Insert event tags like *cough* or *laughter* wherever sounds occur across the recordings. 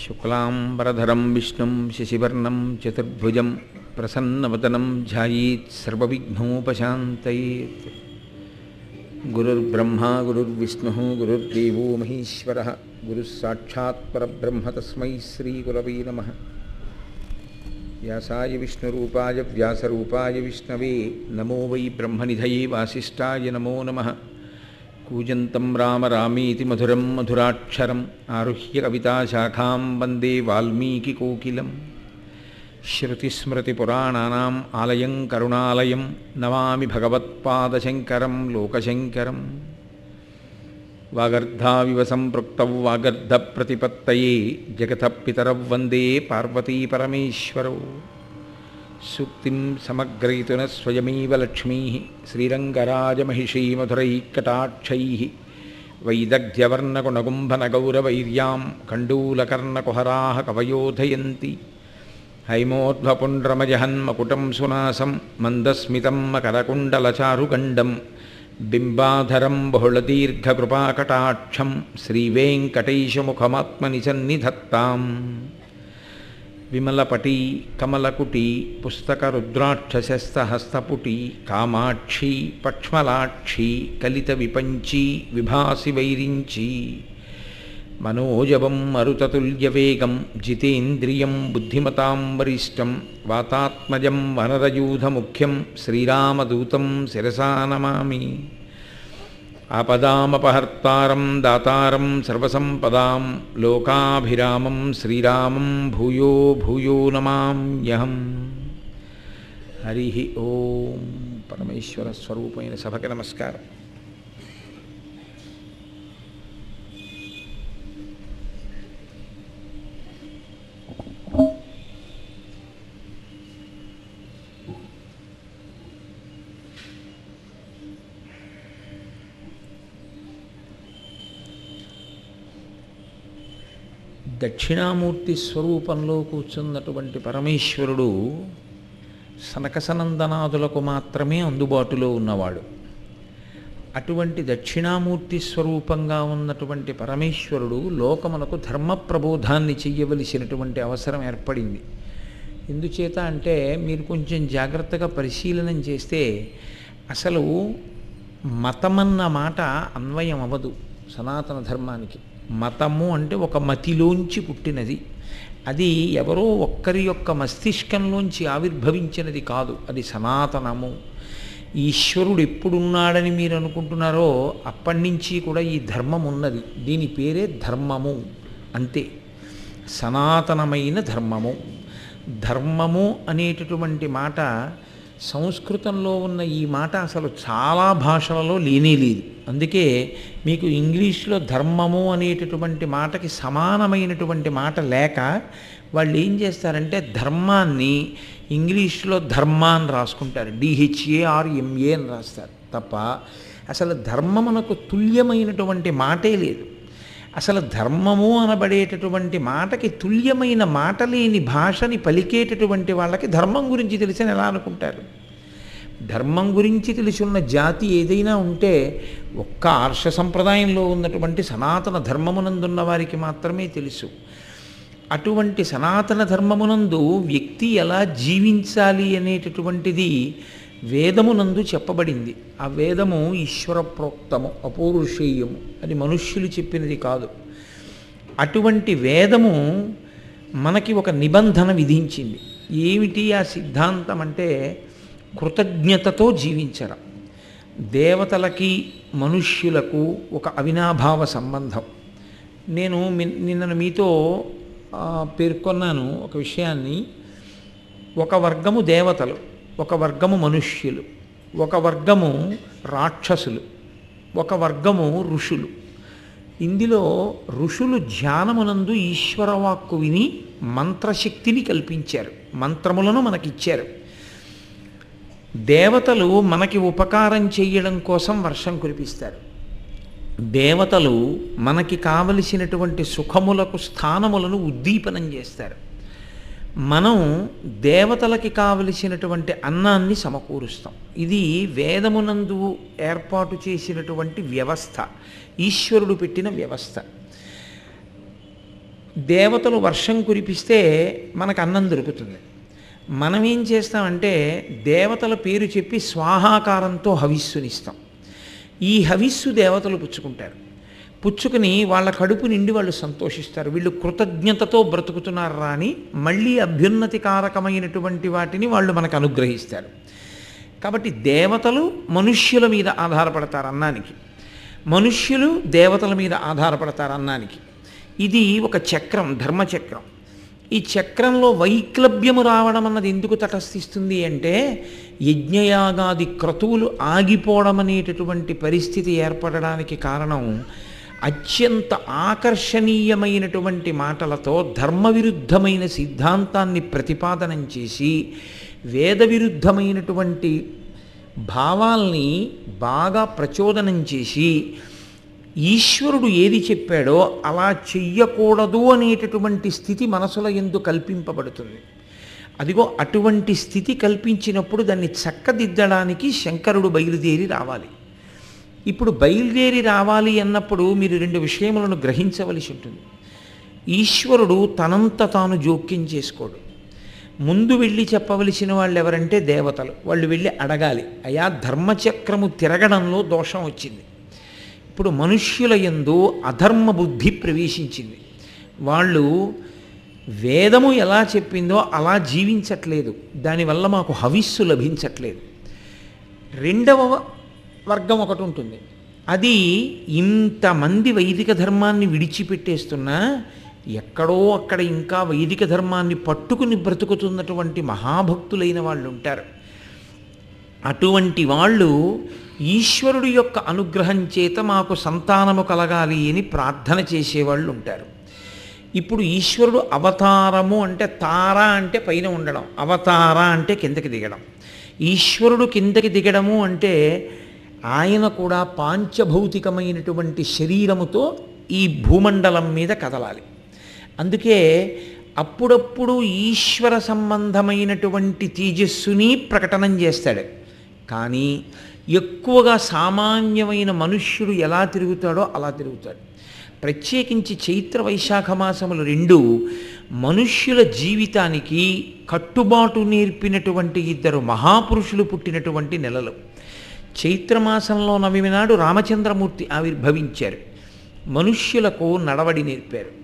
శుక్లాంబరధరం విష్ణుం శశివర్ణం చతుర్భుజం ప్రసన్నవదనం ధ్యాయీత్ సర్వవిఘ్నోపశాంతయేత్ గురుర్బ్రహ్మా గురుర్విష్ణుः గురుర్దేవో మహేశ్వరः గురుస్సాక్షాత్ పరబ్రహ్మ తస్మై శ్రీగురవై నమः వ్యాసాయ విష్ణురూపాయ వ్యాసరూపాయ విష్ణవే నమో వై బ్రహ్మనిధయే వాసిష్ఠాయ నమో कूजन्तं राम रामीति मधुरं मधुराक्षरम् आरुह्य कविताशाखां वंदे वाल्मीकिकोकिलं श्रुतिस्मृतिपुराणानाम् आलयं करुणालयं नमामि भगवत्पादशङ्करं लोकशङ्करम्। वागर्धाविव सम्पृक्तौ वागर्धप्रतिपत्तये जगतः पितरौ वंदे पार्वतीपरमेश्वरौ सुक्ति सूक्तिं समग्रयितुनः स्वयमेव लक्ष्मीः श्रीरङ्गराजमहिषी मधुरैकटाक्षैः वैदग्ध्यवर्णगुणगुम्भनगौरवैर्यां कण्डूलकर्णकुहराः कवयोधयन्ति। हैमोध्वपुण्ड्रमजहन्मकुटं सुनासं, मन्दस्मितं मकरकुण्डलचारुगण्डं बिम्बाधरं बहुलदीर्घकृपाकटाक्षं श्रीवेङ्कटैशमुखमात्मनि सन्निधत्ताम् విమలపటి కమలకుటి పుస్తక రుద్రాక్షశస్తహస్తపుటి కామాక్షి పక్ష్మలాక్షి కలిత విపంచి విభాసి వైరించి మనోజవం మరుతతుల్యవేగం జితేంద్రియం బుద్ధిమతాం వరిష్టం వాతాత్మజం వనరయూధముఖ్యం శ్రీరామదూతం శిరసా నమామి आपदामपहर्तारं दातारं सर्वसम्पदां लोकाभिरामं श्रीरामं भूयो भूयो नमाम्यहम् हरिः ॐ परमेश्वरस्वरूपैन सभके नमस्कार। దక్షిణామూర్తి స్వరూపంలో కూర్చున్నటువంటి పరమేశ్వరుడు సనకసనందనాదులకు మాత్రమే అందుబాటులో ఉన్నవాడు. అటువంటి దక్షిణామూర్తి స్వరూపంగా ఉన్నటువంటి పరమేశ్వరుడు లోకమునకు ధర్మ ప్రబోధాన్ని చెయ్యవలసినటువంటి అవసరం ఏర్పడింది. ఎందుచేత అంటే మీరు కొంచెం జాగ్రత్తగా పరిశీలనం చేస్తే అసలు మతమన్న మాట అన్వయం అవ్వదు సనాతన ధర్మానికి. మతము అంటే ఒక మతిలోంచి పుట్టినది. అది ఎవరో ఒక్కరి యొక్క మస్తిష్కంలోంచి ఆవిర్భవించినది కాదు. అది సనాతనము. ఈశ్వరుడు ఎప్పుడున్నాడని మీరు అనుకుంటున్నారో అప్పటి నుంచి కూడా ఈ ధర్మం ఉన్నది. దీని పేరే ధర్మము. అంతే. సనాతనమైన ధర్మము. ధర్మము అనేటటువంటి మాట సంస్కృతంలో ఉన్న ఈ మాట అసలు చాలా భాషలలో లేనే లేదు. అందుకే మీకు ఇంగ్లీష్లో ధర్మము అనేటటువంటి మాటకి సమానమైనటువంటి మాట లేక వాళ్ళు ఏం చేస్తారంటే ధర్మాన్ని ఇంగ్లీష్లో ధర్మ అని రాసుకుంటారు. డిహెచ్ఏఆర్ఎంఏ అని రాస్తారు. తప్ప అసలు ధర్మమునకు తుల్యమైనటువంటి మాటే లేదు. అసలు ధర్మము అనబడేటటువంటి మాటకి తుల్యమైన మాట లేని భాషని పలికేటటువంటి వాళ్ళకి ధర్మం గురించి తెలిసిన ఎలా అనుకుంటారు? ధర్మం గురించి తెలుసున్న జాతి ఏదైనా ఉంటే ఒక్క ఆర్ష సంప్రదాయంలో ఉన్నటువంటి సనాతన ధర్మమునందున్న వారికి మాత్రమే తెలుసు. అటువంటి సనాతన ధర్మమునందు వ్యక్తి ఎలా జీవించాలి అనేటటువంటిది వేదమునందు చెప్పబడింది. ఆ వేదము ఈశ్వర ప్రోక్తము అపౌరుషేయము అది మనుష్యులు చెప్పినది కాదు. అటువంటి వేదము మనకి ఒక నిబంధన విధించింది. ఏమిటి ఆ సిద్ధాంతం అంటే కృతజ్ఞతతో జీవించడం. దేవతలకి మనుష్యులకు ఒక అవినాభావ సంబంధం. నేను నిన్న మీతో పేర్కొన్నాను ఒక విషయాన్ని. ఒక వర్గము దేవతలు. ఒక వర్గము మనుష్యులు ఒక వర్గము రాక్షసులు ఒక వర్గము ఋషులు. ఇందులో ఋషులు ధ్యానమునందు ఈశ్వరవాక్కు విని మంత్రశక్తిని కల్పించారు మంత్రములను మనకిచ్చారు. దేవతలు మనకి ఉపకారం చేయడం కోసం వర్షం కురిపిస్తారు. దేవతలు మనకి కావలసినటువంటి సుఖములకు స్థానములను ఉద్దీపనం చేస్తారు. మనం దేవతలకి కావలసినటువంటి అన్నాన్ని సమకూరుస్తాం. ఇది వేదమునందు ఏర్పాటు చేసినటువంటి వ్యవస్థ ఈశ్వరుడు పెట్టిన వ్యవస్థ. దేవతలు వర్షం కురిపిస్తే మనకు అన్నం దొరుకుతుంది. మనం ఏం చేస్తామంటే దేవతల పేరు చెప్పి స్వాహాకారంతో హవిస్సునిస్తాం ఈ హవిస్సు దేవతలు పుచ్చుకుంటారు. పుచ్చుకుని వాళ్ళ కడుపు నిండి వాళ్ళు సంతోషిస్తారు. వీళ్ళు కృతజ్ఞతతో బ్రతుకుతున్నారు అని మళ్ళీ అభ్యున్నతి కారకమైనటువంటి వాటిని వాళ్ళు మనకు అనుగ్రహిస్తారు. కాబట్టి దేవతలు మనుష్యుల మీద ఆధారపడతారు అన్నానికి. మనుష్యులు దేవతల మీద ఆధారపడతారు అన్నానికి. ఇది ఒక చక్రం ధర్మచక్రం ఈ చక్రంలో వైక్లభ్యము రావడం అన్నది ఎందుకు తటస్థిస్తుంది అంటే యజ్ఞయాగాది క్రతువులు ఆగిపోవడం అనేటటువంటి పరిస్థితి ఏర్పడడానికి కారణం అత్యంత ఆకర్షణీయమైనటువంటి మాటలతో ధర్మవిరుద్ధమైన సిద్ధాంతాన్ని ప్రతిపాదనం చేసి వేద విరుద్ధమైనటువంటి భావాల్ని బాగా ప్రచోదనం చేసి ఈశ్వరుడు ఏది చెప్పాడో అలా చెయ్యకూడదు అనేటటువంటి స్థితి మనసుల ఎందు కల్పింపబడుతుంది. అదిగో అటువంటి స్థితి కల్పించినప్పుడు దాన్ని చక్కదిద్దడానికి శంకరుడు బయలుదేరి రావాలి. ఇప్పుడు బయలుదేరి రావాలి అన్నప్పుడు మీరు రెండు విషయములను గ్రహించవలసి ఉంటుంది. ఈశ్వరుడు తనంత తాను జోక్యం చేసుకోడు. ముందు వెళ్ళి చెప్పవలసిన వాళ్ళు ఎవరంటే దేవతలు. వాళ్ళు వెళ్ళి అడగాలి అయా ధర్మచక్రము తిరగడంలో దోషం వచ్చింది. ఇప్పుడు మనుష్యుల యందు అధర్మ బుద్ధి ప్రవేశించింది. వాళ్ళు వేదము ఎలా చెప్పిందో అలా జీవించట్లేదు. దానివల్ల మాకు హవిస్సు లభించట్లేదు. రెండవ వర్గం ఒకటి ఉంటుంది. అది ఇంతమంది వైదిక ధర్మాన్ని విడిచిపెట్టేస్తున్నా ఎక్కడో అక్కడ ఇంకా వైదిక ధర్మాన్ని పట్టుకుని బ్రతుకుతున్నటువంటి మహాభక్తులైన వాళ్ళు ఉంటారు. అటువంటి వాళ్ళు ఈశ్వరుడి యొక్క అనుగ్రహం చేత మాకు సంతానము కలగాలి అని ప్రార్థన చేసేవాళ్ళు ఉంటారు. ఇప్పుడు ఈశ్వరుడు అవతారము అంటే తార అంటే పైన ఉండడం అవతార అంటే కిందకి దిగడం. ఈశ్వరుడు కిందకి దిగడము అంటే ఆయన కూడా పాంచభౌతికమైనటువంటి శరీరముతో ఈ భూమండలం మీద కదలాలి. అందుకే అప్పుడప్పుడు ఈశ్వర సంబంధమైనటువంటి తేజస్సుని ప్రకటనం చేస్తాడు. కానీ ఎక్కువగా సామాన్యమైన మనుష్యుడు ఎలా తిరుగుతాడో అలా తిరుగుతాడు. ప్రత్యేకించి చైత్ర వైశాఖ మాసములు రెండు మనుష్యుల జీవితానికి కట్టుబాటు నేర్పినటువంటి ఇద్దరు మహాపురుషులు పుట్టినటువంటి నెలలు. చైత్రమాసంలో నవమి నాడు రామచంద్రమూర్తి ఆవిర్భవించారు. మనుష్యులకు నడవడి నేర్పారు.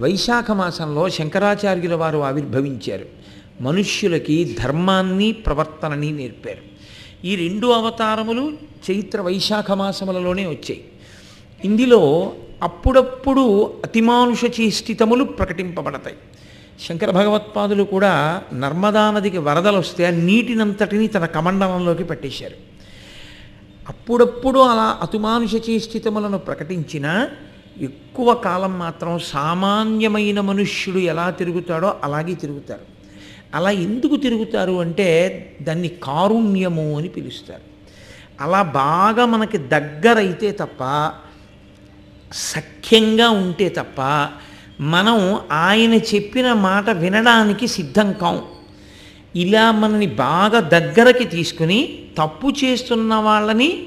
వైశాఖ మాసంలో శంకరాచార్యుల వారు ఆవిర్భవించారు. మనుష్యులకి ధర్మాన్ని ప్రవర్తనని నేర్పారు. ఈ రెండు అవతారములు చైత్ర వైశాఖ మాసములలోనే వచ్చాయి. ఇందులో అప్పుడప్పుడు అతిమానుష చేష్టితములు ప్రకటింపబడతాయి. శంకర భగవత్పాదులు కూడా నర్మదా నదికి వరదలు వస్తే ఆ నీటినంతటిని తన కమండలంలోకి పెట్టేశారు. అప్పుడప్పుడు అలా అతుమానుష చేష్టితములను ప్రకటించినా ఎక్కువ కాలం మాత్రం సామాన్యమైన మనుష్యుడు ఎలా తిరుగుతాడో అలాగే తిరుగుతారు. అలా ఎందుకు తిరుగుతారు అంటే దాన్ని కారుణ్యము అని పిలుస్తారు. అలా బాగా మనకి దగ్గరైతే తప్ప సఖ్యంగా ఉంటే తప్ప మనం ఆయన చెప్పిన మాట వినడానికి సిద్ధం కాం. ఇలా మనని బాగా దగ్గరకి తీసుకుని తప్పు చేస్తున్న వాళ్ళని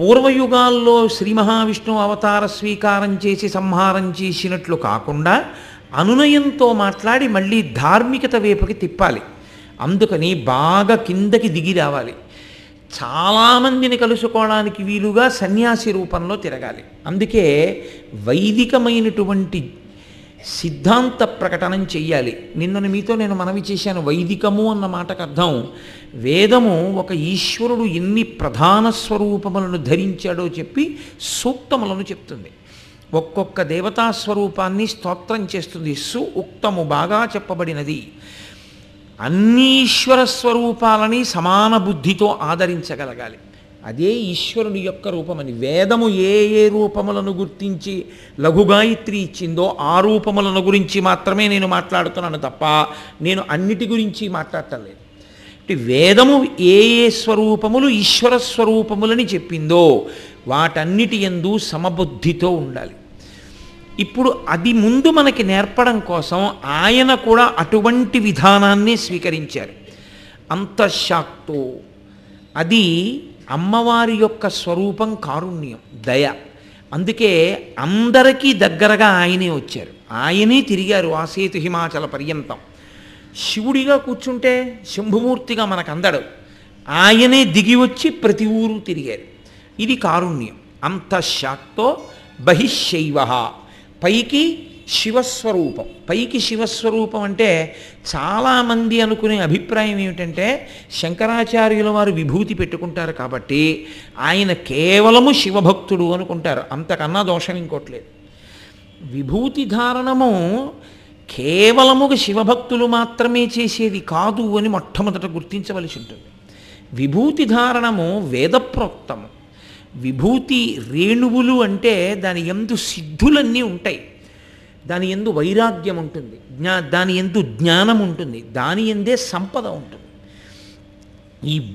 పూర్వయుగాల్లో శ్రీ మహావిష్ణువు అవతార స్వీకారం చేసి సంహారం చేసినట్లు కాకుండా అనునయంతో మాట్లాడి మళ్ళీ ధార్మికత వైపుకి తిప్పాలి. అందుకని బాగా కిందకి దిగి రావాలి. చాలామందిని కలుసుకోవడానికి వీలుగా సన్యాసి రూపంలో తిరగాలి. అందుకే వైదికమైనటువంటి సిద్ధాంత ప్రకటనం చెయ్యాలి. నిన్నను మీతో నేను మనవి చేశాను వైదికము అన్న మాటకు అర్థం. వేదము ఒక ఈశ్వరుడు ఎన్ని ప్రధాన స్వరూపములను ధరించాడో చెప్పి సూక్తములను చెప్తుంది. ఒక్కొక్క దేవతా స్వరూపాన్ని స్తోత్రం చేస్తుంది. సు ఉక్తము బాగా చెప్పబడినది. అన్ని ఈశ్వర స్వరూపాలని సమాన బుద్ధితో ఆదరించగలగాలి. అదే ఈశ్వరుని యొక్క రూపమని. వేదము ఏ ఏ రూపములను గుర్తించి లఘుగాయత్రి ఇచ్చిందో ఆ రూపములను గురించి మాత్రమే నేను మాట్లాడుతున్నాను తప్ప నేను అన్నిటి గురించి మాట్లాడటం లేదు. వేదము ఏ ఏ స్వరూపములు ఈశ్వర స్వరూపములని చెప్పిందో వాటన్నిటి ఎందు సమబుద్ధితో ఉండాలి. ఇప్పుడు అది ముందు మనకి నేర్పడం కోసం ఆయన కూడా అటువంటి విధానాన్ని స్వీకరించారు. అంతఃశాక్తో. అది అమ్మవారి యొక్క స్వరూపం కారుణ్యం దయ. అందుకే అందరికీ దగ్గరగా ఆయనే వచ్చారు. ఆయనే తిరిగారు ఆ సేతు హిమాచల పర్యంతం. శివుడిగా కూర్చుంటే శంభుమూర్తిగా మనకు అందడు ఆయనే దిగి వచ్చి ప్రతి ఊరు తిరిగారు. ఇది కారుణ్యం. అంతఃశాక్తో బహిశైవ పైకి శివస్వరూపం. పైకి శివస్వరూపం అంటే చాలామంది అనుకునే అభిప్రాయం ఏమిటంటే శంకరాచార్యుల వారు విభూతి పెట్టుకుంటారు కాబట్టి ఆయన కేవలము శివభక్తుడు అనుకుంటారు. అంతకన్నా దోషం ఇంకోట్లేదు. విభూతి ధారణము కేవలముగా శివభక్తులు మాత్రమే చేసేది కాదు అని మొట్టమొదట గుర్తించవలసి ఉంటుంది. విభూతి ధారణము వేదప్రోక్తము. విభూతి రేణువులు అంటే దాని ఎందు సిద్ధులన్నీ ఉంటాయి. దాని ఎందు వైరాగ్యం ఉంటుంది. జ్ఞా దాని ఎందు జ్ఞానం ఉంటుంది. దాని ఎందే సంపద ఉంటుంది. ఈ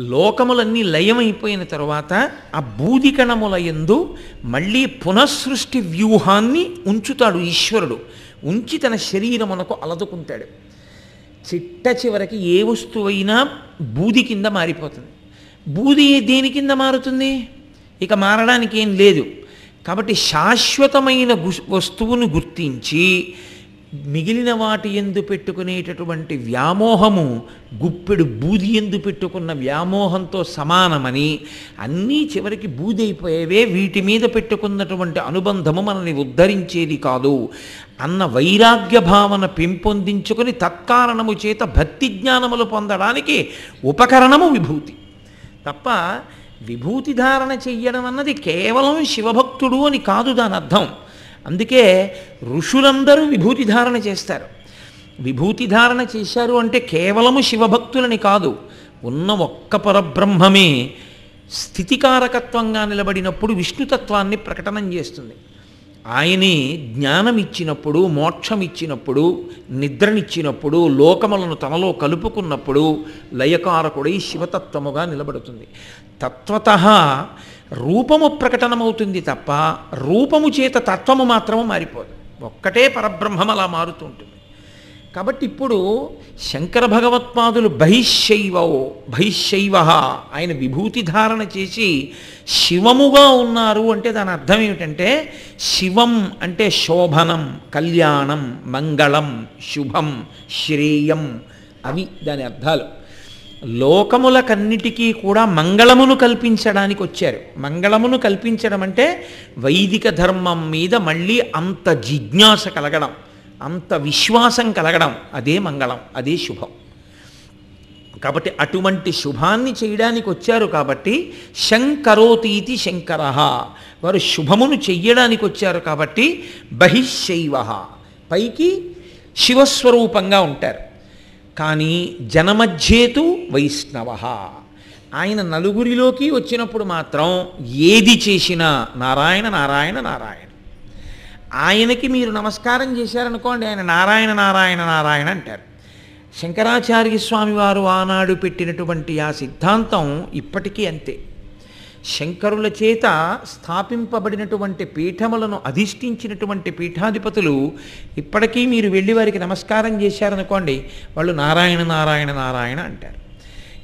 లోకములన్నీ లయమైపోయిన తర్వాత ఆ బూదికణముల ఎందు మళ్ళీ పునఃసృష్టి వ్యూహాన్ని ఉంచుతాడు ఈశ్వరుడు. ఉంచి తన శరీరమునకు అలదుకుంటాడు. చిట్ట చివరికి ఏ వస్తువైనా బూది కింద మారిపోతుంది. బూది దేని కింద మారుతుంది? ఇక మారడానికి ఏం లేదు. కాబట్టి శాశ్వతమైన వస్తువును గుర్తించి మిగిలిన వాటి ఎందు పెట్టుకునేటటువంటి వ్యామోహము గుప్పెడు బూది ఎందు పెట్టుకున్న వ్యామోహంతో సమానమని అన్నీ చివరికి బూది అయిపోయేవే వీటి మీద పెట్టుకున్నటువంటి అనుబంధము మనల్ని ఉద్ధరించేది కాదు. అన్న వైరాగ్య భావన పెంపొందించుకొని తత్కారణము చేత భక్తి జ్ఞానములు పొందడానికి ఉపకరణము విభూతి. తప్ప విభూతి ధారణ చెయ్యడం అన్నది కేవలం శివభక్తుడు అని కాదు దాని అర్థం. అందుకే ఋషులందరూ విభూతి ధారణ చేస్తారు. విభూతి ధారణ చేశారు అంటే కేవలము శివభక్తులని కాదు. ఉన్న ఒక్క పరబ్రహ్మమే స్థితికారకత్వంగా నిలబడినప్పుడు విష్ణుతత్వాన్ని ప్రకటనం చేస్తుంది. ఆయనే జ్ఞానం ఇచ్చినప్పుడు మోక్షం ఇచ్చినప్పుడు నిద్రనిచ్చినప్పుడు లోకములను తనలో కలుపుకున్నప్పుడు లయకారకుడై శివతత్వముగా నిలబడుతుంది. తత్వత రూపము ప్రకటనమవుతుంది తప్ప రూపము చేత తత్వము మాత్రము మారిపోదు. ఒక్కటే పరబ్రహ్మం అలా మారుతూ ఉంటుంది. కాబట్టి ఇప్పుడు శంకర భగవత్పాదులు బహిశైవో బహిశైవ ఆయన విభూతి ధారణ చేసి శివముగా ఉన్నారు అంటే దాని అర్థం ఏమిటంటే శివం అంటే శోభనం కళ్యాణం మంగళం శుభం శ్రేయం అవి దాని అర్థాలు. లోకములకన్నిటికీ కూడా మంగళమును కల్పించడానికి వచ్చారు. మంగళమును కల్పించడం అంటే వైదిక ధర్మం మీద మళ్ళీ అంత జిజ్ఞాస కలగడం అంత విశ్వాసం కలగడం అదే మంగళం అదే శుభం. కాబట్టి అటువంటి శుభాన్ని చేయడానికి వచ్చారు కాబట్టి శంకరోతీతి శంకర. వారు శుభమును చెయ్యడానికి వచ్చారు కాబట్టి బహిశైవ పైకి శివస్వరూపంగా ఉంటారు. కానీ జనమధ్యేతు వైష్ణవ. ఆయన నలుగురిలోకి వచ్చినప్పుడు మాత్రం ఏది చేసినా నారాయణ నారాయణ నారాయణ. ఆయనకి మీరు నమస్కారం చేశారనుకోండి ఆయన నారాయణ నారాయణ నారాయణ అంటారు. శంకరాచార్య స్వామి వారు ఆనాడు పెట్టినటువంటి ఆ సిద్ధాంతం ఇప్పటికీ అంతే. శంకరుల చేత స్థాపింపబడినటువంటి పీఠములను అధిష్ఠించినటువంటి పీఠాధిపతులు ఇప్పటికీ మీరు వెళ్ళి వారికి నమస్కారం చేశారనుకోండి వాళ్ళు నారాయణ నారాయణ నారాయణ అంటారు.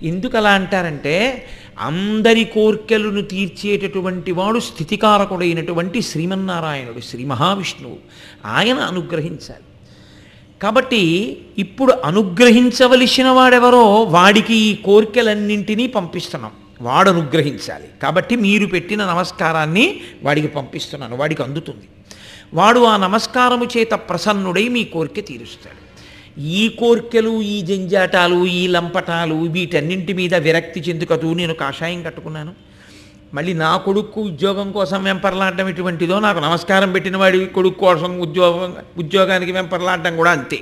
ఎందుకు అలా అంటారంటే అందరి కోర్కెలను తీర్చేటటువంటి వాడు స్థితికారకుడైనటువంటి శ్రీమన్నారాయణుడు శ్రీ మహావిష్ణువు. ఆయన అనుగ్రహించాలి. కాబట్టి ఇప్పుడు అనుగ్రహించవలసిన వాడెవరో వాడికి ఈ కోరికలన్నింటినీ పంపిస్తున్నాం. వాడు అనుగ్రహించాలి కాబట్టి మీరు పెట్టిన నమస్కారాన్ని వాడికి పంపిస్తున్నాను వాడికి అందుతుంది. వాడు ఆ నమస్కారము చేత ప్రసన్నుడై మీ కోరిక తీరుస్తాడు. ఈ కోర్కెలు ఈ జంజాటాలు ఈ లంపటాలు వీటన్నింటి మీద విరక్తి చెందుకతూ నేను కాషాయం కట్టుకున్నాను. మళ్ళీ నా కొడుకు ఉద్యోగం కోసం వెంపర్లాడడం ఎటువంటిదో నాకు నమస్కారం పెట్టిన వాడి కొడుకు కోసం ఉద్యోగం ఉద్యోగానికి వెంపర్లాడడం కూడా అంతే.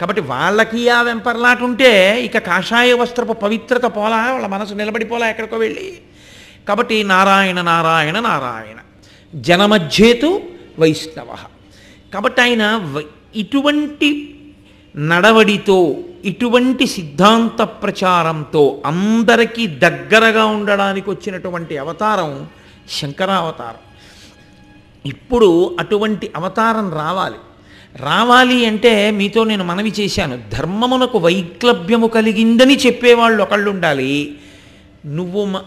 కాబట్టి వాళ్ళకి ఆ వెంపర్లాట ఉంటే ఇక కాషాయ వస్త్రపు పవిత్రత పోలా వాళ్ళ మనసు నిలబడిపోలా ఎక్కడికో వెళ్ళి. కాబట్టి నారాయణ నారాయణ నారాయణ. జనమధ్యేతు వైష్ణవ. కాబట్టి ఆయన ఇటువంటి నడవడితో ఇటువంటి సిద్ధాంత ప్రచారంతో అందరికీ దగ్గరగా ఉండడానికి వచ్చినటువంటి అవతారం శంకరావతారం. ఇప్పుడు అటువంటి అవతారం రావాలి. రావాలి అంటే మీతో నేను మనవి చేశాను. ధర్మమునకు వైక్లభ్యము కలిగిందని చెప్పేవాళ్ళు ఒకళ్ళు ఉండాలి నువ్వు మ-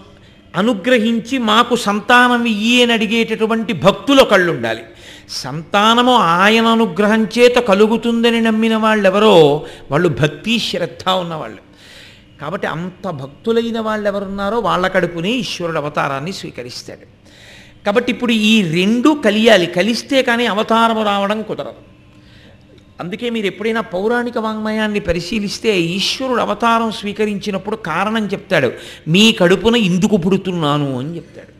అనుగ్రహించి మాకు సంతానం ఇయ్యి అని అడిగేటటువంటి భక్తుల కళ్ళు ఉండాలి సంతానము ఆయన అనుగ్రహం చేత కలుగుతుందని నమ్మిన వాళ్ళెవరో వాళ్ళు భక్తి శ్రద్ధ ఉన్నవాళ్ళు. కాబట్టి అంత భక్తులైన వాళ్ళు ఎవరున్నారో వాళ్ళ కడుపునే ఈశ్వరుడు అవతారాన్ని స్వీకరిస్తాడు. కాబట్టి ఇప్పుడు ఈ రెండు కలియాలి. కలిస్తే కానీ అవతారము రావడం కుదరదు. అందుకే మీరు ఎప్పుడైనా పౌరాణిక వాంగ్మయాన్ని పరిశీలిస్తే ఈశ్వరుడు అవతారం స్వీకరించినప్పుడు కారణం చెప్తాడు మీ కడుపున ఇందుకు పుడుతున్నాను అని చెప్తాడు.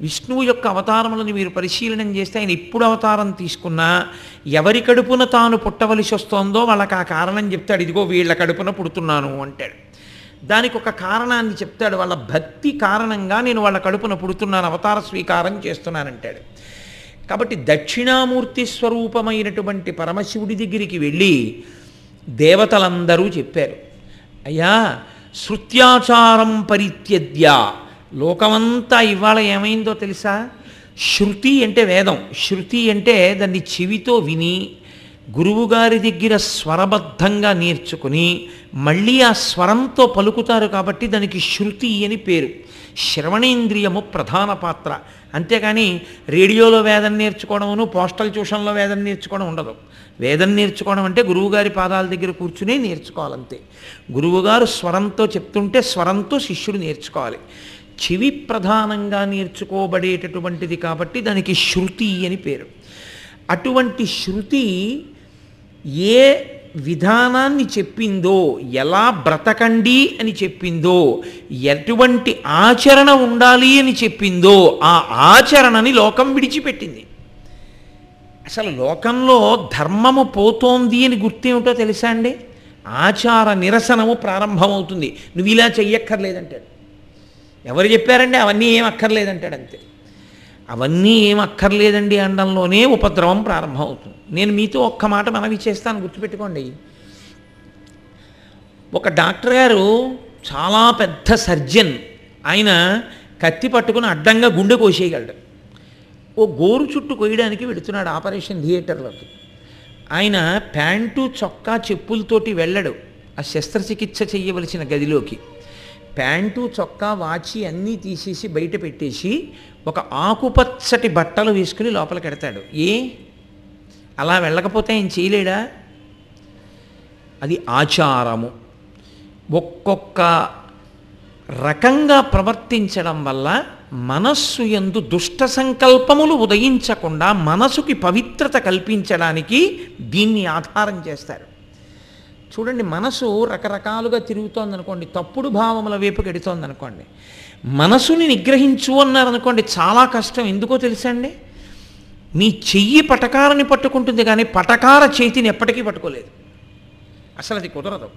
విష్ణువు యొక్క అవతారములను మీరు పరిశీలనం చేస్తే ఆయన ఎప్పుడు అవతారం తీసుకున్నా ఎవరి కడుపున తాను పుట్టవలసి వస్తోందో వాళ్ళకి ఆ కారణం చెప్తాడు ఇదిగో వీళ్ళ కడుపున పుడుతున్నాను అంటాడు. దానికి ఒక కారణాన్ని చెప్తాడు వాళ్ళ భక్తి కారణంగా నేను వాళ్ళ కడుపున పుడుతున్నాను అవతార స్వీకారం చేస్తున్నానంటాడు కాబట్టి దక్షిణామూర్తి స్వరూపమైనటువంటి పరమశివుడి దగ్గరికి వెళ్ళి దేవతలందరూ చెప్పారు అయ్యా శృత్యాచారం పరిత్యద్య లోకమంతా ఇవాళ ఏమైందో తెలుసా? శృతి అంటే వేదం. శృతి అంటే దాన్ని చెవితో విని గురువుగారి దగ్గర స్వరబద్ధంగా నేర్చుకుని మళ్ళీ ఆ స్వరంతో పలుకుతారు కాబట్టి దానికి శృతి అని పేరు. శ్రవణేంద్రియము ప్రధాన పాత్ర. అంతేకాని రేడియోలో వేదం నేర్చుకోవడమును పోస్టల్ ట్యూషన్లో వేదం నేర్చుకోవడం ఉండదు. వేదం నేర్చుకోవడం అంటే గురువుగారి పాదాల దగ్గర కూర్చునే నేర్చుకోవాలంతే. గురువుగారు స్వరంతో చెప్తుంటే స్వరంతో శిష్యుడు నేర్చుకోవాలి. చెవి ప్రధానంగా నేర్చుకోబడేటటువంటిది కాబట్టి దానికి శృతి అని పేరు. అటువంటి శృతి ఏ విధానాన్ని చెప్పిందో ఎలా బ్రతకండి అని చెప్పిందో ఎటువంటి ఆచరణ ఉండాలి అని చెప్పిందో ఆ ఆచరణని లోకం విడిచిపెట్టింది. అసలు లోకంలో ధర్మము పోతోంది అని గుర్తేమిటో తెలుసా అండి? ఆచార నిరసనము ప్రారంభమవుతుంది. నువ్వు ఇలా చెయ్యక్కర్లేదంటాడు. ఎవరు చెప్పారండి? అవన్నీ ఏం అక్కర్లేదంటాడు అంతే. అవన్నీ ఏం అక్కర్లేదండి అనడంలోనే ఉపద్రవం ప్రారంభమవుతుంది. నేను మీతో ఒక్క మాట మనవి చేస్తాను గుర్తుపెట్టుకోండి. ఒక డాక్టర్ గారు చాలా పెద్ద సర్జన్. ఆయన కత్తి పట్టుకుని అడ్డంగా గుండె కోసేయగలడు. ఓ గోరు చుట్టూ కొయ్యడానికి వెడుతున్నాడు ఆపరేషన్ థియేటర్లోకి. ఆయన ప్యాంటు చొక్కా చెప్పులతోటి వెళ్ళడు. ఆ శస్త్రచికిత్స చేయవలసిన గదిలోకి. ప్యాంటు చొక్కా వాచి అన్నీ తీసేసి బయట పెట్టేసి ఒక ఆకుపచ్చటి బట్టలు వేసుకుని లోపలికి ఎడతాడు ఏ? అలా వెళ్ళకపోతే ఆయన చేయలేడా? అది ఆచారము. ఒక్కొక్క రకంగా ప్రవర్తించడం వల్ల మనస్సు ఎందు దుష్ట సంకల్పములు ఉదయించకుండా మనసుకి పవిత్రత కల్పించడానికి దీన్ని ఆధారం చేస్తారు. చూడండి మనసు రకరకాలుగా తిరుగుతోంది అనుకోండి తప్పుడు భావముల వైపు గెడుతోందనుకోండి. అనుకోండి మనసుని నిగ్రహించు అన్నారనుకోండి చాలా కష్టం. ఎందుకో తెలుసా అండి? మీ చెయ్యి పటకారని పట్టుకుంటుంది కానీ పటకార చేతిని ఎప్పటికీ పట్టుకోలేదు. అసలు అది కుదరదు.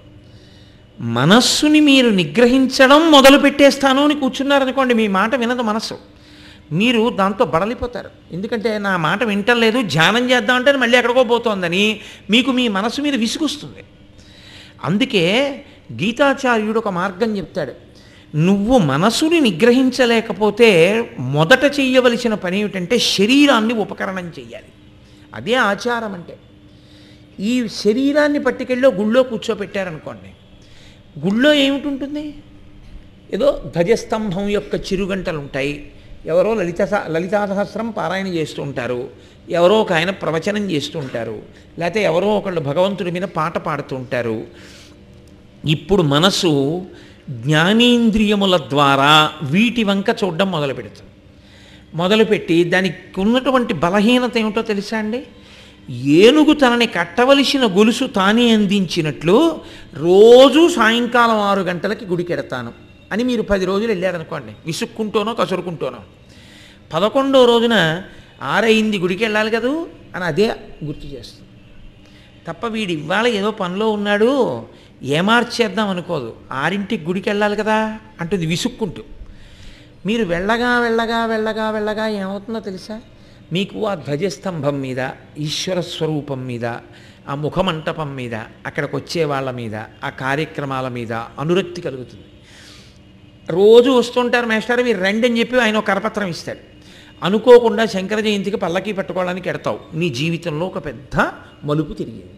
మనస్సుని మీరు నిగ్రహించడం మొదలు పెట్టేస్తాను అని కూర్చున్నారనుకోండి మీ మాట వినదు మనస్సు. మీరు దాంతో బడలిపోతారు. ఎందుకంటే నా మాట వింటలేదు ధ్యానం చేద్దామంటే మళ్ళీ ఎక్కడికో పోతోందని మీకు మీ మనసు మీద విసుగుస్తుంది. అందుకే గీతాచార్యుడు ఒక మార్గం చెప్తాడు. నువ్వు మనసుని నిగ్రహించలేకపోతే మొదట చేయవలసిన పని ఏమిటంటే శరీరాన్ని ఉపకరణం చేయాలి అదే ఆచారం అంటే. ఈ శరీరాన్ని పట్టుకెళ్ళో గుళ్ళో కూర్చోపెట్టారనుకోండి. గుళ్ళో ఏమిటి ఏదో ధ్వజస్తంభం యొక్క చిరుగంటలు ఉంటాయి ఎవరో లలిత లలితా సహస్రం పారాయణ చేస్తూ ఉంటారు. ఎవరో ఒక ఆయన ప్రవచనం చేస్తూ ఉంటారు. లేకపోతే ఎవరో ఒకళ్ళు భగవంతుడి మీద పాట పాడుతూ ఉంటారు. ఇప్పుడు మనసు జ్ఞానేంద్రియముల ద్వారా వీటి వంక చూడడం మొదలు పెడుతుంది మొదలుపెట్టి దానికి ఉన్నటువంటి బలహీనత ఏమిటో తెలుసా అండి? ఏనుగు తనని కట్టవలసిన గొలుసు తానే అందించినట్లు రోజు సాయంకాలం ఆరు గంటలకి గుడికెడతాను అని మీరు పది రోజులు వెళ్ళారనుకోండి. విసుక్కుంటూనో కసురుకుంటూనో. పదకొండో రోజున ఆరైంది గుడికి వెళ్ళాలి కదూ? అని అదే గుర్తు చేస్తుంది. తప్ప వీడు ఇవాళ ఏదో పనిలో ఉన్నాడు. ఏమార్చేద్దాం అనుకోదు. ఆరింటికి గుడికి వెళ్ళాలి కదా అంటుంది విసుక్కుంటూ. మీరు వెళ్ళగా వెళ్ళగా వెళ్ళగా వెళ్ళగా ఏమవుతుందో తెలుసా? మీకు ఆ ధ్వజస్తంభం మీద ఈశ్వర స్వరూపం మీద ఆ ముఖమంటపం మీద అక్కడికి వచ్చే వాళ్ళ మీద ఆ కార్యక్రమాల మీద అనురక్తి కలుగుతుంది. రోజు వస్తుంటారు మేస్టారు మీరు రండి అని చెప్పి ఆయన ఒక కరపత్రం ఇస్తాడు. అనుకోకుండా శంకర జయంతికి పల్లకి పెట్టుకోవడానికి ఎడతావు. నీ జీవితంలో ఒక పెద్ద మలుపు తిరిగింది.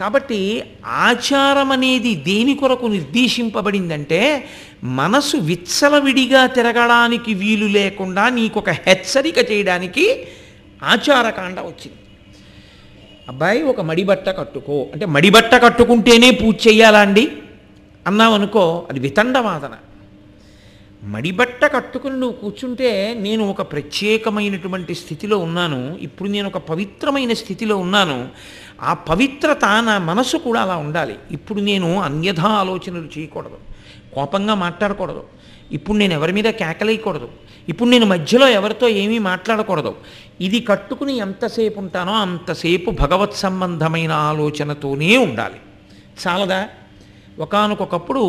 కాబట్టి ఆచారం అనేది దేని కొరకు నిర్దేశింపబడిందంటే మనసు విచ్చలవిడిగా తిరగడానికి వీలు లేకుండా నీకొక హెచ్చరిక చేయడానికి ఆచారకాండ వచ్చింది. అబ్బాయి ఒక మడిబట్ట కట్టుకో. అంటే మడిబట్ట కట్టుకుంటేనే పూజ చెయ్యాలా అండి? అన్నావనుకో అది వితండవాదన. మడిబట్ట కట్టుకుని నువ్వు కూర్చుంటే నేను ఒక ప్రత్యేకమైనటువంటి స్థితిలో ఉన్నాను. ఇప్పుడు నేను ఒక పవిత్రమైన స్థితిలో ఉన్నాను. ఆ పవిత్రత నా మనసు కూడా అలా ఉండాలి. ఇప్పుడు నేను అన్యథా ఆలోచనలు చేయకూడదు. కోపంగా మాట్లాడకూడదు. ఇప్పుడు నేను ఎవరి మీద కేకలేయకూడదు. ఇప్పుడు నేను మధ్యలో ఎవరితో ఏమీ మాట్లాడకూడదు. ఇది కట్టుకుని ఎంతసేపు ఉంటానో అంతసేపు భగవత్ సంబంధమైన ఆలోచనతోనే ఉండాలి. చాలదా? ఒకనకొకప్పుడు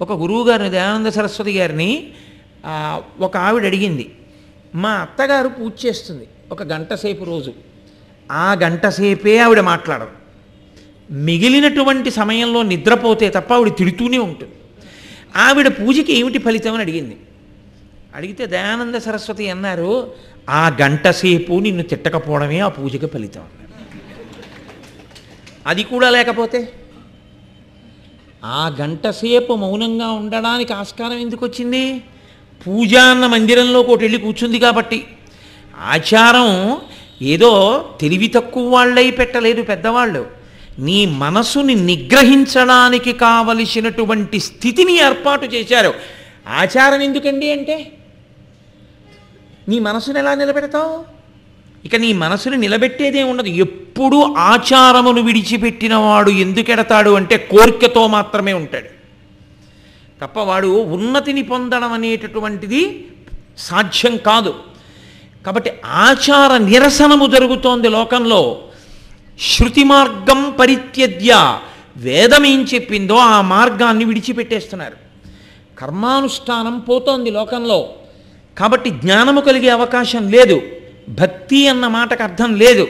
ఒక గురువుగారిని దయానంద సరస్వతి గారిని ఒక ఆవిడ అడిగింది. మా అత్తగారు పూజ చేస్తుంది ఒక గంట సేపు రోజు. ఆ గంటసేపే ఆవిడ మాట్లాడదు మిగిలినటువంటి సమయంలో నిద్రపోతే తప్ప ఆవిడ తిడుతూనే ఉంటుంది. ఆవిడ పూజకి ఏమిటి ఫలితం అని అడిగింది. అడిగితే దయానంద సరస్వతి అన్నారు ఆ గంటసేపు నిన్ను తిట్టకపోవడమే ఆ పూజకి ఫలితం. అన్నారు అది కూడా లేకపోతే? ఆ గంటసేపు మౌనంగా ఉండడానికి ఆస్కారం ఎందుకు వచ్చింది? పూజ అన్న మందిరంలో ఒకటి వెళ్ళి కూర్చుంది కాబట్టి. ఆచారం ఏదో తెలివి తక్కువ వాళ్ళై పెట్టలేదు పెద్దవాళ్ళు. నీ మనసుని నిగ్రహించడానికి కావలసినటువంటి స్థితిని ఏర్పాటు చేశారు. ఆచారం ఎందుకండి అంటే? నీ మనసుని ఎలా నిలబెడతావు? ఇక నీ మనసుని నిలబెట్టేదే ఉండదు. ఎప్పుడు ఆచారమును విడిచిపెట్టిన వాడు ఎందుకెడతాడు అంటే కోరికతో మాత్రమే ఉంటాడు. తప్ప వాడు ఉన్నతిని పొందడం అనేటటువంటిది సాధ్యం కాదు. కాబట్టి ఆచార నిరసనము జరుగుతోంది లోకంలో. శృతి మార్గం పరిత్యజ్య వేదం ఏం చెప్పిందో ఆ మార్గాన్ని విడిచిపెట్టేస్తున్నారు. కర్మానుష్ఠానం పోతోంది లోకంలో. కాబట్టి జ్ఞానము కలిగే అవకాశం లేదు. భక్తి అన్న మాటకు అర్థం లేదు.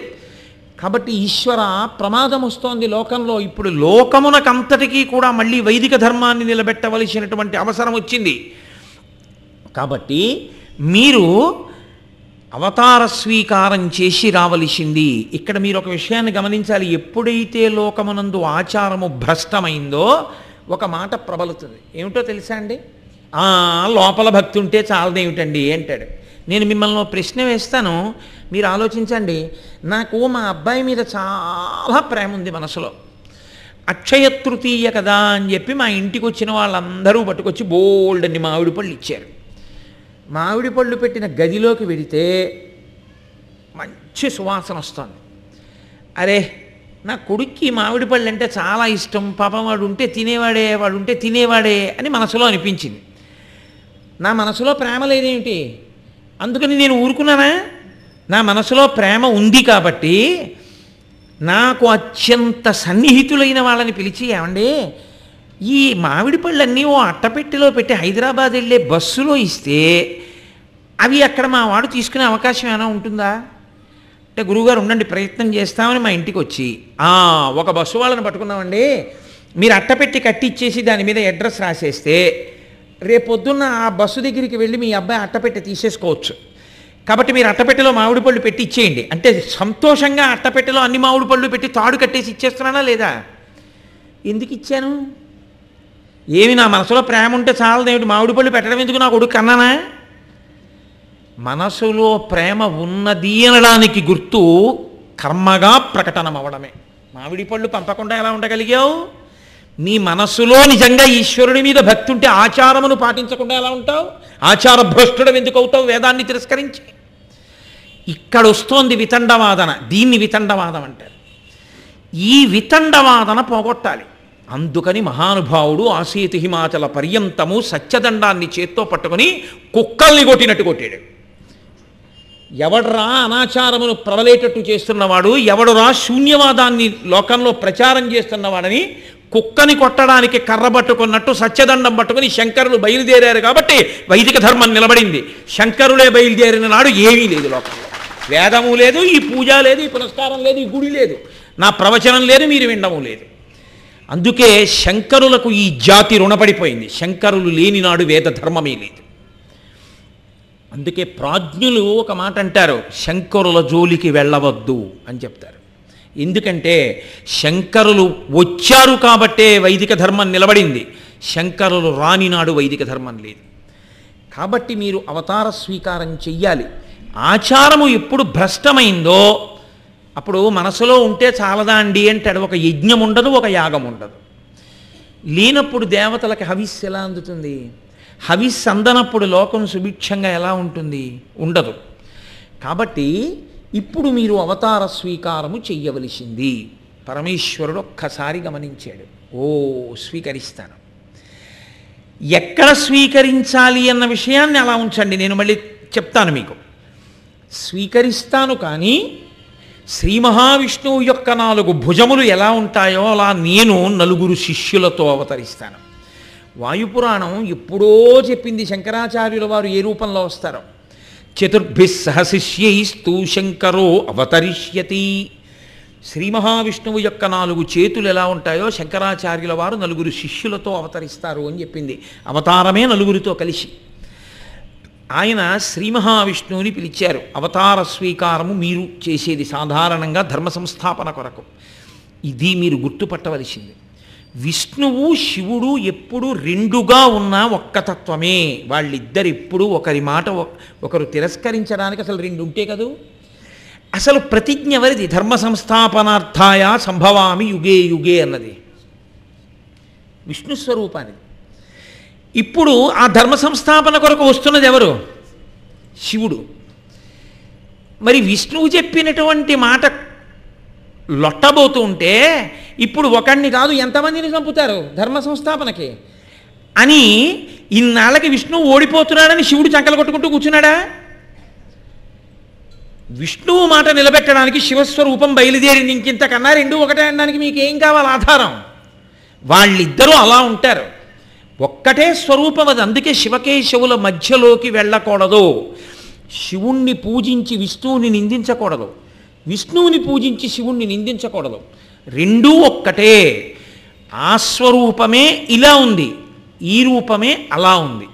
కాబట్టి ఈశ్వర ప్రమాదం వస్తోంది లోకంలో. ఇప్పుడు లోకమునకంతటికీ కూడా మళ్ళీ వైదిక ధర్మాన్ని నిలబెట్టవలసినటువంటి అవసరం వచ్చింది. కాబట్టి మీరు అవతార స్వీకారం చేసి రావలసింది. ఇక్కడ మీరు ఒక విషయాన్ని గమనించాలి. ఎప్పుడైతే లోకమునందు ఆచారము భ్రష్టమైందో ఒక మాట ప్రబలుతుంది. ఏమిటో తెలుసా అండి? లోపల భక్తి ఉంటే చాలదేమిటండి అంటాడు. నేను మిమ్మల్ని ప్రశ్న వేస్తాను. మీరు ఆలోచించండి. నాకు మా అబ్బాయి మీద చాలా ప్రేమ ఉంది మనసులో. అక్షయ తృతీయ కదా అని చెప్పి మా ఇంటికి వచ్చిన వాళ్ళందరూ పట్టుకొచ్చి బోల్డ్ అన్ని మామిడి పళ్ళు ఇచ్చారు. మామిడి పళ్ళు పెట్టిన గదిలోకి వెడితే మంచి సువాసన వస్తుంది. అరే నా కొడుక్కి మామిడి పళ్ళు అంటే చాలా ఇష్టం. పాపం వాడు ఉంటే తినేవాడే వాడు ఉంటే తినేవాడే అని మనసులో అనిపించింది. నా మనసులో ప్రేమ లేదేమిటి? అందుకని నేను ఊరుకున్నానా? నా మనసులో ప్రేమ ఉంది కాబట్టి నాకు అత్యంత సన్నిహితులైన వాళ్ళని పిలిచి ఏమండి ఈ మామిడి పళ్ళన్నీ ఓ అట్టపెట్టెలో పెట్టి హైదరాబాద్ వెళ్ళే బస్సులో ఇస్తే అవి అక్కడ మా వాడు తీసుకునే అవకాశం ఏమైనా ఉంటుందా? అంటే గురువుగారు ఉండండి ప్రయత్నం చేస్తామని మా ఇంటికి వచ్చి ఒక బస్సు వాళ్ళని పట్టుకున్నామండి మీరు అట్టపెట్టి కట్టిచ్చేసి దాని మీద అడ్రస్ రాసేస్తే రేపొద్దున్న ఆ బస్సు దగ్గరికి వెళ్ళి మీ అబ్బాయి అట్టపెట్టె తీసేసుకోవచ్చు. కాబట్టి మీరు అట్టపెట్టెలో మామిడి పళ్ళు పెట్టి ఇచ్చేయండి. అంటే సంతోషంగా అట్టపెట్టెలో అన్ని మామిడి పళ్ళు పెట్టి తాడు కట్టేసి ఇచ్చేస్తున్నానా లేదా? ఎందుకు ఇచ్చాను? ఏమి నా మనసులో ప్రేమ ఉంటే చాలదేమిటి మామిడి పళ్ళు పెట్టడం ఎందుకు నా కొడుకు కన్నానా? మనసులో ప్రేమ ఉన్నది అనడానికి గుర్తు కర్మగా ప్రకటనం అవడమే మామిడి పళ్ళు పంపకుండా ఎలా ఉండగలిగావు? నీ మనస్సులో నిజంగా ఈశ్వరుడి మీద భక్తి ఉంటే ఆచారమును పాటించకుండా ఎలా ఉంటావు? ఆచార భ్రష్టుడు ఎందుకు అవుతావు? వేదాన్ని తిరస్కరించి. ఇక్కడ వస్తోంది వితండవాదన. దీన్ని వితండవాదం అంటారు. ఈ వితండవాదన పోగొట్టాలి. అందుకని మహానుభావుడు ఆసీతి హిమాచల పర్యంతము సత్యదండాన్ని చేత్తో పట్టుకొని కుక్కల్ని కొట్టినట్టు కొట్టాడు. ఎవడరా అనాచారమును ప్రవలేటట్టు చేస్తున్నవాడు ఎవడురా శూన్యవాదాన్ని లోకంలో ప్రచారం చేస్తున్నవాడని కుక్కని కొట్టడానికి కర్ర పట్టుకున్నట్టు సత్యదండం పట్టుకుని శంకరులు బయలుదేరారు కాబట్టి వైదిక ధర్మం నిలబడింది. శంకరులే బయలుదేరిన నాడు ఏమీ లేదు లోకంలో. వేదము లేదు ఈ పూజ లేదు ఈ పురస్కారం లేదు ఈ గుడి లేదు. నా ప్రవచనం లేదు మీరు వినడము లేదు. అందుకే శంకరులకు ఈ జాతి రుణపడిపోయింది. శంకరులు లేని నాడు వేద ధర్మమే లేదు. అందుకే ప్రాజ్ఞులు ఒక మాట అంటారు శంకరుల జోలికి వెళ్ళవద్దు అని చెప్తారు. ఎందుకంటే శంకరులు వచ్చారు కాబట్టే వైదిక ధర్మం నిలబడింది. శంకరులు రాని నాడు వైదిక ధర్మం లేదు. కాబట్టి మీరు అవతార స్వీకారం చెయ్యాలి. ఆచారము ఎప్పుడు భ్రష్టమైందో అప్పుడు మనసులో ఉంటే చాలదా అండి అంటాడు. ఒక యజ్ఞం ఉండదు ఒక యాగం ఉండదు. లేనప్పుడు దేవతలకి హవిస్ ఎలా అందుతుంది? హవిస్ అందనప్పుడు లోకం సుభిక్షంగా ఎలా ఉంటుంది? ఉండదు. కాబట్టి ఇప్పుడు మీరు అవతార స్వీకారము చెయ్యవలసింది. పరమేశ్వరుడు ఒక్కసారి గమనించాడు. ఓ స్వీకరిస్తాను. ఎక్కడ స్వీకరించాలి అన్న విషయాన్ని అలా ఉంచండి. నేను మళ్ళీ చెప్తాను మీకు. స్వీకరిస్తాను కానీ శ్రీ మహావిష్ణువు యొక్క నాలుగు భుజములు ఎలా ఉంటాయో అలా నేను నలుగురు శిష్యులతో అవతరిస్తాను. వాయుపురాణం ఎప్పుడో చెప్పింది శంకరాచార్యుల వారు ఏ రూపంలో వస్తారో. చతుర్భి సహశిష్యైస్తూ శంకరో అవతరిష్యతి. శ్రీ మహావిష్ణువు యొక్క నాలుగు చేతులు ఎలా ఉంటాయో శంకరాచార్యుల వారు నలుగురు శిష్యులతో అవతరిస్తారు అని చెప్పింది. అవతారమే నలుగురితో కలిసి. ఆయన శ్రీ మహావిష్ణువుని పిలిచారు. అవతార స్వీకారము మీరు చేసేది సాధారణంగా ధర్మ సంస్థాపన కొరకు. ఇది మీరు గుర్తుపట్టవలసింది. విష్ణువు శివుడు ఎప్పుడు రెండుగా ఉన్న ఒక్కతత్వమే వాళ్ళిద్దరు ఎప్పుడు ఒకరి మాట ఒకరు తిరస్కరించడానికి అసలు రెండు ఉంటే కదూ? అసలు ప్రతిజ్ఞ ఎవరిది? ధర్మ సంస్థాపనార్థాయ సంభవామి యుగే యుగే అన్నది. విష్ణు స్వరూపానిది. ఇప్పుడు ఆ ధర్మ సంస్థాపన కొరకు వస్తున్నది ఎవరు? శివుడు. మరి విష్ణువు చెప్పినటువంటి మాట లొట్టబోతూ ఉంటే ఇప్పుడు ఒకడిని కాదు ఎంతమందిని చంపుతారు ధర్మ సంస్థాపనకి? అని ఇన్నాళ్ళకి విష్ణువు ఓడిపోతున్నాడని శివుడు చంకలు కొట్టుకుంటూ కూర్చున్నాడా? విష్ణువు మాట నిలబెట్టడానికి శివస్వరూపం బయలుదేరింది ఇంకింతకన్నా రెండు ఒకటే అనడానికి మీకు ఏం కావాలి? ఆధారం. వాళ్ళిద్దరూ అలా ఉంటారు. ఒక్కటే స్వరూపం అది. అందుకే శివకేశవుల మధ్యలోకి వెళ్ళకూడదు. శివుణ్ణి పూజించి విష్ణువుని నిందించకూడదు. విష్ణువుని పూజించి శివుణ్ణి నిందించకూడదు. రెండూ ఒక్కటే. ఆ స్వరూపమే ఇలా ఉంది. ఈ రూపమే అలా ఉంది.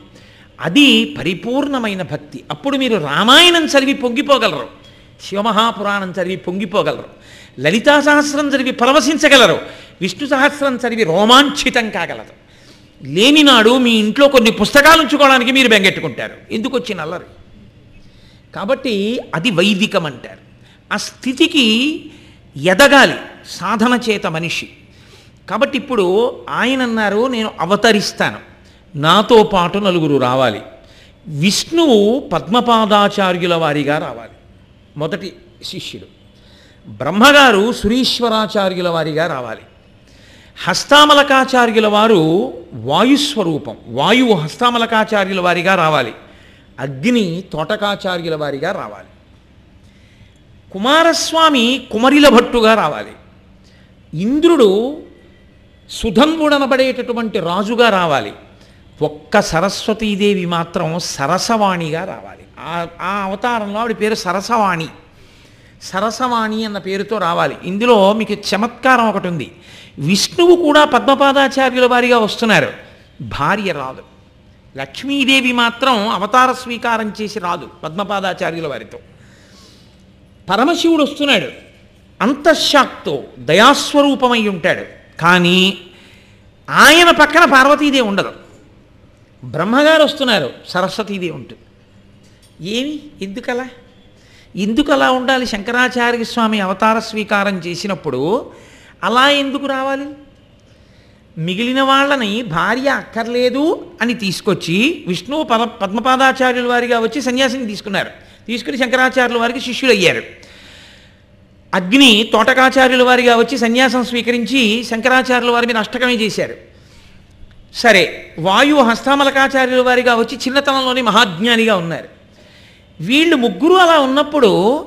అది పరిపూర్ణమైన భక్తి. అప్పుడు మీరు రామాయణం చదివి పొంగిపోగలరు. శివమహాపురాణం చదివి పొంగిపోగలరు. లలితా సహస్రం చదివి పరవశించగలరు. విష్ణు సహస్రం చదివి రోమాంచితం కాగలరు. లేనినాడు మీ ఇంట్లో కొన్ని పుస్తకాలు ఉంచుకోవడానికి మీరు బెంగెట్టుకుంటారు. ఎందుకు వచ్చిన అల్లరి కాబట్టి అది వైదికం అంటారు ఆ స్థితికి ఎదగాలి సాధన చేత మనిషి. కాబట్టి ఇప్పుడు ఆయన అన్నారు నేను అవతరిస్తాను. నాతో పాటు నలుగురు రావాలి. విష్ణువు పద్మపాదాచార్యుల వారిగా రావాలి. మొదటి శిష్యుడు. బ్రహ్మగారు సురీశ్వరాచార్యుల వారిగా రావాలి. హస్తామలకాచార్యుల వారు వాయుస్వరూపం వాయువు హస్తామలకాచార్యుల వారిగా రావాలి. అగ్ని తోటకాచార్యుల వారిగా రావాలి. కుమారస్వామి కుమరిల భట్టుగా రావాలి. ఇంద్రుడు సుధన్వుడనబడేటటువంటి రాజుగా రావాలి. ఒక్క సరస్వతీదేవి మాత్రం సరసవాణిగా రావాలి. ఆ ఆ అవతారంలో ఆవిడ పేరు సరసవాణి. సరసవాణి అన్న పేరుతో రావాలి. ఇందులో మీకు చమత్కారం ఒకటి ఉంది. విష్ణువు కూడా పద్మపాదాచార్యుల వారిగా వస్తున్నారు. భార్య రాదు. లక్ష్మీదేవి మాత్రం అవతార స్వీకారం చేసి రాదు పద్మపాదాచార్యుల వారితో. పరమశివుడు వస్తున్నాడు. అంతఃశాక్తో దయాస్వరూపమై ఉంటాడు. కానీ ఆయన పక్కన పార్వతీదేవి ఉండదు. బ్రహ్మగారు వస్తున్నారు. సరస్వతీదేవి ఉంటుంది ఏమి? ఎందుకలా? ఎందుకు అలా ఉండాలి? శంకరాచార్య స్వామి అవతార స్వీకారం చేసినప్పుడు అలా ఎందుకు రావాలి? మిగిలిన వాళ్ళని భార్య అక్కర్లేదు అని తీసుకొచ్చి విష్ణువు పద పద్మపాదాచార్యుల వారిగా వచ్చి సన్యాసిని తీసుకున్నారు. తీసుకుని శంకరాచార్యుల వారికి శిష్యులయ్యారు. అగ్ని తోటకాచార్యుల వారిగా వచ్చి సన్యాసం స్వీకరించి శంకరాచార్యుల వారి మీద అష్టకమే చేశారు. సరే వాయు హస్తామలకాచార్యుల వారిగా వచ్చి చిన్నతనంలోనే మహాజ్ఞానిగా ఉన్నారు. వీళ్ళు ముగ్గురు అలా ఉన్నప్పుడు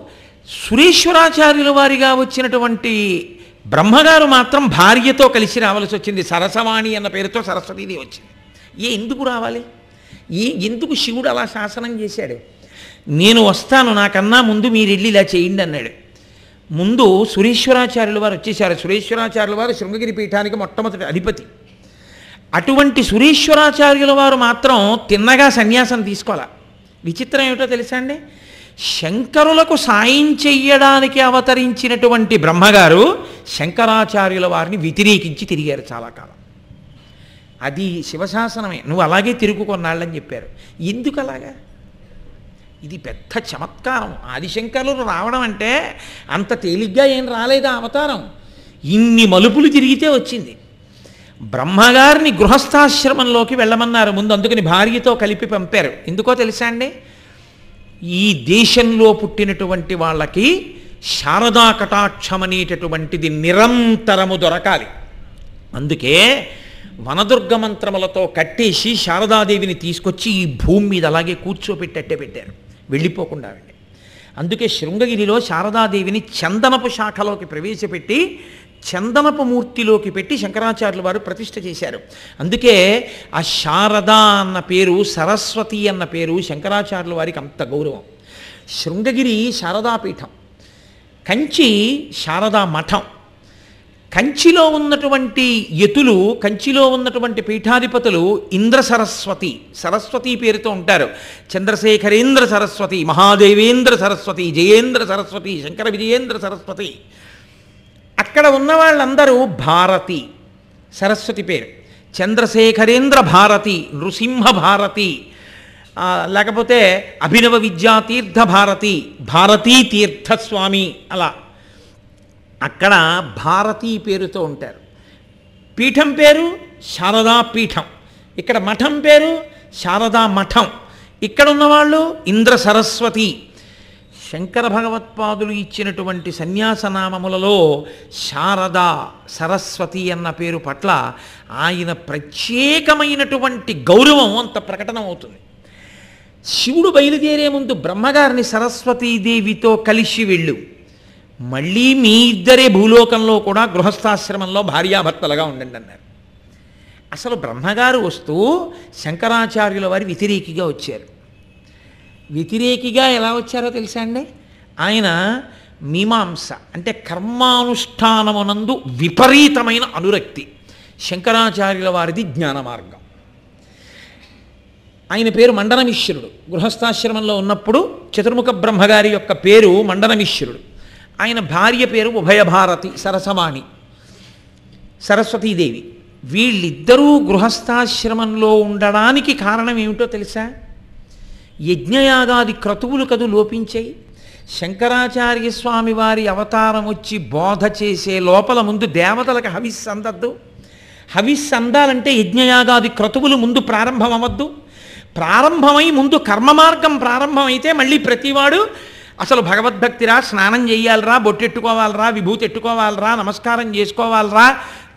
సురేశ్వరాచార్యుల వారిగా వచ్చినటువంటి బ్రహ్మగారు మాత్రం భార్యతో కలిసి రావాల్సి వచ్చింది. సరసవాణి అన్న పేరుతో సరస్వతీది వచ్చింది. ఏ ఎందుకు రావాలి? ఏ ఎందుకు శివుడు అలా శాసనం చేశాడు? నేను వస్తాను నాకన్నా ముందు మీరు వెళ్ళి ఇలా చేయండి అన్నాడు. ముందు సురేశ్వరాచార్యుల వారు వచ్చేసారు. సురేశ్వరాచార్యుల వారు శృంగగిరి పీఠానికి మొట్టమొదటి అధిపతి. అటువంటి సురేశ్వరాచార్యుల వారు మాత్రం తిన్నగా సన్యాసం తీసుకోవాల? విచిత్రం ఏమిటో తెలుసా అండి? శంకరులకు సాయం చెయ్యడానికి అవతరించినటువంటి బ్రహ్మగారు శంకరాచార్యుల వారిని వ్యతిరేకించి తిరిగారు చాలా కాలం. అది శివశాసనమే. నువ్వు అలాగే తిరుగు కొన్నాళ్ళని చెప్పారు. ఎందుకు అలాగా ఇది పెద్ద చమత్కారం. ఆదిశంకరులు రావడం అంటే అంత తేలిగ్గా ఏం రాలేదు అవతారం. ఇన్ని మలుపులు తిరిగితే వచ్చింది. బ్రహ్మగారిని గృహస్థాశ్రమంలోకి వెళ్ళమన్నారు. ముందు అందుకని భార్యతో కలిపి పంపారు. ఎందుకో తెలుసా అండి? ఈ దేశంలో పుట్టినటువంటి వాళ్ళకి శారదా కటాక్షం అనేటటువంటిది నిరంతరము దొరకాలి. అందుకే వనదుర్గ మంత్రములతో కట్టేసి శారదాదేవిని తీసుకొచ్చి ఈ భూమి మీద అలాగే కూర్చోపెట్టట్టే పెట్టారు. వెళ్ళిపోకుండా ఆవిడ్ని. అందుకే శృంగగిరిలో శారదాదేవిని చందనపు శాఖలోకి ప్రవేశపెట్టి చందనపు మూర్తిలోకి పెట్టి శంకరాచార్యుల వారు ప్రతిష్ఠ చేశారు. అందుకే ఆ శారద అన్న పేరు సరస్వతి అన్న పేరు శంకరాచార్యుల వారికి అంత గౌరవం. శృంగగిరి శారదాపీఠం కంచి శారదా మఠం. కంచిలో ఉన్నటువంటి యతులు కంచిలో ఉన్నటువంటి పీఠాధిపతులు ఇంద్ర సరస్వతి. సరస్వతి పేరుతో ఉంటారు. చంద్రశేఖరేంద్ర సరస్వతి మహాదేవేంద్ర సరస్వతి జయేంద్ర సరస్వతి శంకర విజయేంద్ర సరస్వతి. అక్కడ ఉన్న వాళ్ళందరూ భారతి. సరస్వతి పేరు. చంద్రశేఖరేంద్ర భారతి నృసింహ భారతి లేకపోతే అభినవ విద్యాతీర్థ భారతి భారతీ తీర్థస్వామి అలా. అక్కడ భారతీ పేరుతో ఉంటారు. పీఠం పేరు శారదా పీఠం. ఇక్కడ మఠం పేరు శారదా మఠం. ఇక్కడ ఉన్నవాళ్ళు ఇంద్ర సరస్వతి. శంకర భగవత్పాదులు ఇచ్చినటువంటి సన్యాసనామములలో శారద సరస్వతి అన్న పేరు పట్ల ఆయన ప్రత్యేకమైనటువంటి గౌరవం అంత ప్రకటన అవుతుంది శివుడు బయలుదేరే ముందు బ్రహ్మగారిని సరస్వతీదేవితో కలిసి వెళ్ళు. మళ్ళీ మీ ఇద్దరే భూలోకంలో కూడా గృహస్థాశ్రమంలో భార్యాభర్తలుగా ఉండండి అన్నారు. అసలు బ్రహ్మగారు వస్తూ శంకరాచార్యుల వారి వ్యతిరేకిగా వచ్చారు. వ్యతిరేకిగా ఎలా వచ్చారో తెలుసా అండి? ఆయన మీమాంస అంటే కర్మానుష్ఠానమునందు విపరీతమైన అనురక్తి శంకరాచార్యుల వారిది జ్ఞాన మార్గం ఆయన పేరు మండనమిశ్రుడు. గృహస్థాశ్రమంలో ఉన్నప్పుడు చతుర్ముఖ బ్రహ్మగారి యొక్క పేరు మండనమిశ్రుడు. ఆయన భార్య పేరు ఉభయభారతి సరసవాణి సరస్వతీదేవి. వీళ్ళిద్దరూ గృహస్థాశ్రమంలో ఉండడానికి కారణం ఏమిటో తెలుసా? యజ్ఞయాగాది క్రతువులు కదు లోపించాయి. శంకరాచార్య స్వామి వారి అవతారం వచ్చి బోధ చేసే లోపల ముందు దేవతలకు హవిస్ అందద్దు. హవిస్ అందాలంటే యజ్ఞయాగాది క్రతువులు ముందు ప్రారంభం అవ్వద్దు ప్రారంభమై ముందు కర్మ మార్గం ప్రారంభమైతే మళ్ళీ ప్రతివాడు అసలు భగవద్భక్తిరా స్నానం చేయాలరా బొట్టెట్టుకోవాలరా విభూతి ఎట్టుకోవాలరా నమస్కారం చేసుకోవాలరా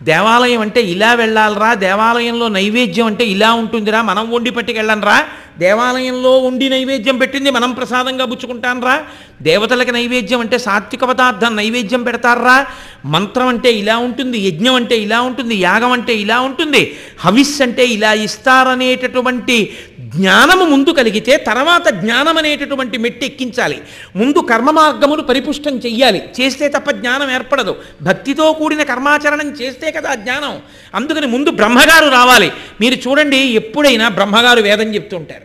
దేవాలయం అంటే ఇలా వెళ్ళాలరా దేవాలయంలో నైవేద్యం అంటే ఇలా ఉంటుందిరా మనం వండి పట్టుకెళ్ళనరా దేవాలయంలో ఉండి నైవేద్యం పెట్టింది మనం ప్రసాదంగా పుచ్చుకుంటానరా. దేవతలకు నైవేద్యం అంటే సాత్విక పదార్థం నైవేద్యం పెడతారా మంత్రం అంటే ఇలా ఉంటుంది యజ్ఞం అంటే ఇలా ఉంటుంది యాగం అంటే ఇలా ఉంటుంది. హవిస్ అంటే ఇలా ఇస్తారనేటటువంటి జ్ఞానము ముందు కలిగితే తర్వాత జ్ఞానం అనేటటువంటి మెట్టి ఎక్కించాలి. ముందు కర్మ మార్గమును పరిపుష్టం చెయ్యాలి. చేస్తే తప్ప జ్ఞానం ఏర్పడదు. భక్తితో కూడిన కర్మాచరణం చేస్తే కదా జ్ఞానం. అందుకని ముందు బ్రహ్మగారు రావాలి. మీరు చూడండి ఎప్పుడైనా బ్రహ్మగారు వేదం చెప్తుంటారు.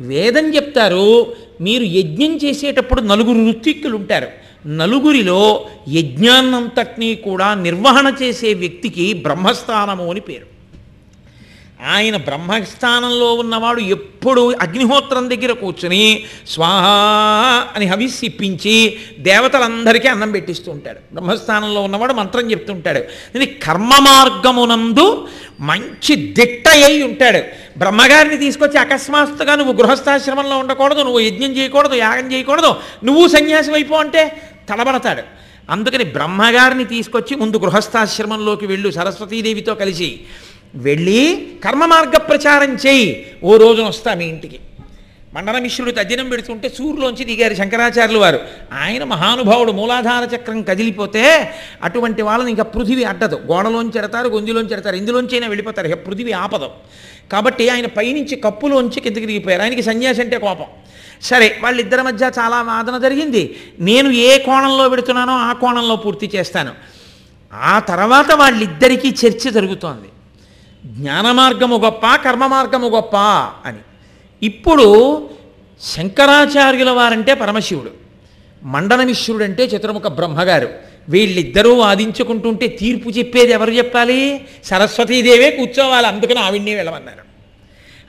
వేదం చెప్తారు మీరు యజ్ఞం చేసేటప్పుడు నలుగురు ఋత్విక్కులు ఉంటారు నలుగురిలో యజ్ఞాన్నంతటినీ కూడా నిర్వహణ చేసే వ్యక్తికి బ్రహ్మస్థానము అని పేరు. ఆయన బ్రహ్మస్థానంలో ఉన్నవాడు ఎప్పుడు అగ్నిహోత్రం దగ్గర కూర్చుని స్వాహా అని హవిస్సు ఇప్పించి దేవతలందరికీ అన్నం పెట్టిస్తూ ఉంటాడు బ్రహ్మస్థానంలో ఉన్నవాడు మంత్రం చెప్తుంటాడు. ఇది కర్మ మార్గమునందు మంచి దిట్ట అయి ఉంటాడు. బ్రహ్మగారిని తీసుకొచ్చి అకస్మాత్తుగా నువ్వు గృహస్థాశ్రమంలో ఉండకూడదు నువ్వు యజ్ఞం చేయకూడదు యాగం చేయకూడదు నువ్వు సన్యాసం అయిపో అంటే తలబడతాడు. అందుకని బ్రహ్మగారిని తీసుకొచ్చి ముందు గృహస్థాశ్రమంలోకి వెళ్ళు సరస్వతీదేవితో కలిసి. వెళ్ళి కర్మ మార్గ ప్రచారం చేయి. ఓ రోజున వస్తా మీ ఇంటికి. మండనమిశ్రుడు తజ్జనం పెడుతుంటే సూర్యులోంచి దిగారు శంకరాచార్యులు వారు. ఆయన మహానుభావుడు మూలాధార చక్రం కదిలిపోతే అటువంటి వాళ్ళని ఇంకా పృథివీ అడ్డదు. గోడలోంచి ఎడతారు గొంతులోంచి ఎడతారు ఇందులోంచి అయినా వెళ్ళిపోతారు. ఇక పృథివీ ఆపదం. కాబట్టి ఆయన పైనుంచి కప్పులోంచి కిందకి దిగిపోయారు. ఆయనకి సన్యాసి అంటే కోపం. సరే వాళ్ళిద్దరి మధ్య చాలా వాదన జరిగింది. నేను ఏ కోణంలో పెడుతున్నానో ఆ కోణంలో పూర్తి చేస్తాను. ఆ తర్వాత వాళ్ళిద్దరికీ చర్చ జరుగుతోంది. జ్ఞాన మార్గము గొప్ప కర్మ మార్గము గొప్ప అని. ఇప్పుడు శంకరాచార్యుల వారంటే పరమశివుడు మండనమిశ్రుడు అంటే చతుర్ముఖ బ్రహ్మగారు. వీళ్ళిద్దరూ వాదించుకుంటుంటే తీర్పు చెప్పేది ఎవరు చెప్పాలి? సరస్వతీదేవే కూర్చోవాలి అందుకని ఆవిడ్ని వెళ్ళమన్నారు.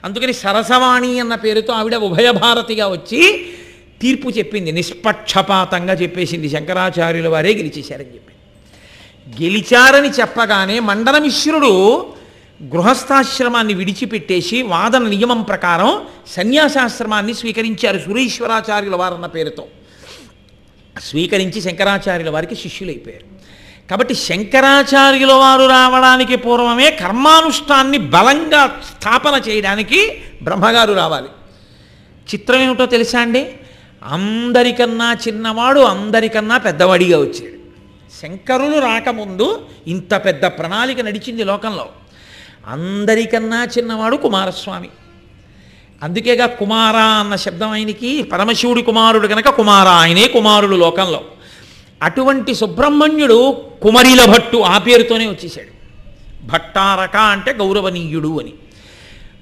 అందుకని సరసవాణి అన్న పేరుతో ఆవిడ ఉభయ భారతిగా వచ్చి తీర్పు చెప్పింది నిష్పక్షపాతంగా చెప్పేసింది శంకరాచార్యుల వారే గెలిచేశారని చెప్పి. గెలిచారని చెప్పగానే మండనమిశ్రుడు గృహస్థాశ్రమాన్ని విడిచిపెట్టేసి వాదన నియమం ప్రకారం సన్యాసాశ్రమాన్ని స్వీకరించారు సురేశ్వరాచార్యుల వారన్న పేరుతో. స్వీకరించి శంకరాచార్యుల వారికి శిష్యులైపోయారు. కాబట్టి శంకరాచార్యుల వారు రావడానికి పూర్వమే కర్మానుష్ఠాన్ని బలంగా స్థాపన చేయడానికి బ్రహ్మగారు రావాలి. చిత్రం ఏమిటో తెలుసా అండి? అందరికన్నా చిన్నవాడు అందరికన్నా పెద్దవాడిగా వచ్చాడు. శంకరులు రాకముందు ఇంత పెద్ద ప్రణాళిక నడిచింది లోకంలో. అందరికన్నా చిన్నవాడు కుమారస్వామి. అందుకేగా కుమార అన్న శబ్దం ఆయనకి పరమశివుడి కుమారుడు కనుక కుమార ఆయనే కుమారుడు లోకంలో. అటువంటి సుబ్రహ్మణ్యుడు కుమరిల భట్టు ఆ పేరుతోనే వచ్చేసాడు భట్టారక అంటే గౌరవనీయుడు అని.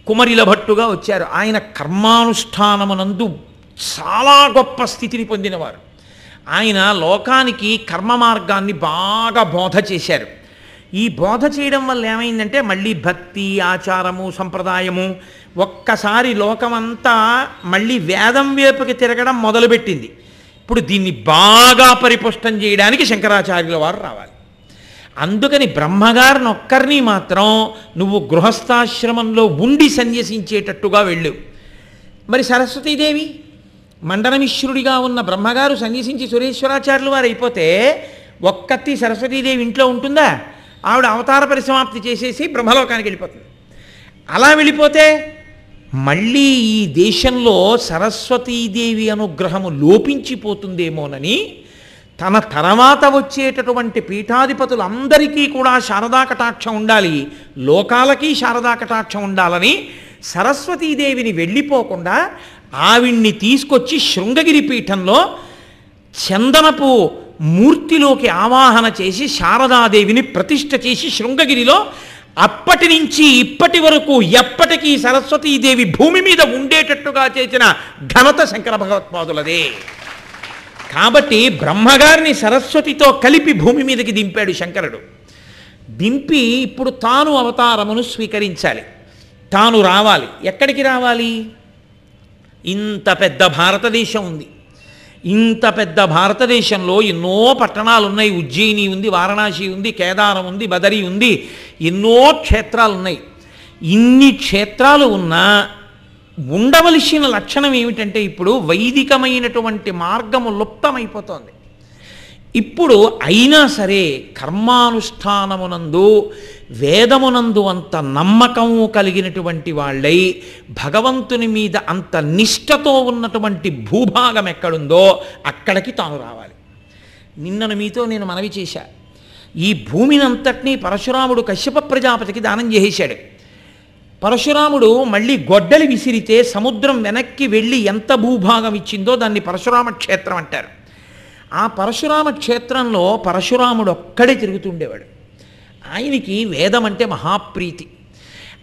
కుమరిల భట్టుగా వచ్చారు. ఆయన కర్మానుష్ఠానమునందు చాలా గొప్ప స్థితిని పొందినవారు. ఆయన లోకానికి కర్మ మార్గాన్ని బాగా బోధ చేశారు. ఈ బోధ చేయడం వల్ల ఏమైందంటే మళ్ళీ భక్తి ఆచారము సంప్రదాయము ఒక్కసారి లోకమంతా మళ్ళీ వేదం వైపుకి తిరగడం మొదలుపెట్టింది. ఇప్పుడు దీన్ని బాగా పరిపుష్టం చేయడానికి శంకరాచార్యుల వారు రావాలి. అందుకని బ్రహ్మగారిని ఒక్కరిని మాత్రం నువ్వు గృహస్థాశ్రమంలో ఉండి సన్యసించేటట్టుగా వెళ్ళు. మరి సరస్వతీదేవి మండనమిశ్రుడిగా ఉన్న బ్రహ్మగారు సన్యసించి సురేశ్వరాచార్యులు వారు అయిపోతే ఒక్కతి సరస్వతీదేవి ఇంట్లో ఉంటుందా? ఆవిడ అవతార పరిసమాప్తి చేసేసి బ్రహ్మలోకానికి వెళ్ళిపోతుంది. అలా వెళ్ళిపోతే మళ్ళీ ఈ దేశంలో సరస్వతీదేవి అనుగ్రహము లోపించిపోతుందేమోనని తన తర్వాత వచ్చేటటువంటి పీఠాధిపతులందరికీ కూడా శారదా కటాక్షం ఉండాలి లోకాలకి శారదా కటాక్షం ఉండాలని సరస్వతీదేవిని వెళ్ళిపోకుండా ఆవిణ్ణి తీసుకొచ్చి శృంగగిరి పీఠంలో చందనపు మూర్తిలోకి ఆవాహన చేసి శారదాదేవిని ప్రతిష్ఠ చేసి శృంగగిరిలో అప్పటి నుంచి ఇప్పటి వరకు ఎప్పటికీ సరస్వతీదేవి భూమి మీద ఉండేటట్టుగా చేసిన ఘనత శంకర భగవత్పాదులదే. కాబట్టి బ్రహ్మగారిని సరస్వతితో కలిపి భూమి మీదకి దింపాడు శంకరుడు. దింపి ఇప్పుడు తాను అవతారమును స్వీకరించాలి. తాను రావాలి. ఎక్కడికి రావాలి? ఇంత పెద్ద భారతదేశం ఉంది. ఇంత పెద్ద భారతదేశంలో ఎన్నో పట్టణాలు ఉన్నాయి ఉజ్జయిని ఉంది వారణాసి ఉంది కేదారం ఉంది బదరి ఉంది. ఎన్నో క్షేత్రాలు ఉన్నాయి ఇన్ని క్షేత్రాలు ఉన్నా ఉండవలసిన లక్షణం ఏమిటంటే ఇప్పుడు వైదికమైనటువంటి మార్గము లుప్తమైపోతోంది. ఇప్పుడు అయినా సరే కర్మానుష్ఠానమునందు వేదమునందు అంత నమ్మకము కలిగినటువంటి వాళ్ళై భగవంతుని మీద అంత నిష్టతో ఉన్నటువంటి భూభాగం ఎక్కడుందో అక్కడికి తాను రావాలి. నిన్నను మీతో నేను మనవి చేశా. ఈ భూమినంతటినీ పరశురాముడు కశ్యప ప్రజాపతికి దానం చేసేశాడు. పరశురాముడు మళ్ళీ గొడ్డలి విసిరితే సముద్రం వెనక్కి వెళ్ళి ఎంత భూభాగం ఇచ్చిందో దాన్ని పరశురామ క్షేత్రం అంటారు. ఆ పరశురామ క్షేత్రంలో పరశురాముడు ఒక్కడే తిరుగుతుండేవాడు ఆయనకి వేదం అంటే మహాప్రీతి.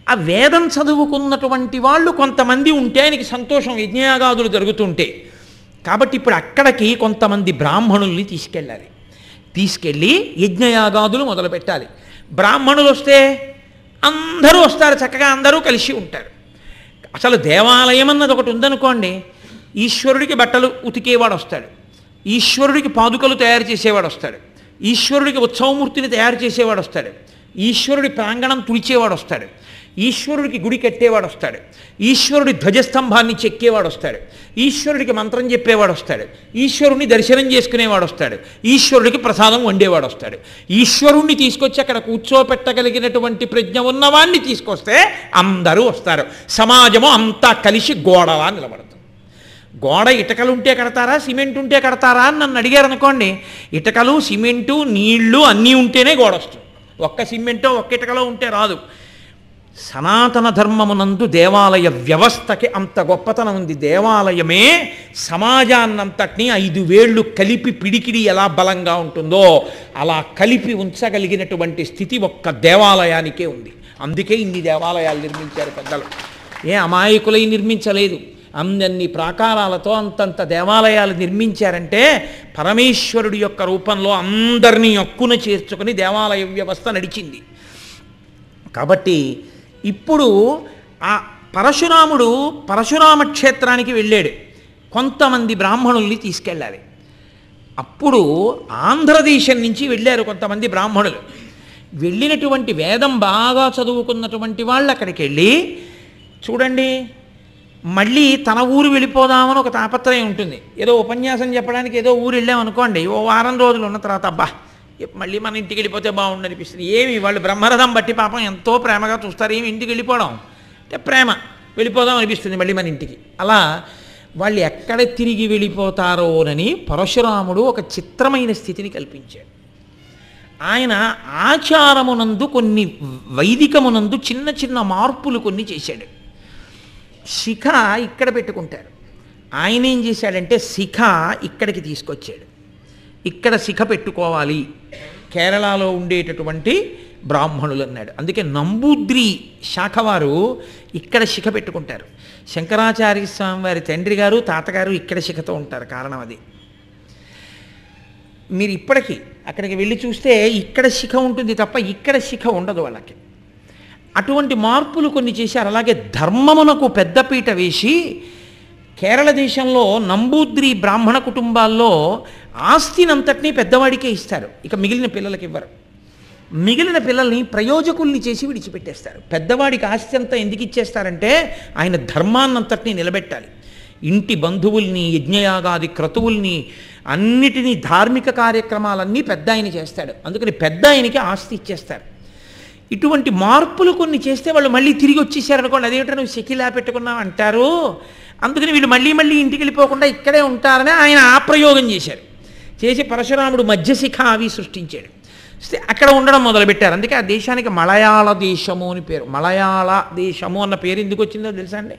ఆ వేదం చదువుకున్నటువంటి వాళ్ళు కొంతమంది ఉంటే ఆయనకి సంతోషం యజ్ఞయాగాదులు జరుగుతుంటే. కాబట్టి ఇప్పుడు అక్కడికి కొంతమంది బ్రాహ్మణుల్ని తీసుకెళ్ళాలి. తీసుకెళ్ళి యజ్ఞయాగాదులు మొదలు పెట్టాలి బ్రాహ్మణులు వస్తే అందరూ వస్తారు చక్కగా అందరూ కలిసి ఉంటారు. అసలు దేవాలయం అన్నది ఒకటి ఉందనుకోండి ఈశ్వరుడికి బట్టలు ఉతికేవాడు వస్తాడు. ఈశ్వరుడికి పాదుకలు తయారు చేసేవాడు వస్తాడు. ఈశ్వరుడికి ఉత్సవమూర్తిని తయారు చేసేవాడు వస్తాడు. ఈశ్వరుడి ప్రాంగణం తుడిచేవాడు వస్తాడు. ఈశ్వరుడికి గుడి కట్టేవాడు వస్తాడు. ఈశ్వరుడి ధ్వజస్తంభాన్ని చెక్కేవాడు వస్తాడు. ఈశ్వరుడికి మంత్రం చెప్పేవాడు వస్తాడు. ఈశ్వరుణ్ణి దర్శనం చేసుకునేవాడు వస్తాడు. ఈశ్వరుడికి ప్రసాదం వండేవాడు వస్తాడు. ఈశ్వరుణ్ణి తీసుకొచ్చి అక్కడ కూర్చోపెట్టగలిగినటువంటి ప్రజ్ఞ ఉన్నవాణ్ణి తీసుకొస్తే అందరూ వస్తారు. సమాజము అంతా కలిసి గోడలా నిలబడదు గోడ ఇటకలు ఉంటే కడతారా సిమెంట్ ఉంటే కడతారా అని నన్ను అడిగారు అనుకోండి. ఇటకలు సిమెంటు నీళ్ళు అన్నీ ఉంటేనే గోడ వస్తుంది. ఒక్క సిమెంటో ఒక్క ఇటకలో ఉంటే రాదు. సనాతన ధర్మమునందు దేవాలయ వ్యవస్థకి అంత గొప్పతనం ఉంది. దేవాలయమే సమాజాన్నంతటినీ ఐదు వేళ్ళు కలిపి పిడికిడి ఎలా బలంగా ఉంటుందో అలా కలిపి ఉంచగలిగినటువంటి స్థితి ఒక్క దేవాలయానికే ఉంది. అందుకే ఇన్ని దేవాలయాలు నిర్మించారు పెద్దలు. ఏ అమాయకులై నిర్మించలేదు. అన్నన్ని ప్రాకారాలతో అంతంత దేవాలయాలు నిర్మించారంటే పరమేశ్వరుడి యొక్క రూపంలో అందరినీ హక్కున చేర్చుకుని దేవాలయ వ్యవస్థ నడిచింది. కాబట్టి ఇప్పుడు ఆ పరశురాముడు పరశురామ క్షేత్రానికి వెళ్ళాడు. కొంతమంది బ్రాహ్మణుల్ని తీసుకెళ్ళాలి. అప్పుడు ఆంధ్రదేశం నుంచి వెళ్ళారు కొంతమంది బ్రాహ్మణులు. వెళ్ళినటువంటి వేదం బాగా చదువుకున్నటువంటి వాళ్ళు అక్కడికి వెళ్ళి చూడండి మళ్ళీ తన ఊరు వెళ్ళిపోదామని ఒక తాపత్రయం ఉంటుంది. ఏదో ఉపన్యాసం చెప్పడానికి ఏదో ఊరు వెళ్ళామనుకోండి ఓ వారం రోజులు ఉన్న తర్వాత అబ్బా మళ్ళీ మన ఇంటికి వెళ్ళిపోతే బాగుండు అనిపిస్తుంది ఏమి వాళ్ళు బ్రహ్మరథం బట్టి పాపం ఎంతో ప్రేమగా చూస్తారు ఏమి ఇంటికి వెళ్ళిపోవడం. అంటే ప్రేమ వెళ్ళిపోదాం అనిపిస్తుంది మళ్ళీ మన ఇంటికి. అలా వాళ్ళు ఎక్కడ తిరిగి వెళ్ళిపోతారోనని పరశురాముడు ఒక చిత్రమైన స్థితిని కల్పించాడు. ఆయన ఆచారమునందు కొన్ని వైదికమునందు చిన్న చిన్న మార్పులు కొన్ని చేశాడు. శిఖ ఇక్కడ పెట్టుకుంటారు. ఆయన ఏం చేశాడంటే శిఖ ఇక్కడికి తీసుకొచ్చాడు. ఇక్కడ శిఖ పెట్టుకోవాలి. కేరళలో ఉండేటటువంటి బ్రాహ్మణులు అన్నాడు. అందుకే నంబూద్రి శాఖ వారు ఇక్కడ శిఖ పెట్టుకుంటారు. శంకరాచార్య స్వామి వారి తండ్రి గారు తాతగారు ఇక్కడ శిఖతో ఉంటారు. కారణం అది. మీరు ఇప్పటికీ అక్కడికి వెళ్ళి చూస్తే ఇక్కడ శిఖ ఉంటుంది తప్ప ఇక్కడ శిఖ ఉండదు వాళ్ళకి. అటువంటి మార్పులు కొన్ని చేశారు. అలాగే ధర్మమునకు పెద్దపీట వేసి కేరళ దేశంలో నంబూద్రి బ్రాహ్మణ కుటుంబాల్లో ఆస్తినంతటినీ పెద్దవాడికే ఇస్తారు. ఇక మిగిలిన పిల్లలకి ఇవ్వరు. మిగిలిన పిల్లల్ని ప్రయోజకుల్ని చేసి విడిచిపెట్టేస్తారు. పెద్దవాడికి ఆస్తి అంతా ఎందుకు ఇచ్చేస్తారంటే ఆయన ధర్మాన్నంతటినీ నిలబెట్టాలి. ఇంటి బంధువుల్ని యజ్ఞయాగాది క్రతువుల్ని అన్నిటినీ ధార్మిక కార్యక్రమాలన్నీ పెద్ద ఆయన చేస్తాడు. అందుకని పెద్ద ఆయనకి ఆస్తి ఇచ్చేస్తారు. ఇటువంటి మార్పులు కొన్ని చేస్తే వాళ్ళు మళ్ళీ తిరిగి వచ్చేసారు అనుకోండి అదేమిటో నువ్వు శకిలా పెట్టుకున్నావు అంటారు. అందుకని వీళ్ళు మళ్ళీ మళ్ళీ ఇంటికి వెళ్ళిపోకుండా ఇక్కడే ఉంటారని ఆయన ఆ ప్రయోగం చేశారు. చేసి పరశురాముడు మధ్యశిఖ అవి సృష్టించాడు. సరే, అక్కడ ఉండడం మొదలుపెట్టారు. అందుకే ఆ దేశానికి మలయాళ దేశము అని పేరు. మలయాళ దేశము అన్న పేరు ఎందుకు వచ్చిందో తెలుసా అండి?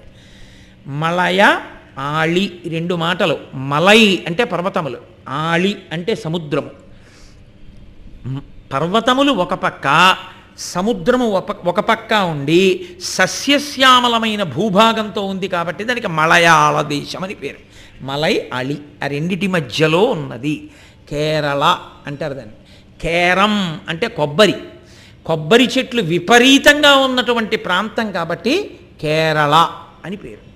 మలయ ఆళి ఈ రెండు మాటలు. మలై అంటే పర్వతములు. ఆళి అంటే సముద్రము. మ్, పర్వతములు ఒక పక్క సముద్రము ఒక ఒక పక్క ఉండి సస్యశ్యామలమైన భూభాగంతో ఉంది కాబట్టి దానికి మలయాళ దేశం అని పేరు. మలై అళి ఆ రెండిటి మధ్యలో ఉన్నది. కేరళ అంటారు దాన్ని. కేరం అంటే కొబ్బరి. కొబ్బరి చెట్లు విపరీతంగా ఉన్నటువంటి ప్రాంతం కాబట్టి కేరళ అని పేరు.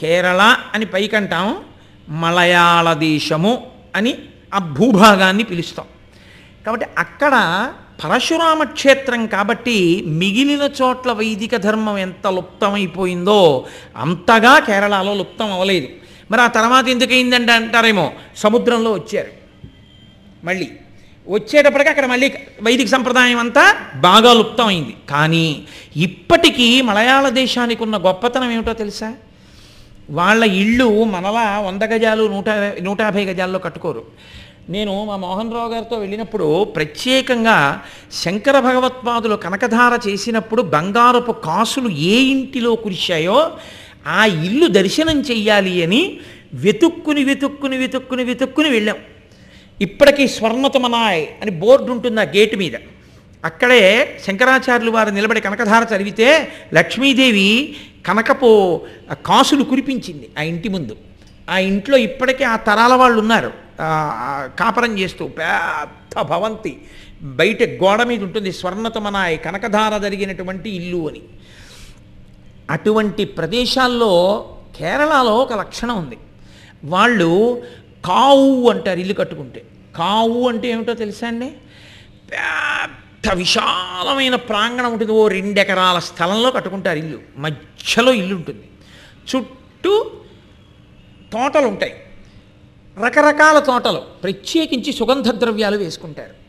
కేరళ అని పైకంటాం మలయాళ దేశము అని ఆ భూభాగాన్ని పిలుస్తాం. కాబట్టి అక్కడ పరశురామ క్షేత్రం కాబట్టి మిగిలిన చోట్ల వైదిక ధర్మం ఎంత లుప్తమైపోయిందో అంతగా కేరళలో లుప్తం అవ్వలేదు. మరి ఆ తర్వాత ఎందుకయిందంటే అంటారేమో సముద్రంలో వచ్చారు. మళ్ళీ వచ్చేటప్పటికి అక్కడ మళ్ళీ వైదిక సంప్రదాయం అంతా బాగా లుప్తమైంది. కానీ ఇప్పటికీ మలయాళ దేశానికి ఉన్న గొప్పతనం ఏమిటో తెలుసా? వాళ్ళ ఇళ్ళు మనలా వంద గజాలు నూట నూట యాభై గజాల్లో కట్టుకోరు. నేను మా మోహన్ రావు గారితో వెళ్ళినప్పుడు ప్రత్యేకంగా శంకర భగవత్పాదులు కనకధార చేసినప్పుడు బంగారపు కాసులు ఏ ఇంటిలో కురిశాయో ఆ ఇల్లు దర్శనం చెయ్యాలి అని వెతుక్కుని వెతుక్కుని వెతుక్కుని వెతుక్కుని వెళ్ళాం. ఇప్పటికీ స్వర్ణతమనాయ్ అని బోర్డు ఉంటుంది ఆ గేటు మీద. అక్కడే శంకరాచార్యులు వారు నిలబడి కనకధార చదివితే లక్ష్మీదేవి కనకపు కాసులు కురిపించింది ఆ ఇంటి ముందు. ఆ ఇంట్లో ఇప్పటికీ ఆ తరాల వాళ్ళు ఉన్నారు. కాపరం చేస్తూ పెద్ద భవంతి. బయట గోడ మీద ఉంటుంది స్వర్ణతమనాయ్ కనకధార జరిగినటువంటి ఇల్లు అని. అటువంటి ప్రదేశాల్లో కేరళలో ఒక లక్షణం ఉంది. వాళ్ళు కావు అంటారు ఇల్లు కట్టుకుంటే. కావు అంటే ఏమిటో తెలుసా అండి? పెద్ద విశాలమైన ప్రాంగణం ఉంటుంది. ఓ రెండెకరాల స్థలంలో కట్టుకుంటారు ఇల్లు. మధ్యలో ఇల్లు ఉంటుంది. చుట్టూ తోటలు ఉంటాయి. రకరకాల తోటలు ప్రత్యేకించి సుగంధ ద్రవ్యాలు వేసుకుంటారు.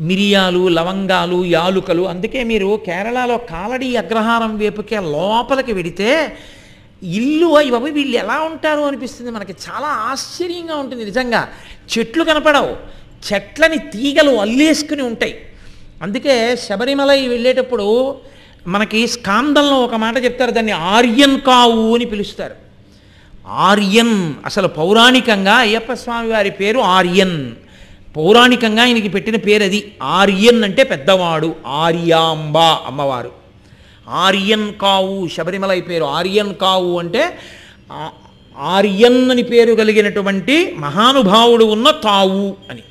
మిరియాలు లవంగాలు యాలుకలు అందుకే మీరు కేరళలో కాలడి అగ్రహారం వేపుకే లోపలికి వెడితే ఇల్లు అవి వీళ్ళు ఎలా ఉంటారు అనిపిస్తుంది మనకి. చాలా ఆశ్చర్యంగా ఉంటుంది నిజంగా. చెట్లు కనపడవు. చెట్లని తీగలు అల్లేసుకుని ఉంటాయి. అందుకే శబరిమల వెళ్ళేటప్పుడు మనకి స్కాందంలో ఒక మాట చెప్తారు దాన్ని ఆర్యన్ కావు అని పిలుస్తారు. ఆర్యన్. అసలు పౌరాణికంగా అయ్యప్ప స్వామి వారి పేరు ఆర్యన్. పౌరాణికంగా ఆయనకి పెట్టిన పేరు అది ఆర్యన్ అంటే పెద్దవాడు ఆర్యాంబ అమ్మవారు. ఆర్యన్ కావు శబరిమలై పేరు. ఆర్యన్ కావు అంటే ఆర్యన్ అని పేరు కలిగినటువంటి మహానుభావుడు ఉన్న తావు అని.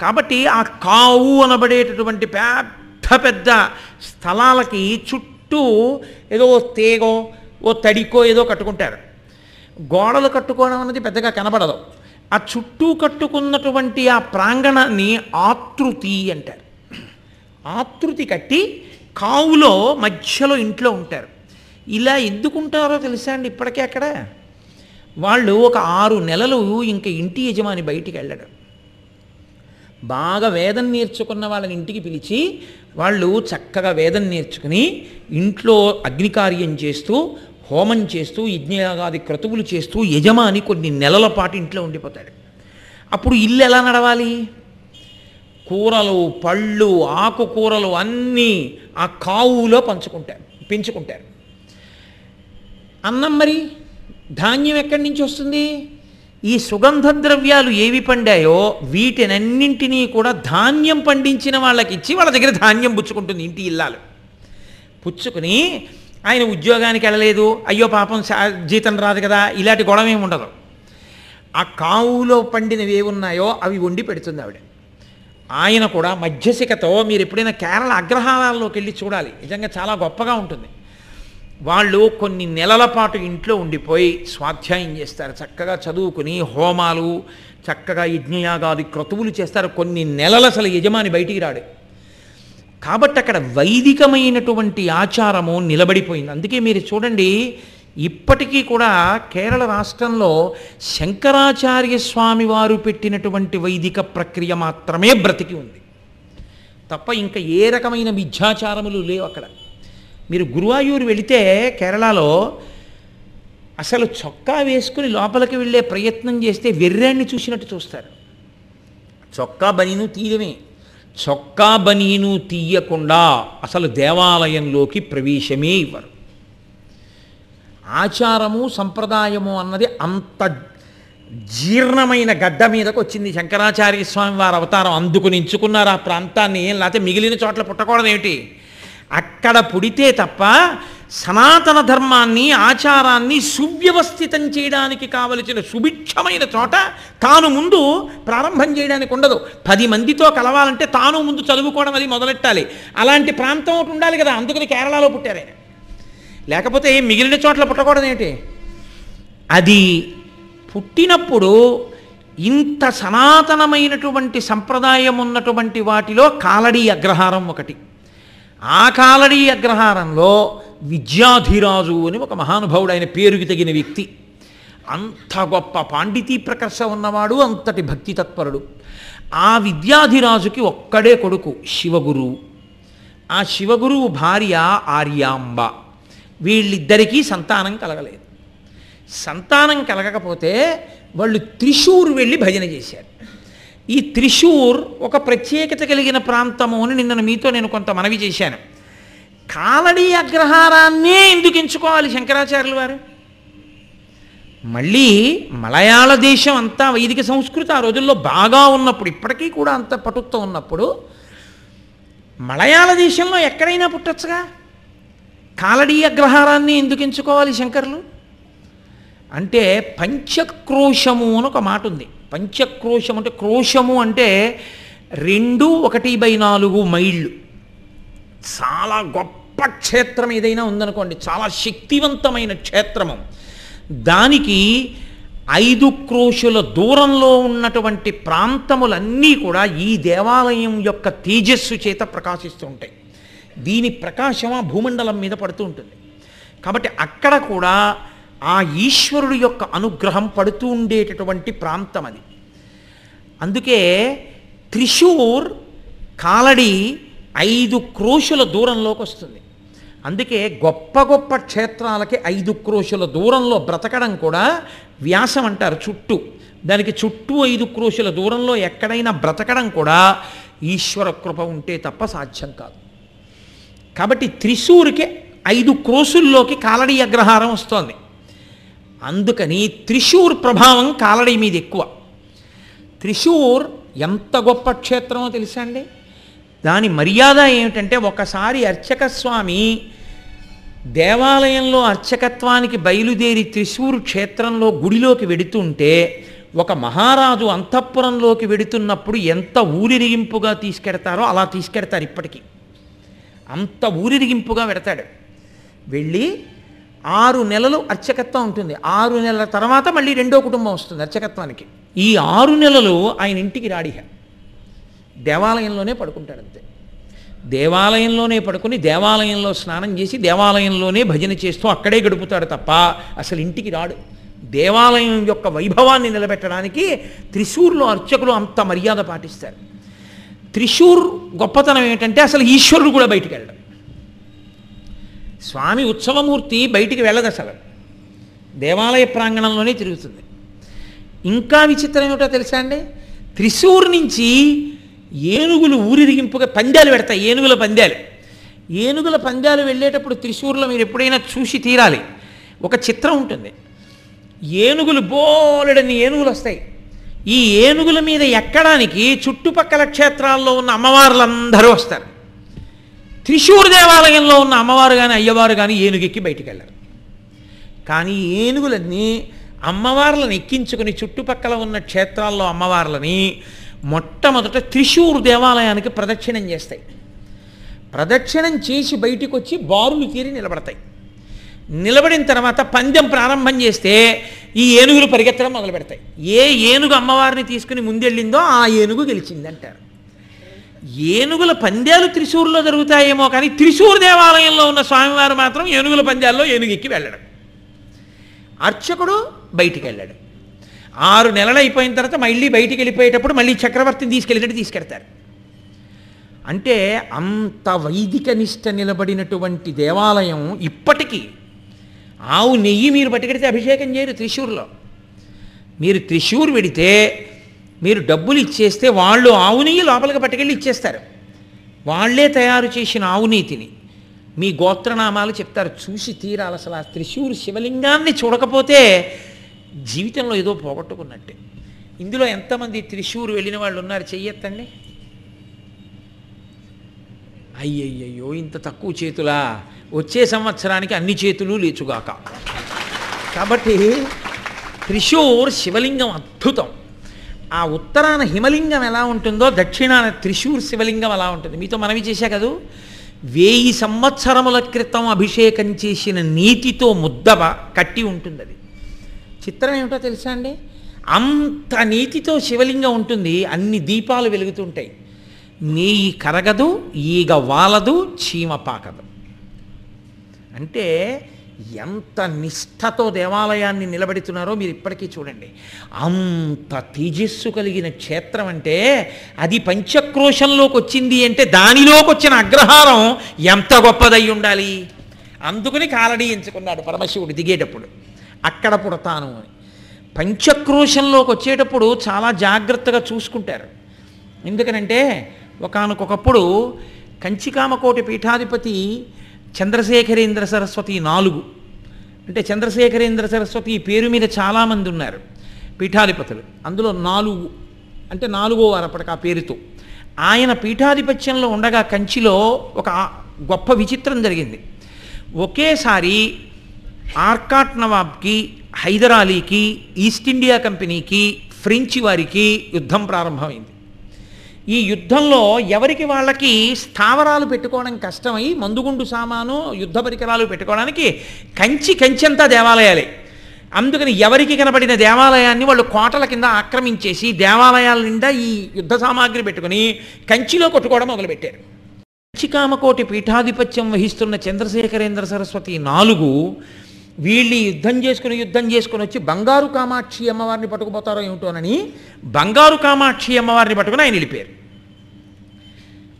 కాబట్టి ఆ కావు అనబడేటటువంటి పెద్ద పెద్ద స్థలాలకి చుట్టూ ఏదో ఓ తేగో ఓ తడికో ఏదో కట్టుకుంటారు. గోడలు కట్టుకోవడం అనేది పెద్దగా కనబడదు. ఆ చుట్టూ కట్టుకున్నటువంటి ఆ ప్రాంగణాన్ని ఆతృతి అంటారు. ఆతృతి కట్టి కావులో మధ్యలో ఇంట్లో ఉంటారు. ఇలా ఎందుకుంటారో తెలుసా అండి ఇప్పటికే అక్కడ? వాళ్ళు ఒక ఆరు నెలలు ఇంకా ఇంటి యజమాని బయటికి వెళ్ళడం. బాగా వేదం నేర్చుకున్న వాళ్ళని ఇంటికి పిలిచి వాళ్ళు చక్కగా వేదం నేర్చుకుని ఇంట్లో అగ్నికార్యం చేస్తూ హోమం చేస్తూ యజ్ఞయాగాది క్రతువులు చేస్తూ యజమాని కొన్ని నెలల పాటు ఇంట్లో ఉండిపోతాడు. అప్పుడు ఇల్లు ఎలా నడవాలి? కూరలు పళ్ళు ఆకుకూరలు అన్నీ ఆ కావులో పంచుకుంటారు పెంచుకుంటారు. అన్నం మరి ధాన్యం ఎక్కడి నుంచి వస్తుంది? ఈ సుగంధ ద్రవ్యాలు ఏవి పండాయో వీటినన్నింటినీ కూడా ధాన్యం పండించిన వాళ్ళకి ఇచ్చి వాళ్ళ దగ్గర ధాన్యం పుచ్చుకుంటుంది ఇంటి ఇల్లాలు. పుచ్చుకుని ఆయన ఉద్యోగానికి వెళ్ళలేదు. అయ్యో పాపం జీతం రాదు కదా. ఇలాంటి గొడవ ఏమి ఉండదు. ఆ కావులో పండినవి ఏవి ఉన్నాయో అవి వండి పెడుతుంది ఆవిడ. ఆయన కూడా మధ్యసికతో మీరు ఎప్పుడైనా కేరళ అగ్రహారాల్లోకి వెళ్ళి చూడాలి. నిజంగా చాలా గొప్పగా ఉంటుంది. వాళ్ళు కొన్ని నెలల పాటు ఇంట్లో ఉండిపోయి స్వాధ్యాయం చేస్తారు. చక్కగా చదువుకుని హోమాలు చక్కగా యజ్ఞయాగాది క్రతువులు చేస్తారు. కొన్ని నెలలు అసలు యజమాని బయటికి రాడు. కాబట్టి అక్కడ వైదికమైనటువంటి ఆచారము నిలబడిపోయింది. అందుకే మీరు చూడండి ఇప్పటికీ కూడా కేరళ రాష్ట్రంలో శంకరాచార్య స్వామి వారు పెట్టినటువంటి వైదిక ప్రక్రియ మాత్రమే బ్రతికి ఉంది. తప్ప ఇంకా ఏ రకమైన మిథ్యాచారములు లేవు అక్కడ. మీరు గురువాయూరు వెళితే కేరళలో అసలు చొక్కా వేసుకుని లోపలికి వెళ్ళే ప్రయత్నం చేస్తే వెర్రాన్ని చూసినట్టు చూస్తారు. చొక్కా బనీను తీయడమే. చొక్కా బనీను తీయకుండా అసలు దేవాలయంలోకి ప్రవేశమే ఇవ్వరు. ఆచారము సంప్రదాయము అన్నది అంత జీర్ణమైన గడ్డ మీదకు వచ్చింది శంకరాచార్య స్వామి వారి అవతారం. అందుకుని ఎంచుకున్నారు ఆ ప్రాంతాన్ని. లేకపోతే మిగిలిన చోట్ల పుట్టకూడదేమిటి? అక్కడ పుడితే తప్ప సనాతన ధర్మాన్ని ఆచారాన్ని సువ్యవస్థితం చేయడానికి కావలసిన సుభిక్షమైన చోట తాను ముందు ప్రారంభం చేయడానికి ఉండదు. పది మందితో కలవాలంటే తాను ముందు చదువుకోవడం అది మొదలెట్టాలి. అలాంటి ప్రాంతం ఒకటి ఉండాలి కదా అందుకని కేరళలో పుట్టారు. ఆయన లేకపోతే మిగిలిన చోట్ల పుట్టకూడదు ఏంటి? అది పుట్టినప్పుడు ఇంత సనాతనమైనటువంటి సంప్రదాయం ఉన్నటువంటి వాటిలో కాలడీ అగ్రహారం ఒకటి. ఆ కాలడీ అగ్రహారంలో విద్యాధిరాజు అని ఒక మహానుభావుడు ఆయన పేరుకి తగిన వ్యక్తి. అంత గొప్ప పాండితీ ప్రకర్ష ఉన్నవాడు అంతటి భక్తి తత్పరుడు ఆ విద్యాధిరాజుకి ఒక్కడే కొడుకు శివగురువు ఆ శివగురువు భార్య ఆర్యాంబ. వీళ్ళిద్దరికీ సంతానం కలగలేదు. సంతానం కలగకపోతే వాళ్ళు త్రిశూర్ వెళ్ళి భజన చేశారు. ఈ త్రిశూర్ ఒక ప్రత్యేకత కలిగిన ప్రాంతము అని నిన్న మీతో నేను కొంత మనవి చేశాను. కాలడీ అగ్రహారాన్నే ఎందుకు ఎంచుకోవాలి శంకరాచార్యులు వారు? మళ్ళీ మలయాళ దేశం అంతా వైదిక సంస్కృతి ఆ రోజుల్లో బాగా ఉన్నప్పుడు ఇప్పటికీ కూడా అంత పటుత్వం ఉన్నప్పుడు మలయాళ దేశంలో ఎక్కడైనా పుట్టచ్చుగా? కాలడీ అగ్రహారాన్ని ఎందుకు ఎంచుకోవాలి శంకర్లు? అంటే పంచక్రోశము అని ఒక మాట ఉంది. పంచక్రోశం అంటే క్రోశము అంటే రెండు ఒకటి బై నాలుగు మైళ్ళు. చాలా గొప్ప క్షేత్రం ఏదైనా ఉందనుకోండి చాలా శక్తివంతమైన క్షేత్రము. దానికి ఐదు క్రోషుల దూరంలో ఉన్నటువంటి ప్రాంతములన్నీ కూడా ఈ దేవాలయం యొక్క తేజస్సు చేత ప్రకాశిస్తూ ఉంటాయి. దీని ప్రకాశం ఆ భూమండలం మీద పడుతూ ఉంటుంది. కాబట్టి అక్కడ కూడా ఆ ఈశ్వరుడు యొక్క అనుగ్రహం పడుతూ ఉండేటటువంటి ప్రాంతం అది. అందుకే త్రిశూర్ కాలడి ఐదు క్రోషుల దూరంలోకి వస్తుంది. అందుకే గొప్ప గొప్ప క్షేత్రాలకి ఐదు క్రోషుల దూరంలో బ్రతకడం కూడా వ్యాసం అంటారు చుట్టూ. దానికి చుట్టూ ఐదు క్రోషుల దూరంలో ఎక్కడైనా బ్రతకడం కూడా ఈశ్వర కృప ఉంటే తప్ప సాధ్యం కాదు. కాబట్టి త్రిశూర్కి ఐదు క్రోసుల్లోకి కాలడీ అగ్రహారం వస్తోంది. అందుకని త్రిశూర్ ప్రభావం కాలడీ మీద ఎక్కువ. త్రిశూర్ ఎంత గొప్ప క్షేత్రమో తెలుసా అండి? దాని మర్యాద ఏమిటంటే ఒకసారి అర్చక స్వామి దేవాలయంలో అర్చకత్వానికి బయలుదేరి త్రిశూరు క్షేత్రంలో గుడిలోకి వెడుతుంటే ఒక మహారాజు అంతఃపురంలోకి వెడుతున్నప్పుడు ఎంత ఊరిరిగింపుగా తీసుకెడతారో అలా తీసుకెడతారు ఇప్పటికీ. అంత ఊరిరిగింపుగా పెడతాడు. వెళ్ళి ఆరు నెలలు అర్చకత్వం ఉంటుంది. ఆరు నెలల తర్వాత మళ్ళీ రెండో కుటుంబం వస్తుంది అర్చకత్వానికి. ఈ ఆరు నెలలు ఆయన ఇంటికి రాడిహ. దేవాలయంలోనే పడుకుంటాడు అంతే దేవాలయంలోనే పడుకుని దేవాలయంలో స్నానం చేసి దేవాలయంలోనే భజన చేస్తూ అక్కడే గడుపుతాడు తప్ప అసలు ఇంటికి రాడు. దేవాలయం యొక్క వైభవాన్ని నిలబెట్టడానికి త్రిశూర్లో అర్చకులు అంత మర్యాద పాటిస్తారు. త్రిశూర్ గొప్పతనం ఏంటంటే అసలు ఈశ్వరుడు కూడా బయటికి వెళ్ళడం. స్వామి ఉత్సవమూర్తి బయటికి వెళ్ళదు అసలు. దేవాలయ ప్రాంగణంలోనే తిరుగుతుంది. ఇంకా విచిత్రం ఏమిటో తెలుసా అండి? త్రిశూర్ నుంచి ఏనుగులు ఊరిరిగింపుగా పందాలు పెడతాయి ఏనుగుల పందాలు. ఏనుగుల పందాలు వెళ్ళేటప్పుడు త్రిశూర్లో మీరు ఎప్పుడైనా చూసి తీరాలి. ఒక చిత్రం ఉంటుంది. ఏనుగులు బోలెడని ఏనుగులు వస్తాయి. ఈ ఏనుగుల మీద ఎక్కడానికి చుట్టుపక్కల క్షేత్రాల్లో ఉన్న అమ్మవార్లందరూ వస్తారు. త్రిశూర్ దేవాలయంలో ఉన్న అమ్మవారు కానీ అయ్యవారు కానీ ఏనుగెక్కి బయటికి వెళ్ళరు కానీ ఏనుగులన్నీ అమ్మవార్లను ఎక్కించుకుని చుట్టుపక్కల ఉన్న క్షేత్రాల్లో అమ్మవార్లని మొట్టమొదట త్రిశూర్ దేవాలయానికి ప్రదక్షిణం చేస్తాయి. ప్రదక్షిణం చేసి బయటికి వచ్చి బారులు తీరి నిలబడతాయి. నిలబడిన తర్వాత పందెం ప్రారంభం చేస్తే ఈ ఏనుగులు పరిగెత్తడం మొదలు పెడతాయి. ఏ ఏనుగు అమ్మవారిని తీసుకుని ముందెళ్ళిందో ఆ ఏనుగు గెలిచిందంటారు. ఏనుగుల పంద్యాలు త్రిశూర్లో జరుగుతాయేమో కానీ త్రిశూర్ దేవాలయంలో ఉన్న స్వామివారు మాత్రం ఏనుగుల పందాల్లో ఏనుగెక్కి వెళ్ళడం. అర్చకుడు బయటికి వెళ్ళాడు. ఆరు నెలలు అయిపోయిన తర్వాత మళ్ళీ బయటికి వెళ్ళిపోయేటప్పుడు మళ్ళీ చక్రవర్తిని తీసుకెళ్ళినట్టు తీసుకెళ్తారు. అంటే అంత వైదిక నిష్ట నిలబడినటువంటి దేవాలయం ఇప్పటికీ ఆవు నెయ్యి మీరు పట్టుకెడితే అభిషేకం చేయరు త్రిశూర్లో. మీరు త్రిశూర్ వెడితే మీరు డబ్బులు ఇచ్చేస్తే వాళ్ళు ఆవు నెయ్యి లోపలికి పట్టుకెళ్ళి ఇచ్చేస్తారు. వాళ్ళే తయారు చేసిన ఆవు నీతిని మీ గోత్రనామాలు చెప్తారు చూసి తీరాలి అసలు ఆ త్రిశూర్ శివలింగాన్ని చూడకపోతే జీవితంలో ఏదో పోగొట్టుకున్నట్టే. ఇందులో ఎంతమంది త్రిశూర్ వెళ్ళిన వాళ్ళు ఉన్నారు చెయ్యొత్తండి? అయ్యయ్యయ్యో ఇంత తక్కువ చేతులా? వచ్చే సంవత్సరానికి అన్ని చేతులు లేచుగాక. కాబట్టి త్రిశూర్ శివలింగం అద్భుతం. ఆ ఉత్తరాన హిమలింగం ఎలా ఉంటుందో దక్షిణాన త్రిశూర్ శివలింగం అలా ఉంటుంది. మీతో మనవి చేశా కదూ? వేయి సంవత్సరముల క్రితం అభిషేకం చేసిన నీటితో ముద్దవ కట్టి ఉంటుంది అది చిత్రం ఏమిటో తెలుసా అండి? అంత నీతితో శివలింగం ఉంటుంది అన్ని దీపాలు వెలుగుతుంటాయి. నెయ్యి కరగదు ఈగ వాలదు చీమ పాకదు. అంటే ఎంత నిష్ఠతో దేవాలయాన్ని నిలబెడుతున్నారో మీరు ఇప్పటికీ చూడండి. అంత తేజస్సు కలిగిన క్షేత్రం అంటే అది పంచక్రోశంలోకి వచ్చింది అంటే దానిలోకి వచ్చిన అగ్రహారం ఎంత గొప్పదై ఉండాలి అందుకని కాలడీ ఎంచుకున్నాడు పరమశివుడు దిగేటప్పుడు. అక్కడ పుడతాను అని. పంచక్రోశంలోకి వచ్చేటప్పుడు చాలా జాగ్రత్తగా చూసుకుంటారు. ఎందుకనంటే ఒకనకొకప్పుడు కంచికామకోటి పీఠాధిపతి చంద్రశేఖరేంద్ర సరస్వతి నాలుగు. అంటే చంద్రశేఖరేంద్ర సరస్వతి పేరు మీద చాలామంది ఉన్నారు పీఠాధిపతులు. అందులో నాలుగు అంటే నాలుగో వారప్పటికి ఆ పేరుతో. ఆయన పీఠాధిపత్యంలో ఉండగా కంచిలో ఒక గొప్ప విచిత్రం జరిగింది. ఒకేసారి ఆర్కాట్ నవాబ్కి హైదరాలీకి ఈస్ట్ ఇండియా కంపెనీకి ఫ్రెంచి వారికి యుద్ధం ప్రారంభమైంది. ఈ యుద్ధంలో ఎవరికి వాళ్ళకి స్థావరాలు పెట్టుకోవడం కష్టమై మందుగుండు సామాను యుద్ధ పరికరాలు పెట్టుకోవడానికి కంచి కంచెంతా దేవాలయాలే. అందుకని ఎవరికి కనబడిన దేవాలయాన్ని వాళ్ళు కోటల కింద ఆక్రమించేసి దేవాలయాల నిండా ఈ యుద్ధ సామాగ్రి పెట్టుకుని కంచిలో కొట్టుకోవడం మొదలుపెట్టారు. కంచికామకోటి పీఠాధిపత్యం వహిస్తున్న చంద్రశేఖరేంద్ర సరస్వతి నాలుగు వీళ్ళు యుద్ధం చేసుకుని యుద్ధం చేసుకుని వచ్చి బంగారు కామాక్షి అమ్మవారిని పట్టుకుపోతారో ఏమిటోనని బంగారు కామాక్షి అమ్మవారిని పట్టుకుని ఆయన వెళ్ళిపోయారు.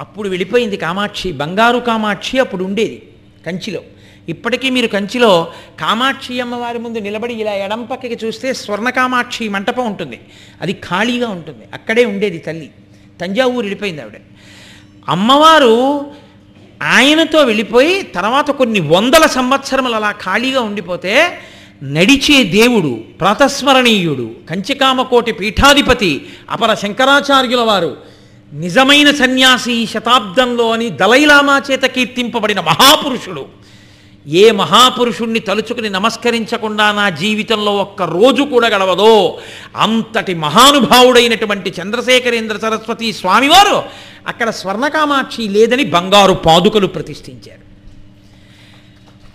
అప్పుడు వెళ్ళిపోయింది కామాక్షి బంగారు కామాక్షి అప్పుడు ఉండేది కంచిలో. ఇప్పటికీ మీరు కంచిలో కామాక్షి అమ్మవారి ముందు నిలబడి ఇలా ఎడం పక్కకి చూస్తే స్వర్ణ కామాక్షి మంటపం ఉంటుంది. అది ఖాళీగా ఉంటుంది. అక్కడే ఉండేది తల్లి. తంజావూరు వెళ్ళిపోయింది ఆవిడ. అమ్మవారు ఆయనతో వెళ్ళిపోయి తర్వాత కొన్ని వందల సంవత్సరములు అలా ఖాళీగా ఉండిపోతే నడిచే దేవుడు ప్రాతస్మరణీయుడు కంచికామకోటి పీఠాధిపతి అపర శంకరాచార్యుల వారు నిజమైన సన్యాసి ఈ శతాబ్దంలో అని దలైలామా చేత కీర్తింపబడిన మహాపురుషుడు ఏ మహాపురుషుణ్ణి తలుచుకుని నమస్కరించకుండా నా జీవితంలో ఒక్క రోజు కూడా గడవదో అంతటి మహానుభావుడైనటువంటి చంద్రశేఖరేంద్ర సరస్వతి స్వామివారు అక్కడ స్వర్ణకామాక్షి లేదని బంగారు పాదుకలు ప్రతిష్ఠించారు.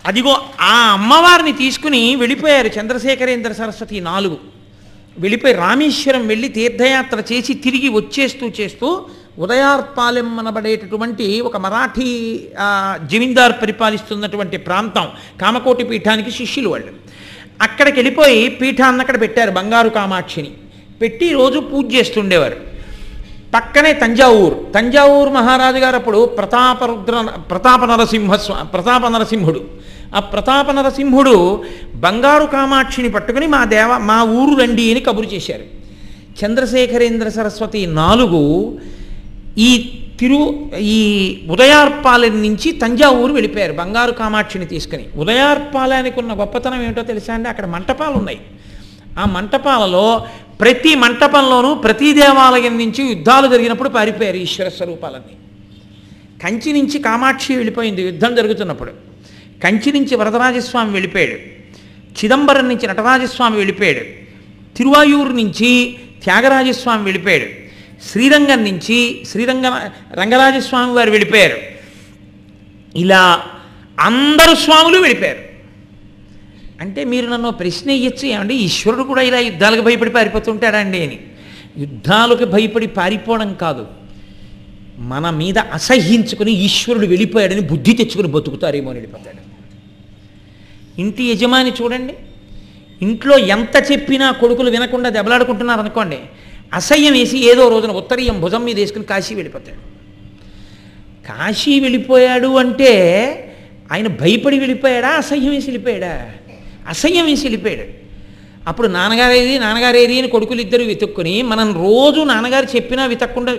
అదిగో ఆ అమ్మవారిని తీసుకుని వెళ్ళిపోయారు చంద్రశేఖరేంద్ర సరస్వతి నాలుగు. వెళ్ళిపోయి రామేశ్వరం వెళ్ళి తీర్థయాత్ర చేసి తిరిగి వచ్చేస్తూ చేస్తూ ఉదయార్పాలెం అనబడేటటువంటి ఒక మరాఠీ జమీందార్ పరిపాలిస్తున్నటువంటి ప్రాంతం కామకోటి పీఠానికి శిష్యులు వాళ్ళు. అక్కడికి వెళ్ళిపోయి పీఠాన్ని అక్కడ పెట్టారు బంగారు కామాక్షిని. పెట్టి రోజు పూజ చేస్తుండేవారు. పక్కనే తంజావూరు. తంజావూరు మహారాజు గారు అప్పుడు ప్రతాపరుద్ర ప్రతాప నరసింహ స్వా- ప్రతాప నరసింహుడు. ఆ ప్రతాప నరసింహుడు బంగారు కామాక్షిని పట్టుకుని మా దేవ మా ఊరు రండి అని కబురు చేశారు. చంద్రశేఖరేంద్ర సరస్వతి నాలుగు ఈ తిరు ఈ ఉదయార్పాలెం నుంచి తంజావూరు వెళ్ళిపోయారు బంగారు కామాక్షిని తీసుకుని. ఉదయార్పాలెనికి ఉన్న గొప్పతనం ఏమిటో తెలుసా అండి? అక్కడ మంటపాలు ఉన్నాయి. ఆ మంటపాలలో ప్రతి మంటపంలోనూ ప్రతి దేవాలయం నుంచి యుద్ధాలు జరిగినప్పుడు పారిపోయారు ఈశ్వర స్వరూపాలన్నీ. కంచి నుంచి కామాక్షి వెళ్ళిపోయింది యుద్ధం జరుగుతున్నప్పుడు. కంచి నుంచి వరదరాజస్వామి వెళ్ళిపోయాడు. చిదంబరం నుంచి నటరాజస్వామి వెళ్ళిపోయాడు. తిరువాయూరు నుంచి త్యాగరాజస్వామి వెళ్ళిపోయాడు. శ్రీరంగం నుంచి శ్రీరంగ రంగరాజస్వామి వారు వెళ్ళిపోయారు. ఇలా అందరు స్వాములు వెళ్ళిపోయారు. అంటే మీరు నన్ను ప్రశ్న ఇవ్వచ్చు ఏమండి? ఈశ్వరుడు కూడా ఇలా యుద్ధాలకు భయపడి పారిపోతుంటాడా అండి అని. యుద్ధాలకు భయపడి పారిపోవడం కాదు. మన మీద అసహ్యించుకుని ఈశ్వరుడు వెళ్ళిపోయాడని బుద్ధి తెచ్చుకుని బతుకుతారేమో అని వెళ్ళిపోతాడు. ఇంటి యజమాని చూడండి. ఇంట్లో ఎంత చెప్పినా కొడుకులు వినకుండా దెబ్బలాడుకుంటున్నారు అనుకోండి అసహ్యం వేసి ఏదో రోజున ఉత్తరీయం భుజం మీద వేసుకుని కాశీ వెళ్ళిపోతాడు. కాశీ వెళ్ళిపోయాడు అంటే ఆయన భయపడి వెళ్ళిపోయాడా? అసహ్యం వేసి వెళ్ళిపోయాడా? అసహ్యం వేసి వెళ్ళిపోయాడు. అప్పుడు నాన్నగారేది నాన్నగారేది అని కొడుకులు ఇద్దరు వెతుక్కుని మనం రోజు నాన్నగారు చెప్పినా వితక్కుండా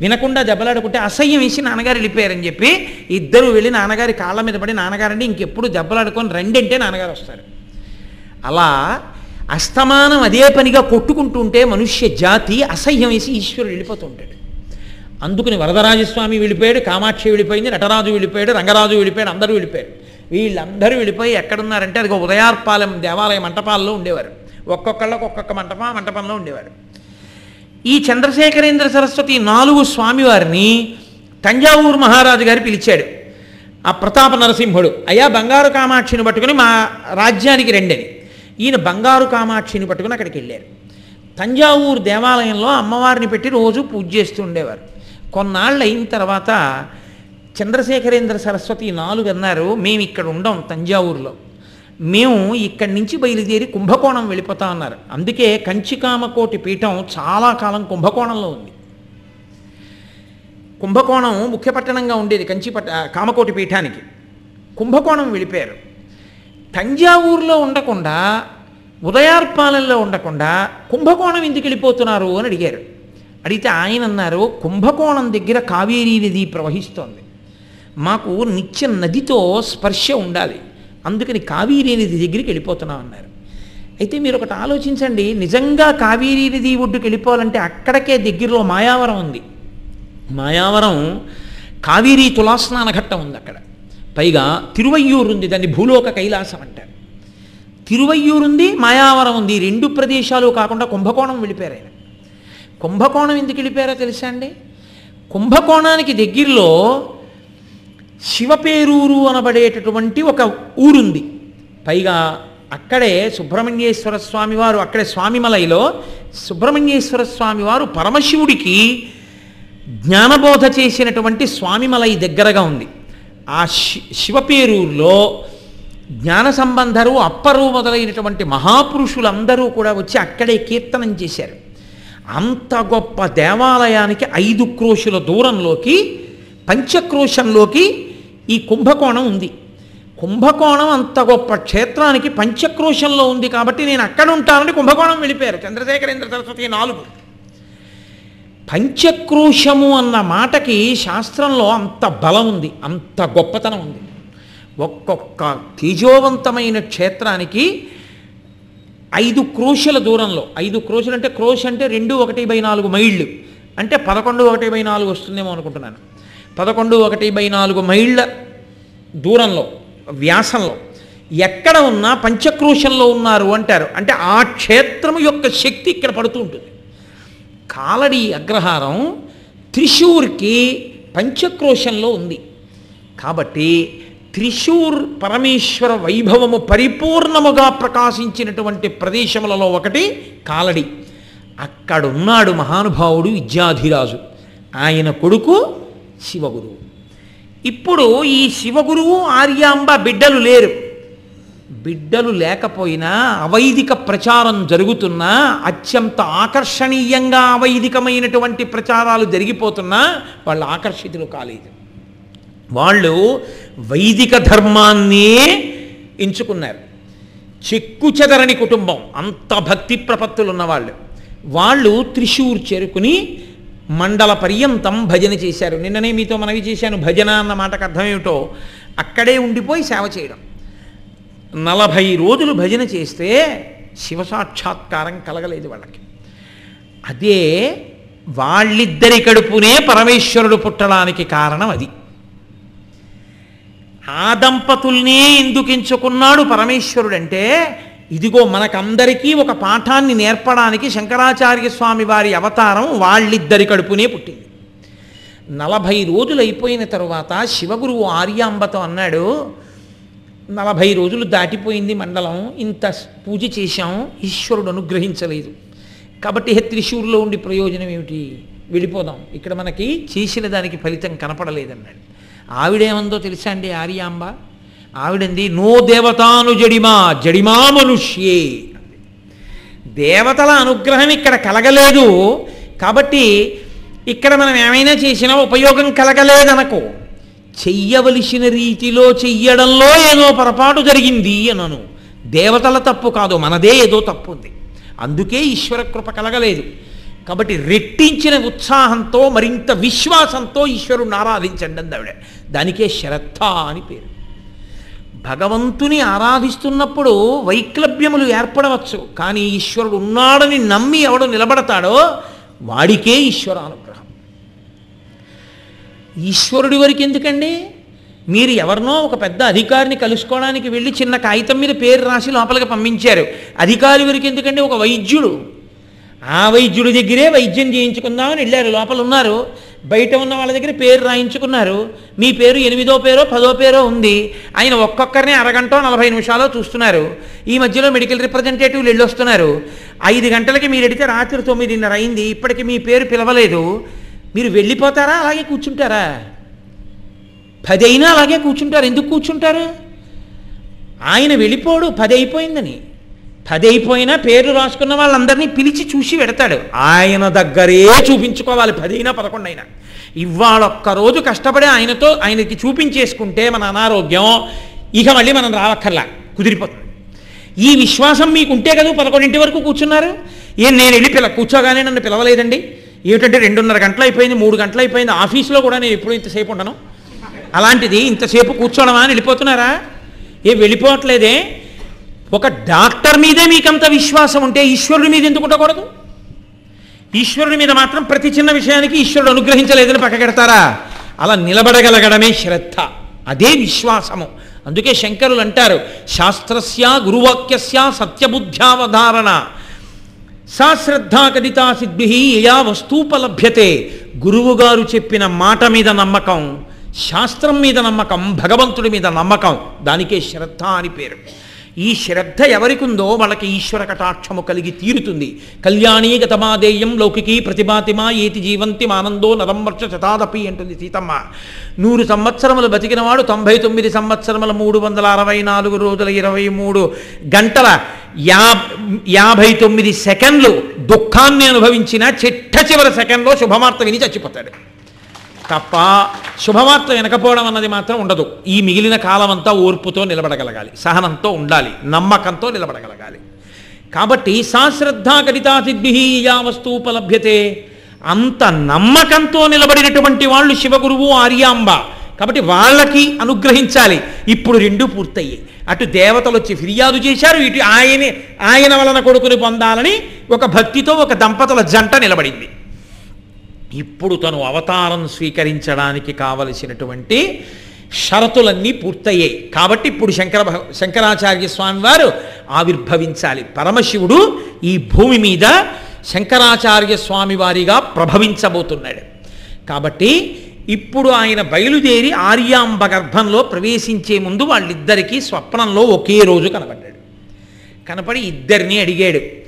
వినకుండా దెబ్బలాడుకుంటే అసహ్యం వేసి నాన్నగారు వెళ్ళిపోయారని చెప్పి ఇద్దరు వెళ్ళి నాన్నగారి కాళ్ళ మీద పడి నాన్నగారండి ఇంకెప్పుడు దెబ్బలాడుకొని రండి అంటే నాన్నగారు వస్తారు. అలా అస్తమానం అదే పనిగా కొట్టుకుంటుంటే మనుష్య జాతి అసహ్యం వేసి ఈశ్వరుడు వెళ్ళిపోతూ ఉంటాడు అందుకని వరదరాజస్వామి వెళ్ళిపోయాడు కామాక్షి వెళ్ళిపోయింది నటరాజు వెళ్ళిపోయాడు రంగరాజు వెళ్ళిపోయాడు అందరూ వెళ్ళిపోయారు. వీళ్ళందరూ వెళ్ళిపోయి ఎక్కడున్నారంటే అది ఉదయార్పాలెం దేవాలయ మంటపాల్లో ఉండేవారు. ఒక్కొక్కళ్ళకు ఒక్కొక్క మంటపం మంటపంలో ఉండేవారు. ఈ చంద్రశేఖరేంద్ర సరస్వతి నాలుగు స్వామివారిని తంజావూరు మహారాజు గారు పిలిచాడు. ఆ ప్రతాప నరసింహుడు అయ్యా బంగారు కామాక్షిని పట్టుకుని మా రాజ్యానికి రెండని. ఈయన బంగారు కామాక్షిని పట్టుకుని అక్కడికి వెళ్ళారు. తంజావూరు దేవాలయంలో అమ్మవారిని పెట్టి రోజు పూజ చేస్తూ ఉండేవారు. కొన్నాళ్ళు అయిన తర్వాత చంద్రశేఖరేంద్ర సరస్వతి నాలుగు అన్నారు మేము ఇక్కడ ఉండం తంజావూరులో. మేము ఇక్కడి నుంచి బయలుదేరి కుంభకోణం వెళ్ళిపోతా ఉన్నారు అందుకే కంచికామకోటి పీఠం చాలా కాలం కుంభకోణంలో ఉంది. కుంభకోణం ముఖ్య పట్టణంగా ఉండేది కంచి పట్ట కామకోటి పీఠానికి. కుంభకోణం వెళ్ళిపోయారు. తంజావూరులో ఉండకుండా ఉదయార్పాలెంలో ఉండకుండా కుంభకోణం ఎందుకు వెళ్ళిపోతున్నారు అని అడిగారు. అడిగితే ఆయన అన్నారు కుంభకోణం దగ్గర కావేరీ నది ప్రవహిస్తోంది. మాకు నిత్య నదితో స్పర్శ ఉండాలి. అందుకని కావేరీ నది దగ్గరికి వెళ్ళిపోతున్నాం అన్నారు. అయితే మీరు ఒకటి ఆలోచించండి నిజంగా కావేరీ నది ఒడ్డుకి వెళ్ళిపోవాలంటే అక్కడికే దగ్గరలో మాయావరం ఉంది. మాయావరం కావేరీ తులాస్నాన ఘట్టం ఉంది అక్కడ. పైగా తిరువయ్యూరు ఉంది దాన్ని భూలోక కైలాసం అంటారు. తిరువయ్యూరు ఉంది మాయావరం ఉంది రెండు ప్రదేశాలు కాకుండా కుంభకోణం వెళ్ళిపోయారు ఆయన. కుంభకోణం ఎందుకు వెళ్ళిపోయారో తెలుసా అండి? కుంభకోణానికి దగ్గరలో శివపేరూరు అనబడేటటువంటి ఒక ఊరుంది. పైగా అక్కడే సుబ్రహ్మణ్యేశ్వర స్వామివారు అక్కడే స్వామిమలైలో సుబ్రహ్మణ్యేశ్వర స్వామివారు పరమశివుడికి జ్ఞానబోధ చేసినటువంటి స్వామిమలై దగ్గరగా ఉంది. ఆ శి శివపేరూరులో జ్ఞాన సంబంధరు అప్పరు మొదలైనటువంటి మహాపురుషులందరూ కూడా వచ్చి అక్కడే కీర్తనం చేశారు. అంత గొప్ప దేవాలయానికి ఐదు క్రోషుల దూరంలోకి పంచక్రోశంలోకి ఈ కుంభకోణం ఉంది. కుంభకోణం అంత గొప్ప క్షేత్రానికి పంచక్రోశంలో ఉంది కాబట్టి నేను అక్కడ ఉంటానని కుంభకోణం వెళ్ళిపోయారు. చంద్రశేఖరేంద్ర సరస్వతి నాలుగు. పంచక్రోశము అన్న మాటకి శాస్త్రంలో అంత బలం ఉంది అంత గొప్పతనం ఉంది. ఒక్కొక్క తేజోవంతమైన క్షేత్రానికి ఐదు క్రోషల దూరంలో ఐదు క్రోషలు అంటే క్రోష్ అంటే రెండు ఒకటి బై నాలుగు మైళ్ళు. అంటే పదకొండు ఒకటి బై నాలుగు వస్తుందేమో అనుకుంటున్నాను. పదకొండు ఒకటి బై నాలుగు మైళ్ళ దూరంలో వ్యాసంలో ఎక్కడ ఉన్నా పంచక్రోశంలో ఉన్నారు అంటారు. అంటే ఆ క్షేత్రము యొక్క శక్తి ఇక్కడ పడుతూ ఉంటుంది. కాలడి అగ్రహారం త్రిశూర్కి పంచక్రోశంలో ఉంది. కాబట్టి త్రిశూర్ పరమేశ్వర వైభవము పరిపూర్ణముగా ప్రకాశించినటువంటి ప్రదేశములలో ఒకటి కాలడి. అక్కడున్నాడు మహానుభావుడు విద్యాధిరాజు. ఆయన కొడుకు శివగురువు. ఇప్పుడు ఈ శివగురువు ఆర్యాంబ బిడ్డలు లేరు. బిడ్డలు లేకపోయినా అవైదిక ప్రచారం జరుగుతున్నా అత్యంత ఆకర్షణీయంగా అవైదికమైనటువంటి ప్రచారాలు జరిగిపోతున్నా వాళ్ళు ఆకర్షితులు కాలేదు. వాళ్ళు వైదిక ధర్మాన్నే ఎంచుకున్నారు. చెక్కు చెదరని కుటుంబం అంత భక్తి ప్రపత్తులు ఉన్నవాళ్ళు వాళ్ళు త్రిశూర్ చేరుకుని మండల పర్యంతం భజన చేశారు. నిన్ననే మీతో మనవి చేశాను భజన అన్న మాటకు అర్థమేమిటో అక్కడే ఉండిపోయి సేవ చేయడం. నలభై రోజులు భజన చేస్తే శివ సాక్షాత్కారం కలగలేదు వాళ్ళకి. అదే వాళ్ళిద్దరి కడుపునే పరమేశ్వరుడు పుట్టడానికి కారణం అది. ఆ దంపతుల్నే ఎందుకు ఎంచుకున్నాడు పరమేశ్వరుడు అంటే ఇదిగో మనకందరికీ ఒక పాఠాన్ని నేర్పడానికి శంకరాచార్య స్వామి వారి అవతారం వాళ్ళిద్దరి కడుపునే పుట్టింది. నలభై రోజులు అయిపోయిన తరువాత శివగురువు ఆర్యాంబతో అన్నాడు నలభై రోజులు దాటిపోయింది మండలం. ఇంత పూజ చేశాం ఈశ్వరుడు అనుగ్రహించలేదు. కాబట్టి హే త్రిశూర్లో ఉండి ప్రయోజనం ఏమిటి? వెళ్ళిపోదాం. ఇక్కడ మనకి చేసిన దానికి ఫలితం కనపడలేదన్నాడు. ఆవిడేమందో తెలుసా అండి ఆర్యాంబ? ఆవిడంది నో దేవతాను జడిమా జడిమా మనుష్యే దేవతల అనుగ్రహం ఇక్కడ కలగలేదు. కాబట్టి ఇక్కడ మనం ఏమైనా చేసినా ఉపయోగం కలగలేదనకో చెయ్యవలసిన రీతిలో చెయ్యడంలో ఏదో పొరపాటు జరిగింది అనను. దేవతల తప్పు కాదు మనదే ఏదో తప్పు ఉంది. అందుకే ఈశ్వర కృప కలగలేదు. కాబట్టి రెట్టించిన ఉత్సాహంతో మరింత విశ్వాసంతో ఈశ్వరుణ్ణి ఆరాధించండి ఆవిడ. దానికే శ్రద్ధ అని పేరు. భగవంతుని ఆరాధిస్తున్నప్పుడు వైక్లభ్యములు ఏర్పడవచ్చు. కానీ ఈశ్వరుడు ఉన్నాడని నమ్మి ఎవడు నిలబడతాడో వాడికే ఈశ్వర ఈశ్వరుడి వరకు ఎందుకండి? మీరు ఎవరినో ఒక పెద్ద అధికారిని కలుసుకోవడానికి వెళ్ళి చిన్న కాగితం మీద పేరు రాసి లోపలికి పంపించారు. అధికారి వరకు ఎందుకండి? ఒక వైద్యుడు. ఆ వైద్యుడి దగ్గరే వైద్యం చేయించుకుందామని వెళ్ళారు. లోపల ఉన్నారు. బయట ఉన్న వాళ్ళ దగ్గర పేరు రాయించుకున్నారు. మీ పేరు ఎనిమిదో పేరో పదో పేరో ఉంది. ఆయన ఒక్కొక్కరిని అరగంట నలభై నిమిషాలు చూస్తున్నారు. ఈ మధ్యలో మెడికల్ రిప్రజెంటేటివ్లు వెళ్ళొస్తున్నారు. ఐదు గంటలకి మీరు ఎడితే రాత్రి తొమ్మిదిన్నర అయింది. ఇప్పటికి మీ పేరు పిలవలేదు. మీరు వెళ్ళిపోతారా? అలాగే కూర్చుంటారా? పది అయినా అలాగే కూర్చుంటారు. ఎందుకు కూర్చుంటారు? ఆయన వెళ్ళిపోడు పది అయిపోయిందని పది అయిపోయినా పేర్లు రాసుకున్న వాళ్ళందరినీ పిలిచి చూసి పెడతాడు ఆయన దగ్గరే చూపించుకోవాలి పది అయినా పదకొండు అయినా ఇవాళ ఒక్కరోజు కష్టపడి ఆయనతో ఆయనకి చూపించేసుకుంటే మన అనారోగ్యం ఇక మళ్ళీ మనం రావక్కర్లా. కుదిరిపోతుంది. ఈ విశ్వాసం మీకు ఉంటే కదా పదకొండింటి వరకు కూర్చున్నారు? ఏం నేను వెళ్ళి పిల్ల కూర్చోగానే నన్ను పిలవలేదండి. ఏమిటంటే రెండున్నర గంటలు అయిపోయింది మూడు గంటలు అయిపోయింది. ఆఫీస్లో కూడా నేను ఎప్పుడు ఇంతసేపు ఉండను. అలాంటిది ఇంతసేపు కూర్చోడమా అని వెళ్ళిపోతున్నారా? ఏ వెళ్ళిపోవట్లేదే. ఒక డాక్టర్ మీదే మీకంత విశ్వాసం ఉంటే ఈశ్వరుడి మీద ఎందుకు ఉండకూడదు? ఈశ్వరుడి మీద మాత్రం ప్రతి చిన్న విషయానికి ఈశ్వరుడు అనుగ్రహించలేదని పక్కగెడతారా అలా నిలబడగలగడమే శ్రద్ధ. అదే విశ్వాసము. అందుకే శంకరులు అంటారు శాస్త్రస్య గురువాక్యస్య సత్యబుద్ధ్యావధారణ. సా శ్రద్ధా కదితా సిద్ధి యయా వస్తూపలభ్యతే. గురువుగారు చెప్పిన మాట మీద నమ్మకం శాస్త్రం మీద నమ్మకం భగవంతుడి మీద నమ్మకం దానికే శ్రద్ధ అని పేరు. ఈ శ్రద్ధ ఎవరికి ఉందో వాళ్ళకి ఈశ్వర కటాక్షము కలిగి తీరుతుంది. కళ్యాణీ గతమాదేయం లౌకికీ ప్రతిభాతిమా ఏతి జీవంతి ఆనందో నరం వర్ష శతాదపి అంటుంది సీతమ్మ. నూరు సంవత్సరములు బతికినవాడు తొంభై తొమ్మిది సంవత్సరముల మూడు వందల అరవై నాలుగు రోజుల ఇరవై మూడు గంటల యా యాభై తొమ్మిది సెకండ్లు దుఃఖాన్ని అనుభవించిన చిట్ట చివరి సెకండ్లో శుభవార్త విని చచ్చిపోతాడు. తప్ప శుభవార్త వినకపోవడం అన్నది మాత్రం ఉండదు. ఈ మిగిలిన కాలం అంతా ఓర్పుతో నిలబడగలగాలి సహనంతో ఉండాలి నమ్మకంతో నిలబడగలగాలి. కాబట్టి సాశ్రద్ధా గణితాసిద్భి యా వస్తువుపలభ్యతే అంత నమ్మకంతో నిలబడినటువంటి వాళ్ళు శివగురువు ఆర్యాంబ. కాబట్టి వాళ్ళకి అనుగ్రహించాలి. ఇప్పుడు రెండు పూర్తయ్యాయి. అటు దేవతలు వచ్చి ఫిర్యాదు చేశారు ఇటు ఆయనే ఆయన వలన కొడుకుని పొందాలని ఒక భక్తితో ఒక దంపతుల జంట నిలబడింది. ఇప్పుడు తను అవతారం స్వీకరించడానికి కావలసినటువంటి షరతులన్నీ పూర్తయ్యాయి. కాబట్టి ఇప్పుడు శంకర శంకరాచార్య స్వామి వారు ఆవిర్భవించాలి. పరమశివుడు ఈ భూమి మీద శంకరాచార్య స్వామి వారిగా ప్రభవించబోతున్నాడు. కాబట్టి ఇప్పుడు ఆయన బయలుదేరి ఆర్యాంబ గర్భంలో ప్రవేశించే ముందు వాళ్ళిద్దరికీ స్వప్నంలో ఒకే రోజు కనబడ్డాడు. కనపడి ఇద్దరిని అడిగాడు.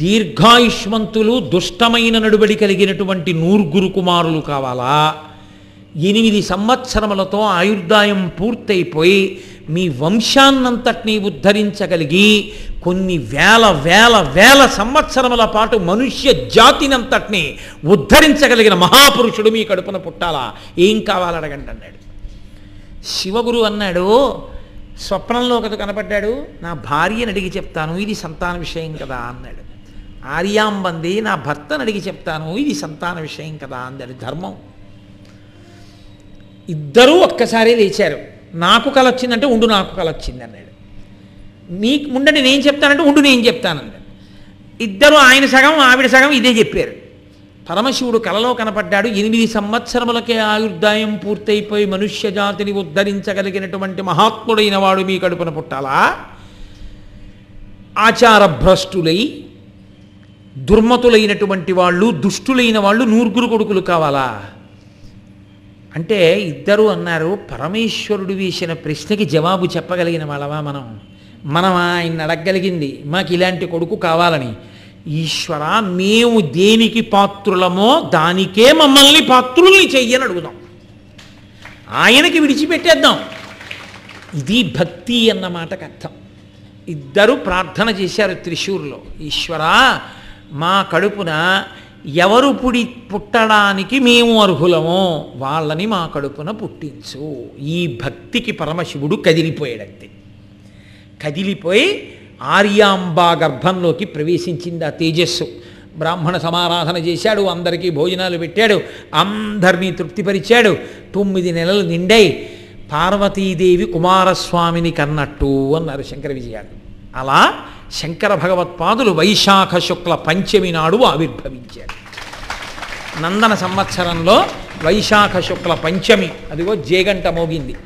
దీర్ఘాయుష్మంతులు దుష్టమైన నడుబడి కలిగినటువంటి నూర్గురు కుమారులు కావాలా ఎనిమిది సంవత్సరములతో ఆయుర్దాయం పూర్తయిపోయి మీ వంశాన్నంతటినీ ఉద్ధరించగలిగి కొన్ని వేల వేల వేల సంవత్సరముల పాటు మనుష్య జాతినంతటినీ ఉద్ధరించగలిగిన మహాపురుషుడు మీ కడుపున పుట్టాలా ఏం కావాలడగండి అన్నాడు శివగురు అన్నాడు స్వప్నంలో కదా కనపడ్డాడు నా భార్యని అడిగి చెప్తాను ఇది సంతాన విషయం కదా అన్నాడు ఆర్యాంబంది నా భర్తను అడిగి చెప్తాను. ఇది సంతాన విషయం కదా అందరి ధర్మం. ఇద్దరూ ఒక్కసారి లేచారు. నాకు కల వచ్చిందంటే ఉండు నాకు కల వచ్చింది అన్నాడు. నీకు ఉండండి నేను చెప్తానంటే ఉండు నేను చెప్తానన్నాడు ఇద్దరు ఆయన సగం ఆవిడ సగం ఇదే చెప్పారు. పరమశివుడు కలలో కనపడ్డాడు. ఎనిమిది సంవత్సరములకే ఆయుర్దాయం పూర్తయిపోయి మనుష్య జాతిని ఉద్ధరించగలిగినటువంటి మహాత్ముడైన వాడు మీ కడుపున పుట్టాలా? ఆచార భ్రష్టులై దుర్మతులైనటువంటి వాళ్ళు దుష్టులైన వాళ్ళు నూరుగురు కొడుకులు కావాలా? అంటే ఇద్దరు అన్నారు పరమేశ్వరుడు వేసిన ప్రశ్నకి జవాబు చెప్పగలిగిన వాళ్ళవా మనం? మనం ఆయన అడగగలిగింది మాకు ఇలాంటి కొడుకు కావాలని. ఈశ్వర మేము దేనికి పాత్రులమో దానికే మమ్మల్ని పాత్రుల్ని చెయ్యని అడుగుదాం. ఆయనకి విడిచిపెట్టేద్దాం. ఇది భక్తి అన్న మాటకు అర్థం. ఇద్దరు ప్రార్థన చేశారు త్రిశూర్లో. ఈశ్వరా మా కడుపున ఎవరు పుడి పుట్టడానికి మేము అర్హులమో వాళ్ళని మా కడుపున పుట్టించు. ఈ భక్తికి పరమశివుడు కదిలిపోయాడంతే. కదిలిపోయి ఆర్యాంబా గర్భంలోకి ప్రవేశించింది ఆ తేజస్సు. బ్రాహ్మణ సమారాధన చేశాడు అందరికీ భోజనాలు పెట్టాడు అందరినీ తృప్తిపరిచాడు. తొమ్మిది నెలలు నిండై పార్వతీదేవి కుమారస్వామిని కన్నట్టు అన్నారు శంకర విజయాలు. అలా శంకర భగవత్పాదులు వైశాఖ శుక్ల పంచమి నాడు ఆవిర్భవించారు నందన సంవత్సరంలో వైశాఖ శుక్ల పంచమి అదిగో జేగంట మోగింది.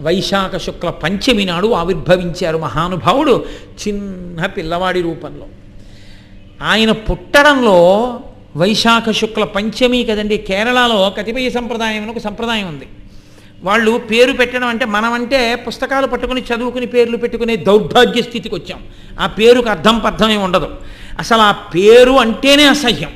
వైశాఖ శుక్ల పంచమి నాడు ఆవిర్భవించారు మహానుభావుడు చిన్న పిల్లవాడి రూపంలో. ఆయన పుట్టడంలో వైశాఖ శుక్ల పంచమి కదండి కేరళలో కతిపయ సంప్రదాయం అని ఒక సంప్రదాయం ఉంది. వాళ్ళు పేరు పెట్టడం అంటే మనమంటే పుస్తకాలు పట్టుకుని చదువుకుని పేర్లు పెట్టుకునే దౌర్భాగ్య స్థితికి వచ్చాం. ఆ పేరుకు అర్థం పర్థమే ఉండదు. అసలు ఆ పేరు అంటేనే అసహ్యం.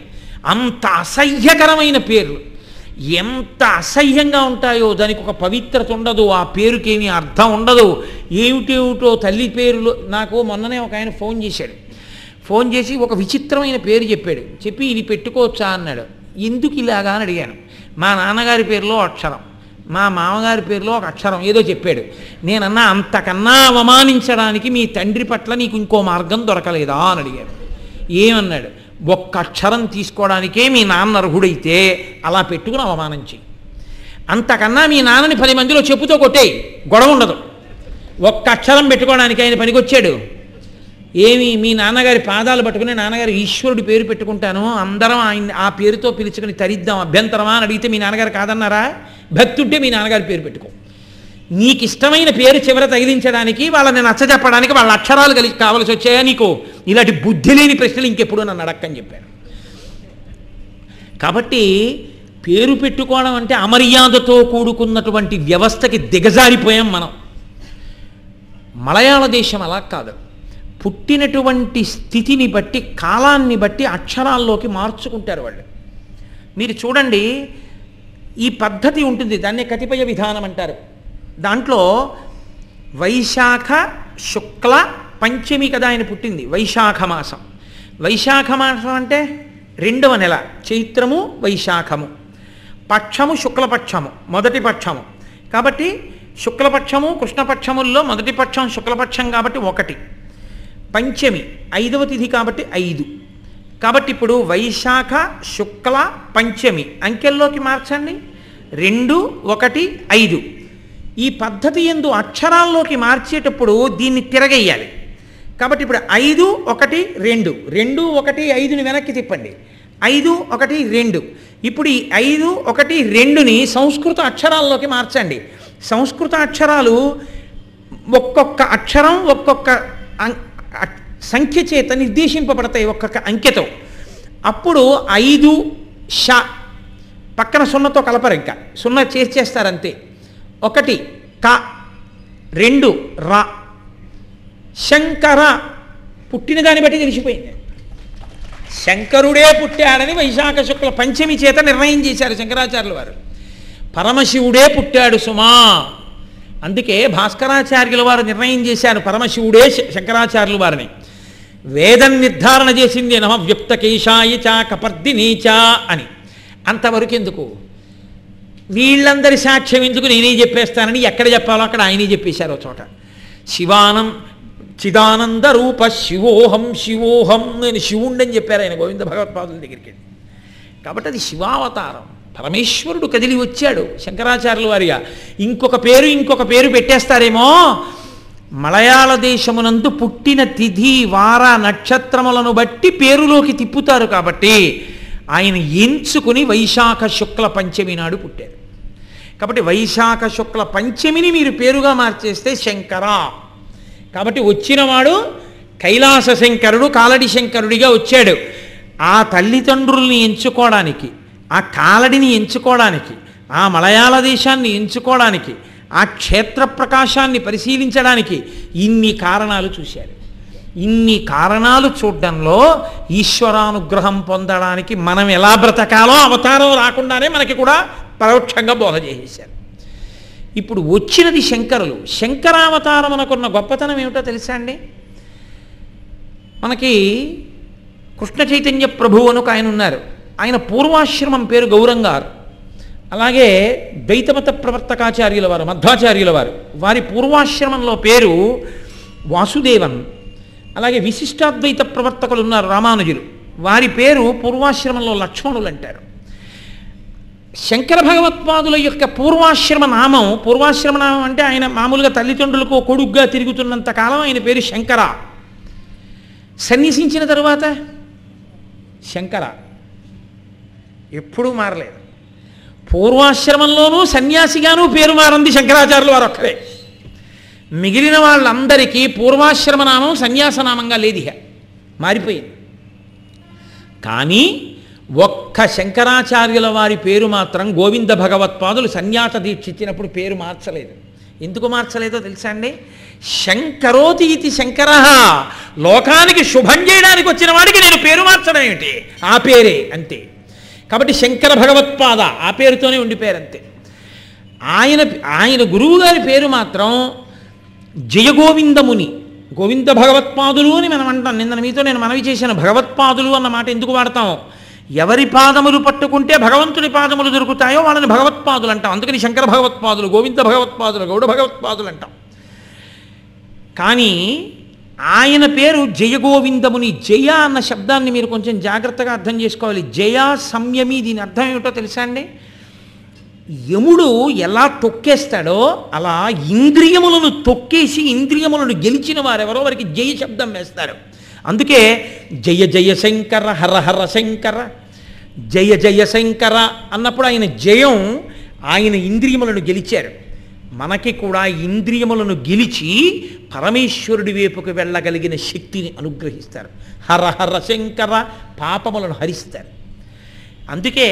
అంత అసహ్యకరమైన పేర్లు. ఎంత అసహ్యంగా ఉంటాయో దానికి ఒక పవిత్రత ఉండదు. ఆ పేరుకేమీ అర్థం ఉండదు. ఏమిటేమిటో తల్లి పేరులో నాకు మొన్ననే ఒక ఆయన ఫోన్ చేశాడు. ఫోన్ చేసి ఒక విచిత్రమైన పేరు చెప్పాడు. చెప్పి ఇది పెట్టుకోవచ్చా అన్నాడు. ఎందుకు ఇలాగా అని అడిగాను. మా నాన్నగారి పేరులో అక్షరం. మా మామగారి పేరులో ఒక అక్షరం ఏదో చెప్పాడు. నేనన్నా అంతకన్నా అవమానించడానికి మీ తండ్రి పట్ల నీకు ఇంకో మార్గం దొరకలేదా అని అడిగాడు. ఏమన్నాడు? ఒక్క అక్షరం తీసుకోవడానికే మీ నాన్న అర్హుడైతే అలా పెట్టుకుని అవమానం చెయ్యి. అంతకన్నా మీ నాన్నని పది మందిలో చెప్పుతో కొట్టేయి. గొడవ ఉండదు. ఒక్క అక్షరం పెట్టుకోవడానికి ఆయన పనికొచ్చాడు. ఏమి మీ నాన్నగారి పాదాలు పట్టుకుని నాన్నగారు ఈశ్వరుడి పేరు పెట్టుకుంటాను అందరం ఆయన ఆ పేరుతో పిలుచుకుని తరిద్దాం అభ్యంతరమా అని అడిగితే మీ నాన్నగారు కాదన్నారా? భక్తుంటే మీ నాన్నగారి పేరు పెట్టుకో. నీకు ఇష్టమైన పేరు చివర తగిలించడానికి వాళ్ళని నచ్చజెప్పడానికి వాళ్ళ అక్షరాలు కలిసి కావలసి వచ్చాయా నీకు? ఇలాంటి బుద్ధి లేని ప్రశ్నలు ఇంకెప్పుడు నన్ను అడక్కని చెప్పాను కాబట్టి పేరు పెట్టుకోవడం అంటే అమర్యాదతో కూడుకున్నటువంటి వ్యవస్థకి దిగజారిపోయాం మనం. మలయాళ దేశం అలా కాదు. పుట్టినటువంటి స్థితిని బట్టి కాలాన్ని బట్టి అక్షరాల్లోకి మార్చుకుంటారు వాళ్ళు. మీరు చూడండి ఈ పద్ధతి ఉంటుంది దాన్నే కతిపయ విధానం అంటారు. దాంట్లో వైశాఖ శుక్ల పంచమి కదా ఆయన పుట్టింది వైశాఖ మాసం. వైశాఖ మాసం అంటే రెండవ నెల చైత్రము వైశాఖము. పక్షము శుక్లపక్షము మొదటి పక్షము. కాబట్టి శుక్లపక్షము కృష్ణపక్షముల్లో మొదటి పక్షం శుక్లపక్షం కాబట్టి ఒకటి. పంచమి ఐదవ తిథి కాబట్టి ఐదు. కాబట్టి ఇప్పుడు వైశాఖ శుక్ల పంచమి అంకెల్లోకి మార్చండి. రెండు ఒకటి ఐదు. ఈ పద్ధతి ఎందు అక్షరాల్లోకి మార్చేటప్పుడు దీన్ని తిరగేయాలి. కాబట్టి ఇప్పుడు ఐదు ఒకటి రెండు. రెండు ఒకటి ఐదుని వెనక్కి తిప్పండి. ఐదు ఒకటి రెండు. ఇప్పుడు ఈ ఐదు ఒకటి రెండుని సంస్కృత అక్షరాల్లోకి మార్చండి. సంస్కృత అక్షరాలు ఒక్కొక్క అక్షరం ఒక్కొక్క అం- సంఖ్య చేత నిర్దేశింపబడతాయి ఒక్కొక్క అంకెతో. అప్పుడు ఐదు ష. పక్కన సున్నతో కలపరు ఇంకా. సున్న చేర్చేస్తారంతే ఒకటి క. రెండు ర. శంకర. పుట్టిన దాన్ని బట్టి తెలిసిపోయింది. శంకరుడే పుట్టాడని వైశాఖ శుక్ల పంచమి చేత నిర్ణయం చేశారు శంకరాచార్యుల వారు. పరమశివుడే పుట్టాడు సుమా. అందుకే భాస్కరాచార్యుల వారు నిర్ణయం చేశాను పరమశివుడే శంకరాచార్యుల వారిని. వేదం నిర్ధారణ చేసింది నమ వ్యక్తకేశాయ కపర్ది నీచా అని. అంతవరకు ఎందుకు? వీళ్ళందరి సాక్ష్యం ఎందుకు నేనే చెప్పేస్తానని ఎక్కడ చెప్పాలో అక్కడ ఆయనే చెప్పేశారు చోట. శివానం చిదానంద రూప శివోహం శివోహం అని శివుండని చెప్పారు ఆయన గోవింద భగవత్పాదుల దగ్గరికి కాబట్టి అది శివావతారం. పరమేశ్వరుడు కదిలి వచ్చాడు. శంకరాచార్యుల వారిగా ఇంకొక పేరు ఇంకొక పేరు పెట్టేస్తారేమో? మలయాళ దేశమునందు పుట్టిన తిథి వార నక్షత్రములను బట్టి పేరులోకి తిప్పుతారు కాబట్టి ఆయన ఎంచుకుని వైశాఖ శుక్ల పంచమి నాడు పుట్టారు. కాబట్టి వైశాఖ శుక్ల పంచమిని మీరు పేరుగా మార్చేస్తే శంకర. కాబట్టి వచ్చినవాడు కైలాస శంకరుడు కాలడి శంకరుడిగా వచ్చాడు. ఆ తల్లిదండ్రుల్ని ఎంచుకోవడానికి ఆ కాలడిని ఎంచుకోవడానికి ఆ మలయాళ దేశాన్ని ఎంచుకోవడానికి ఆ క్షేత్ర ప్రకాశాన్ని పరిశీలించడానికి ఇన్ని కారణాలు చూశారు. ఇన్ని కారణాలు చూడడంలో ఈశ్వరానుగ్రహం పొందడానికి మనం ఎలా బ్రతకాలో అవతారం రాకుండానే మనకి కూడా పరోక్షంగా బోధ చేసేశారు. ఇప్పుడు వచ్చినది శంకరులు. శంకరావతారమునకున్న గొప్పతనం ఏమిటో తెలుసా అండి? మనకి కృష్ణ చైతన్య ప్రభు అనుక ఆయన ఉన్నారు. ఆయన పూర్వాశ్రమం పేరు గౌరంగారు. అలాగే ద్వైతమత ప్రవర్తకాచార్యుల వారు మధ్వాచార్యుల వారు. వారి పూర్వాశ్రమంలో పేరు వాసుదేవన్. అలాగే విశిష్టాద్వైత ప్రవర్తకులు ఉన్నారు రామానుజులు. వారి పేరు పూర్వాశ్రమంలో లక్ష్మణులు అంటారు. శంకర భగవత్పాదుల యొక్క పూర్వాశ్రమ నామం పూర్వాశ్రమ నామం అంటే ఆయన మామూలుగా తల్లిదండ్రులకు కొడుగ్గా తిరుగుతున్నంత కాలం ఆయన పేరు శంకర. సన్యసించిన తరువాత శంకర. ఎప్పుడూ మారలేదు. పూర్వాశ్రమంలోనూ సన్యాసిగాను పేరు మారింది శంకరాచార్యులు వారు ఒక్కరే మిగిలిన వాళ్ళందరికీ పూర్వాశ్రమ నామం సన్యాసనామంగా లేదు ఇక మారిపోయింది. కానీ ఒక్క శంకరాచార్యుల వారి పేరు మాత్రం గోవింద భగవత్పాదులు సన్యాస దీక్ష ఇచ్చినప్పుడు పేరు మార్చలేదు. ఎందుకు మార్చలేదో తెలుసా అండి? శంకరోతి ఇది శంకర. లోకానికి శుభం చేయడానికి వచ్చిన వాడికి నేను పేరు మార్చడం ఏమిటి? ఆ పేరే అంతే. కాబట్టి శంకర భగవత్పాద ఆ పేరుతోనే ఉండిపోయారు అంతే ఆయన ఆయన గురువు గారి పేరు మాత్రం జయగోవిందముని గోవింద భగవత్పాదులు అని మనం అంటాం. నిన్న మీతో నేను మనవి చేశాను భగవత్పాదులు అన్న మాట ఎందుకు వాడతాం? ఎవరి పాదములు పట్టుకుంటే భగవంతుడి పాదములు దొరుకుతాయో వాళ్ళని భగవత్పాదులు అంటాం. అందుకని శంకర భగవత్పాదులు గోవింద భగవత్పాదులు గౌడ భగవత్పాదులు అంటాం. కానీ ఆయన పేరు జయగోవిందముని జయ అన్న శబ్దాన్ని మీరు కొంచెం జాగ్రత్తగా అర్థం చేసుకోవాలి. జయ సంయమి దీని అర్థం ఏమిటో తెలుసా అండి? యముడు ఎలా తొక్కేస్తాడో అలా ఇంద్రియములను తొక్కేసి ఇంద్రియములను గెలిచిన వారెవరో వారికి జయ శబ్దం వేస్తారు. అందుకే జయ జయ శంకర హర హర శంకర జయ జయ శంకర అన్నప్పుడు ఆయన జయం ఆయన ఇంద్రియములను గెలిచారు. మనకి కూడా ఇంద్రియములను గెలిచి పరమేశ్వరుడి వైపుకు వెళ్ళగలిగిన శక్తిని అనుగ్రహిస్తారు. హర హర శంకర పాపములను హరిస్తారు. అందుకే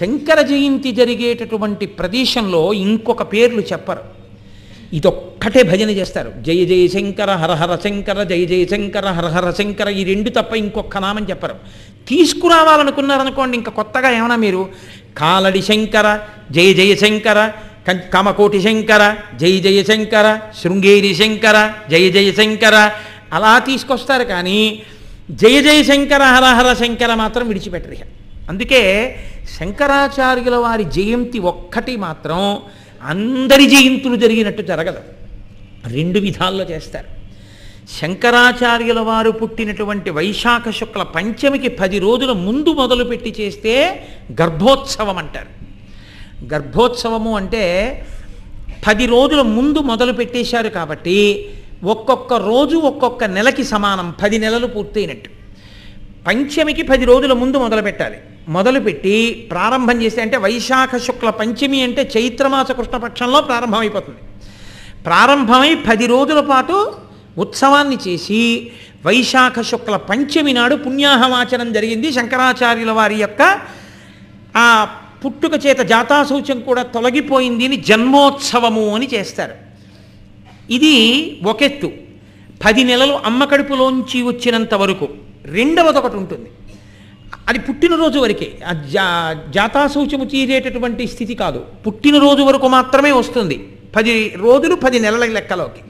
శంకర జయంతి జరిగేటటువంటి ప్రదేశంలో ఇంకొక పేర్లు చెప్పరు. ఇదొక్కటే భజన చేస్తారు. జయ జయ శంకర హరహర శంకర జయ జయ శంకర హరహర శంకర ఈ రెండు తప్ప ఇంకొక నామని చెప్పరు. తీసుకురావాలనుకున్నారనుకోండి ఇంకా కొత్తగా ఏమైనా మీరు కాలడి శంకర జయ జయ శంకర కమకోటి శంకర జయ జయ శంకర శృంగేరి శంకర జయ జయ శంకర అలా తీసుకొస్తారు కానీ జయ జయ శంకర హరహర శంకర మాత్రం విడిచిపెట్టరు అందుకే శంకరాచార్యుల వారి జయంతి ఒక్కటి మాత్రం అందరి జయంతులు జరిగినట్టు జరగదు. రెండు విధాల్లో చేస్తారు. శంకరాచార్యుల వారు పుట్టినటువంటి వైశాఖ శుక్ల పంచమికి పది రోజుల ముందు మొదలుపెట్టి చేస్తే గర్భోత్సవం అంటారు గర్భోత్సవము అంటే పది రోజుల ముందు మొదలు పెట్టేశారు కాబట్టి ఒక్కొక్క రోజు ఒక్కొక్క నెలకి సమానం పది నెలలు పూర్తయినట్టు. పంచమికి పది రోజుల ముందు మొదలు పెట్టాలి మొదలుపెట్టి ప్రారంభం చేస్తే అంటే వైశాఖ శుక్ల పంచమి అంటే చైత్రమాస కృష్ణపక్షంలో ప్రారంభమైపోతుంది. ప్రారంభమై పది రోజుల పాటు ఉత్సవాన్ని చేసి వైశాఖ శుక్ల పంచమి నాడు పుణ్యాహవాచనం జరిగింది శంకరాచార్యుల వారి యొక్క ఆ పుట్టుక చేత జాతాశౌచం కూడా తొలగిపోయింది అని జన్మోత్సవము అని చేస్తారు. ఇది ఒకెత్తు పది నెలలు అమ్మ కడుపులోంచి వచ్చినంత వరకు. రెండవది ఒకటి ఉంటుంది. అది పుట్టినరోజు వరకే. ఆ జా జాతాశౌచము తీరేటటువంటి స్థితి కాదు. పుట్టినరోజు వరకు మాత్రమే వస్తుంది. పది రోజులు పది నెలల లెక్కలోకి.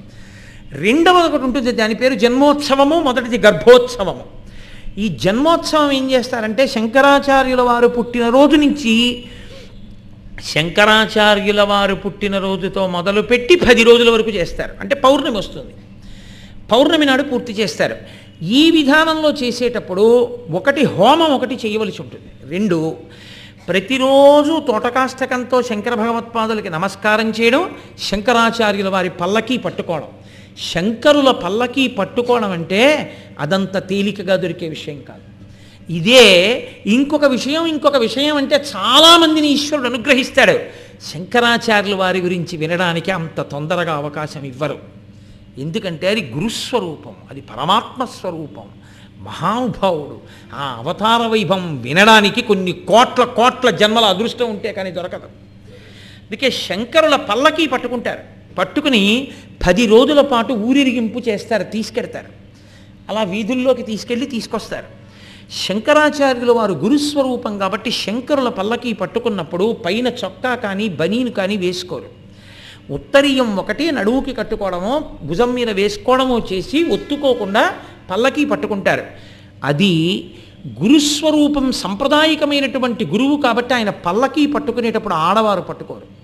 రెండవది ఒకటి ఉంటుంది. దాని పేరు జన్మోత్సవము మొదటిది గర్భోత్సవము. ఈ జన్మోత్సవం ఏం చేస్తారంటే శంకరాచార్యుల వారు పుట్టినరోజు నుంచి శంకరాచార్యుల వారు పుట్టినరోజుతో మొదలుపెట్టి పది రోజుల వరకు చేస్తారు. అంటే పౌర్ణమి వస్తుంది. పౌర్ణమి నాడు పూర్తి చేస్తారు. ఈ విధానంలో చేసేటప్పుడు ఒకటి హోమం ఒకటి చేయవలసి ఉంటుంది. రెండు ప్రతిరోజు తోటకాష్టకంతో శంకర భగవత్పాదులకి నమస్కారం చేయడం శంకరాచార్యుల వారి పల్లకీ పట్టుకోవడం. శంకరుల పల్లకీ పట్టుకోవడం అంటే అదంత తేలికగా దొరికే విషయం కాదు. ఇదే ఇంకొక విషయం ఇంకొక విషయం అంటే చాలామందిని ఈశ్వరుడు అనుగ్రహిస్తాడు. శంకరాచార్యుల వారి గురించి వినడానికి అంత తొందరగా అవకాశం ఇవ్వరు. ఎందుకంటే అది గురుస్వరూపం అది పరమాత్మ స్వరూపం మహానుభావుడు. ఆ అవతార వైభవం వినడానికి కొన్ని కోట్ల కోట్ల జన్మల అదృష్టం ఉంటే కానీ దొరకదు. అందుకే శంకరుల పల్లకి పట్టుకుంటారు. పట్టుకుని పది రోజుల పాటు ఊరిరిగింపు చేస్తారు తీసుకెడతారు. అలా వీధుల్లోకి తీసుకెళ్ళి తీసుకొస్తారు. శంకరాచార్యుల వారు గురుస్వరూపం కాబట్టి శంకరుల పల్లకి పట్టుకున్నప్పుడు పైన చొక్కా కానీ బనీను కానీ వేసుకోరు. ఉత్తరీయం ఒకటి నడువుకి కట్టుకోవడమో భుజం మీద వేసుకోవడమో చేసి ఒత్తుకోకుండా పల్లకి పట్టుకుంటారు. అది గురుస్వరూపం సంప్రదాయకమైనటువంటి గురువు కాబట్టి ఆయన పల్లకి పట్టుకునేటప్పుడు ఆడవారు పట్టుకోరు.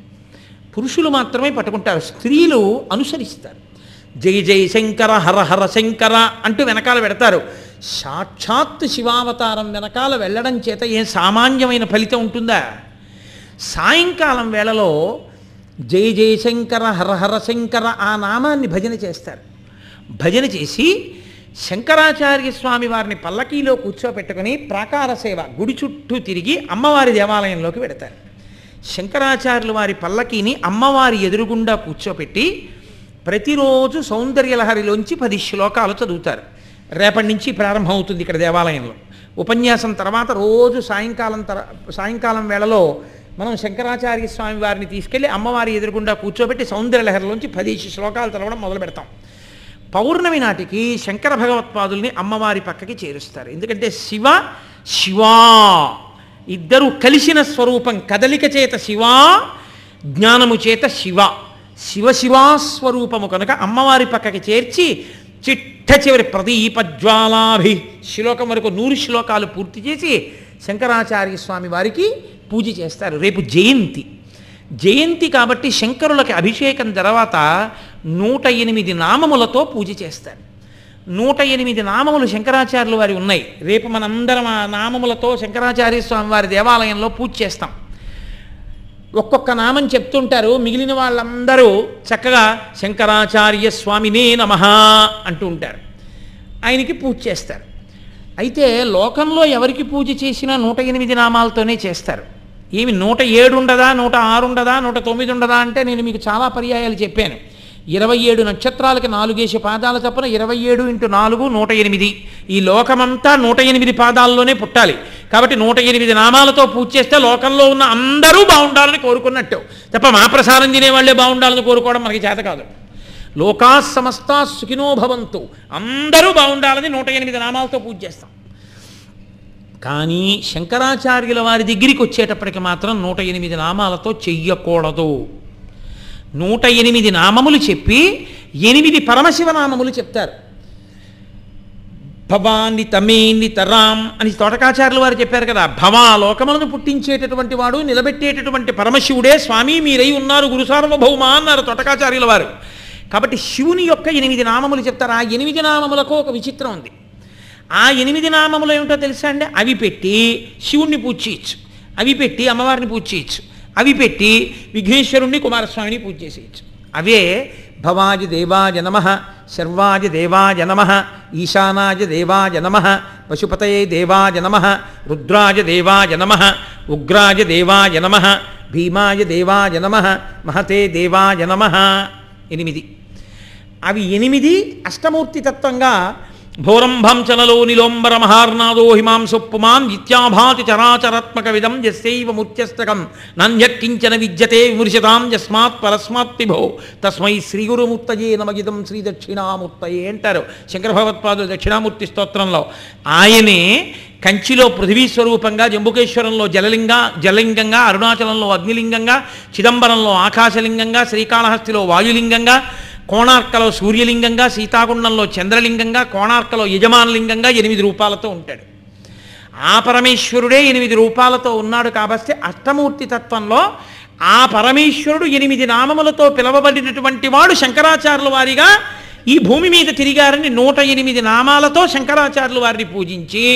పురుషులు మాత్రమే పట్టుకుంటారు స్త్రీలు అనుసరిస్తారు. జై జై శంకర హర హర శంకర అంటూ వెనకాల పెడతారు. సాక్షాత్ శివావతారం వెనకాల వెళ్ళడం చేత ఏం సామాన్యమైన ఫలితం ఉంటుందా? సాయంకాలం వేళలో జై జై శంకర హర హర శంకర ఆ నామాన్ని భజన చేస్తారు. భజన చేసి శంకరాచార్య స్వామి వారిని పల్లకీలో కూర్చోపెట్టుకుని ప్రాకార సేవ గుడి చుట్టూ తిరిగి అమ్మవారి దేవాలయంలోకి పెడతారు. శంకరాచార్యుల వారి పల్లకీని అమ్మవారి ఎదురుగుండా కూర్చోపెట్టి ప్రతిరోజు సౌందర్యలహరిలోంచి పది శ్లోకాలు చదువుతారు. రేపటి నుంచి ప్రారంభమవుతుంది ఇక్కడ దేవాలయంలో. ఉపన్యాసం తర్వాత రోజు సాయంకాలం తర సాయంకాలం వేళలో మనం శంకరాచార్య స్వామి వారిని తీసుకెళ్ళి అమ్మవారి ఎదురుగుండా కూర్చోబెట్టి సౌందర్యలహరిలోంచి పది శ్లోకాలు చదవడం మొదలు పెడతాం. పౌర్ణమి నాటికి శంకర భగవత్పాదుల్ని అమ్మవారి పక్కకి చేరుస్తారు. ఎందుకంటే శివ శివా ఇద్దరు కలిసిన స్వరూపం కదలిక చేత శివా జ్ఞానము చేత శివ. శివ శివాస్వరూపము కనుక అమ్మవారి పక్కకి చేర్చి చిట్ట చివరి ప్రదీపజ్వాలాభి శ్లోకం వరకు నూరు శ్లోకాలు పూర్తి చేసి శంకరాచార్య స్వామి వారికి పూజ చేస్తారు. రేపు జయంతి. జయంతి కాబట్టి శంకరులకి అభిషేకం తర్వాత నూట ఎనిమిది నామములతో పూజ చేస్తారు. నూట ఎనిమిది నామములు శంకరాచార్యులు వారి ఉన్నాయి. రేపు మనందరం ఆ నామములతో శంకరాచార్య స్వామి వారి దేవాలయంలో పూజ చేస్తాం. ఒక్కొక్క నామం చెప్తుంటారు. మిగిలిన వాళ్ళందరూ చక్కగా శంకరాచార్య స్వామినే నమ అంటూ ఉంటారు. ఆయనకి పూజ చేస్తారు. అయితే లోకంలో ఎవరికి పూజ చేసినా నూట ఎనిమిది నామాలతోనే చేస్తారు. ఏమి నూట ఏడు ఉండదా నూట ఆరు ఉండదా నూట తొమ్మిది ఉండదా అంటే నేను మీకు చాలా పర్యాయాలు చెప్పాను. ఇరవై ఏడు నక్షత్రాలకి నాలుగేసి పాదాల తప్పున ఇరవై ఏడు ఇంటూ నాలుగు నూట ఎనిమిది. ఈ లోకమంతా నూట ఎనిమిది పాదాల్లోనే పుట్టాలి. కాబట్టి నూట ఎనిమిది నామాలతో పూజ చేస్తే లోకంలో ఉన్న అందరూ బాగుండాలని కోరుకున్నట్టు. తప్ప మా ప్రసారం తినేవాళ్ళే బాగుండాలని కోరుకోవడం మనకి చేత కాదు. లోకా సమస్త సుఖినోభవంతు అందరూ బాగుండాలని నూట ఎనిమిది నామాలతో పూజ చేస్తాం. కానీ శంకరాచార్యుల వారి దగ్గరికి వచ్చేటప్పటికి మాత్రం నూట ఎనిమిది నామాలతో చెయ్యకూడదు. నూట ఎనిమిది నామములు చెప్పి ఎనిమిది పరమశివ నామములు చెప్తారు. భవాన్ని తమేన్ని తరాం అని తోటకాచార్యులు వారు చెప్పారు కదా. భవా లోకములను పుట్టించేటటువంటి వాడు నిలబెట్టేటటువంటి పరమశివుడే స్వామి మీరై ఉన్నారు గురు సార్వభౌమ అన్నారు తోటకాచార్యుల వారు. కాబట్టి శివుని యొక్క ఎనిమిది నామములు చెప్తారు. ఆ ఎనిమిది నామములకు ఒక విచిత్రం ఉంది. ఆ ఎనిమిది నామములు ఏమిటో తెలుసా అండి? అవి పెట్టి శివుణ్ణి పూజ చేయొచ్చు అవి పెట్టి అమ్మవారిని పూజ చేయొచ్చు అవి పెట్టి విఘ్నేశ్వరుణ్ణి కుమారస్వామిని పూజ చేసేయచ్చు అవే భవాజ దేవాయ నమ శర్వాజ దేవాయ నమ ఈశానాయ దేవాయ నమ పశుపతయే దేవాయ నమ రుద్రాజ దేవాయ నమ ఉగ్రాజ దేవాయ నమ భీమాయ దేవాయ నమ మహతే దేవాయ నమ ఎనిమిది అవి ఎనిమిది అష్టమూర్తి తత్వంగా భోరంభం చలలో నిలోంబర మహార్నాదో హిమాంసు పుమాన్ చరాచరాత్మక విదం యస్యైవ ముత్యస్తకం. నన్యక్కించన విద్యతే విమృశతాం యస్మాత్ పరస్మాత్ విభో. తస్మై శ్రీగురుమూర్తయే నమగిదం శ్రీ దక్షిణామూర్తయే అంటారు. శంకర భగవత్పాదులు దక్షిణామూర్తి స్తోత్రంలో. ఆయనే కంచిలో పృథివీ స్వరూపంగా జంబుకేశ్వరంలో జలలింగ జలలింగంగా అరుణాచలంలో అగ్నిలింగంగా చిదంబరంలో ఆకాశలింగంగా శ్రీకాళహస్తిలో వాయులింగంగా కోణార్కలో సూర్యలింగంగా సీతాకుండంలో చంద్రలింగంగా కోణార్కలో యజమానలింగంగా ఎనిమిది రూపాలతో ఉంటాడు. ఆ పరమేశ్వరుడే ఎనిమిది రూపాలతో ఉన్నాడు కాబట్టి అష్టమూర్తి తత్వంలో ఆ పరమేశ్వరుడు ఎనిమిది నామములతో పిలవబడినటువంటి వాడు శంకరాచార్యుల వారిగా ఈ భూమి మీద తిరిగారని నూట ఎనిమిది నామాలతో శంకరాచార్యుల వారిని పూజించి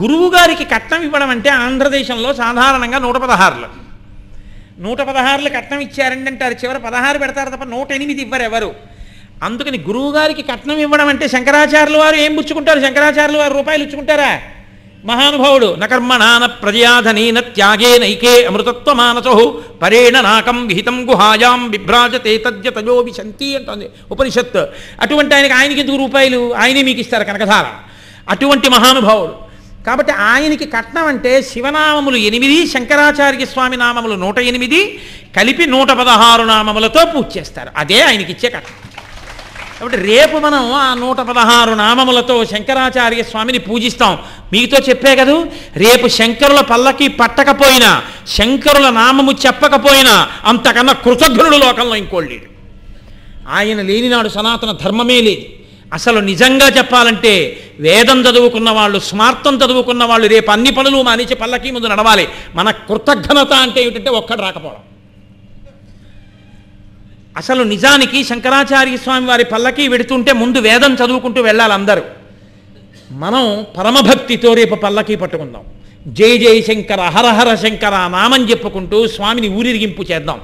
గురువుగారికి కట్నం ఇవ్వడం అంటే ఆంధ్రదేశంలో సాధారణంగా నూట పదహారులు. నూట పదహారులు కట్నం ఇచ్చారండి అంటారు. చివరి పదహారు పెడతారు తప్ప నూట ఎనిమిది ఇవ్వరు ఎవరు. అందుకని గురువుగారికి కట్నం ఇవ్వడం అంటే శంకరాచార్యుల వారు ఏం పుచ్చుకుంటారు? శంకరాచార్యుల వారు రూపాయలు ఇచ్చుకుంటారా? మహానుభావుడు నకర్మణాన ప్రజయాధనేన త్యాగే నైకే అమృతత్వ మానసో పరేణ నాకం విహితం గుహాయాం విభ్రాజతే తద్య తజో విశంతి అంటుంది ఉపనిషత్ అటువంటి ఆయనకి ఆయనకి ఎందుకు రూపాయలు? ఆయనే మీకు ఇస్తారు కనకధార. అటువంటి మహానుభావుడు. కాబట్టి ఆయనకి కట్నం అంటే శివనామములు ఎనిమిది శంకరాచార్య స్వామి నామములు నూట ఎనిమిది కలిపి నూట పదహారు నామములతో పూజ చేస్తారు. అదే ఆయనకి ఇచ్చే కట్నం. కాబట్టి రేపు మనం ఆ నూట పదహారు నామములతో శంకరాచార్య స్వామిని పూజిస్తాం. మీతో చెప్పే కదూ రేపు శంకరుల పల్లకి పట్టకపోయినా శంకరుల నామము చెప్పకపోయినా అంతకన్నా కృతజ్ఞుడు లోకంలో ఇంకోళ్ళు లేడు ఆయన లేనినాడు సనాతన ధర్మమే లేదు. అసలు నిజంగా చెప్పాలంటే వేదం చదువుకున్న వాళ్ళు స్మార్థం చదువుకున్న వాళ్ళు రేపు అన్ని పనులు మానేసి పల్లకి ముందు నడవాలి. మన కృతజ్ఞత అంటే ఏమిటంటే ఒక్కడు రాకపోవడం. అసలు నిజానికి శంకరాచార్య స్వామి వారి పల్లకి వెడుతుంటే ముందు వేదం చదువుకుంటూ వెళ్ళాలి అందరూ. మనం పరమభక్తితో రేపు పల్లకి పట్టుకుందాం. జై జై శంకర హరహర శంకర నామం చెప్పుకుంటూ స్వామిని ఊరిరిగింపు చేద్దాం.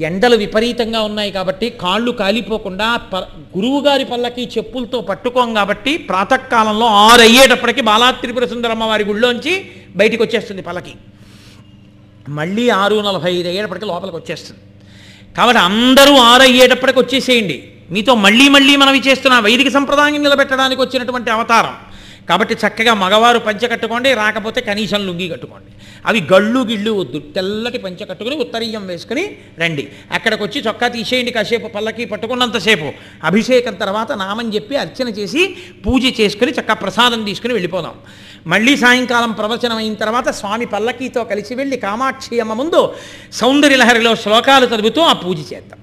ఎండలు విపరీతంగా ఉన్నాయి కాబట్టి కాళ్ళు కాలిపోకుండా ప గురువుగారి పల్లకి చెప్పులతో పట్టుకోం కాబట్టి ప్రాతకాలంలో ఆరు అయ్యేటప్పటికి బాలాత్రిపుర సుందరమ్మవారి సుందరమ్మ వారి గుళ్ళోంచి బయటికి వచ్చేస్తుంది పల్లకి. మళ్ళీ ఆరు నలభై ఐదు అయ్యేటప్పటికి లోపలికి వచ్చేస్తుంది కాబట్టి అందరూ ఆరు అయ్యేటప్పటికి వచ్చేసేయండి. మీతో మళ్ళీ మళ్ళీ మనవి చేస్తున్న వైదిక సంప్రదాయం నిలబెట్టడానికి వచ్చినటువంటి అవతారం. కాబట్టి చక్కగా మగవారు పంచె కట్టుకోండి రాకపోతే కనీసం లుంగి కట్టుకోండి. అవి గళ్ళు గిళ్ళు వద్దు తెల్లటి పంచె కట్టుకుని ఉత్తరీయం వేసుకుని రండి. అక్కడికి వచ్చి చొక్కా తీసేయండి కాసేపు పల్లకి పట్టుకున్నంతసేపు అభిషేకం తర్వాత నామం చెప్పి అర్చన చేసి పూజ చేసుకుని చక్క ప్రసాదం తీసుకుని వెళ్ళిపోదాం. మళ్ళీ సాయంకాలం ప్రవచనం అయిన తర్వాత స్వామి పల్లకీతో కలిసి వెళ్ళి కామాక్షి అమ్మ ముందు సౌందర్యలహరిలో శ్లోకాలు చదువుతూ ఆ పూజ చేద్దాం.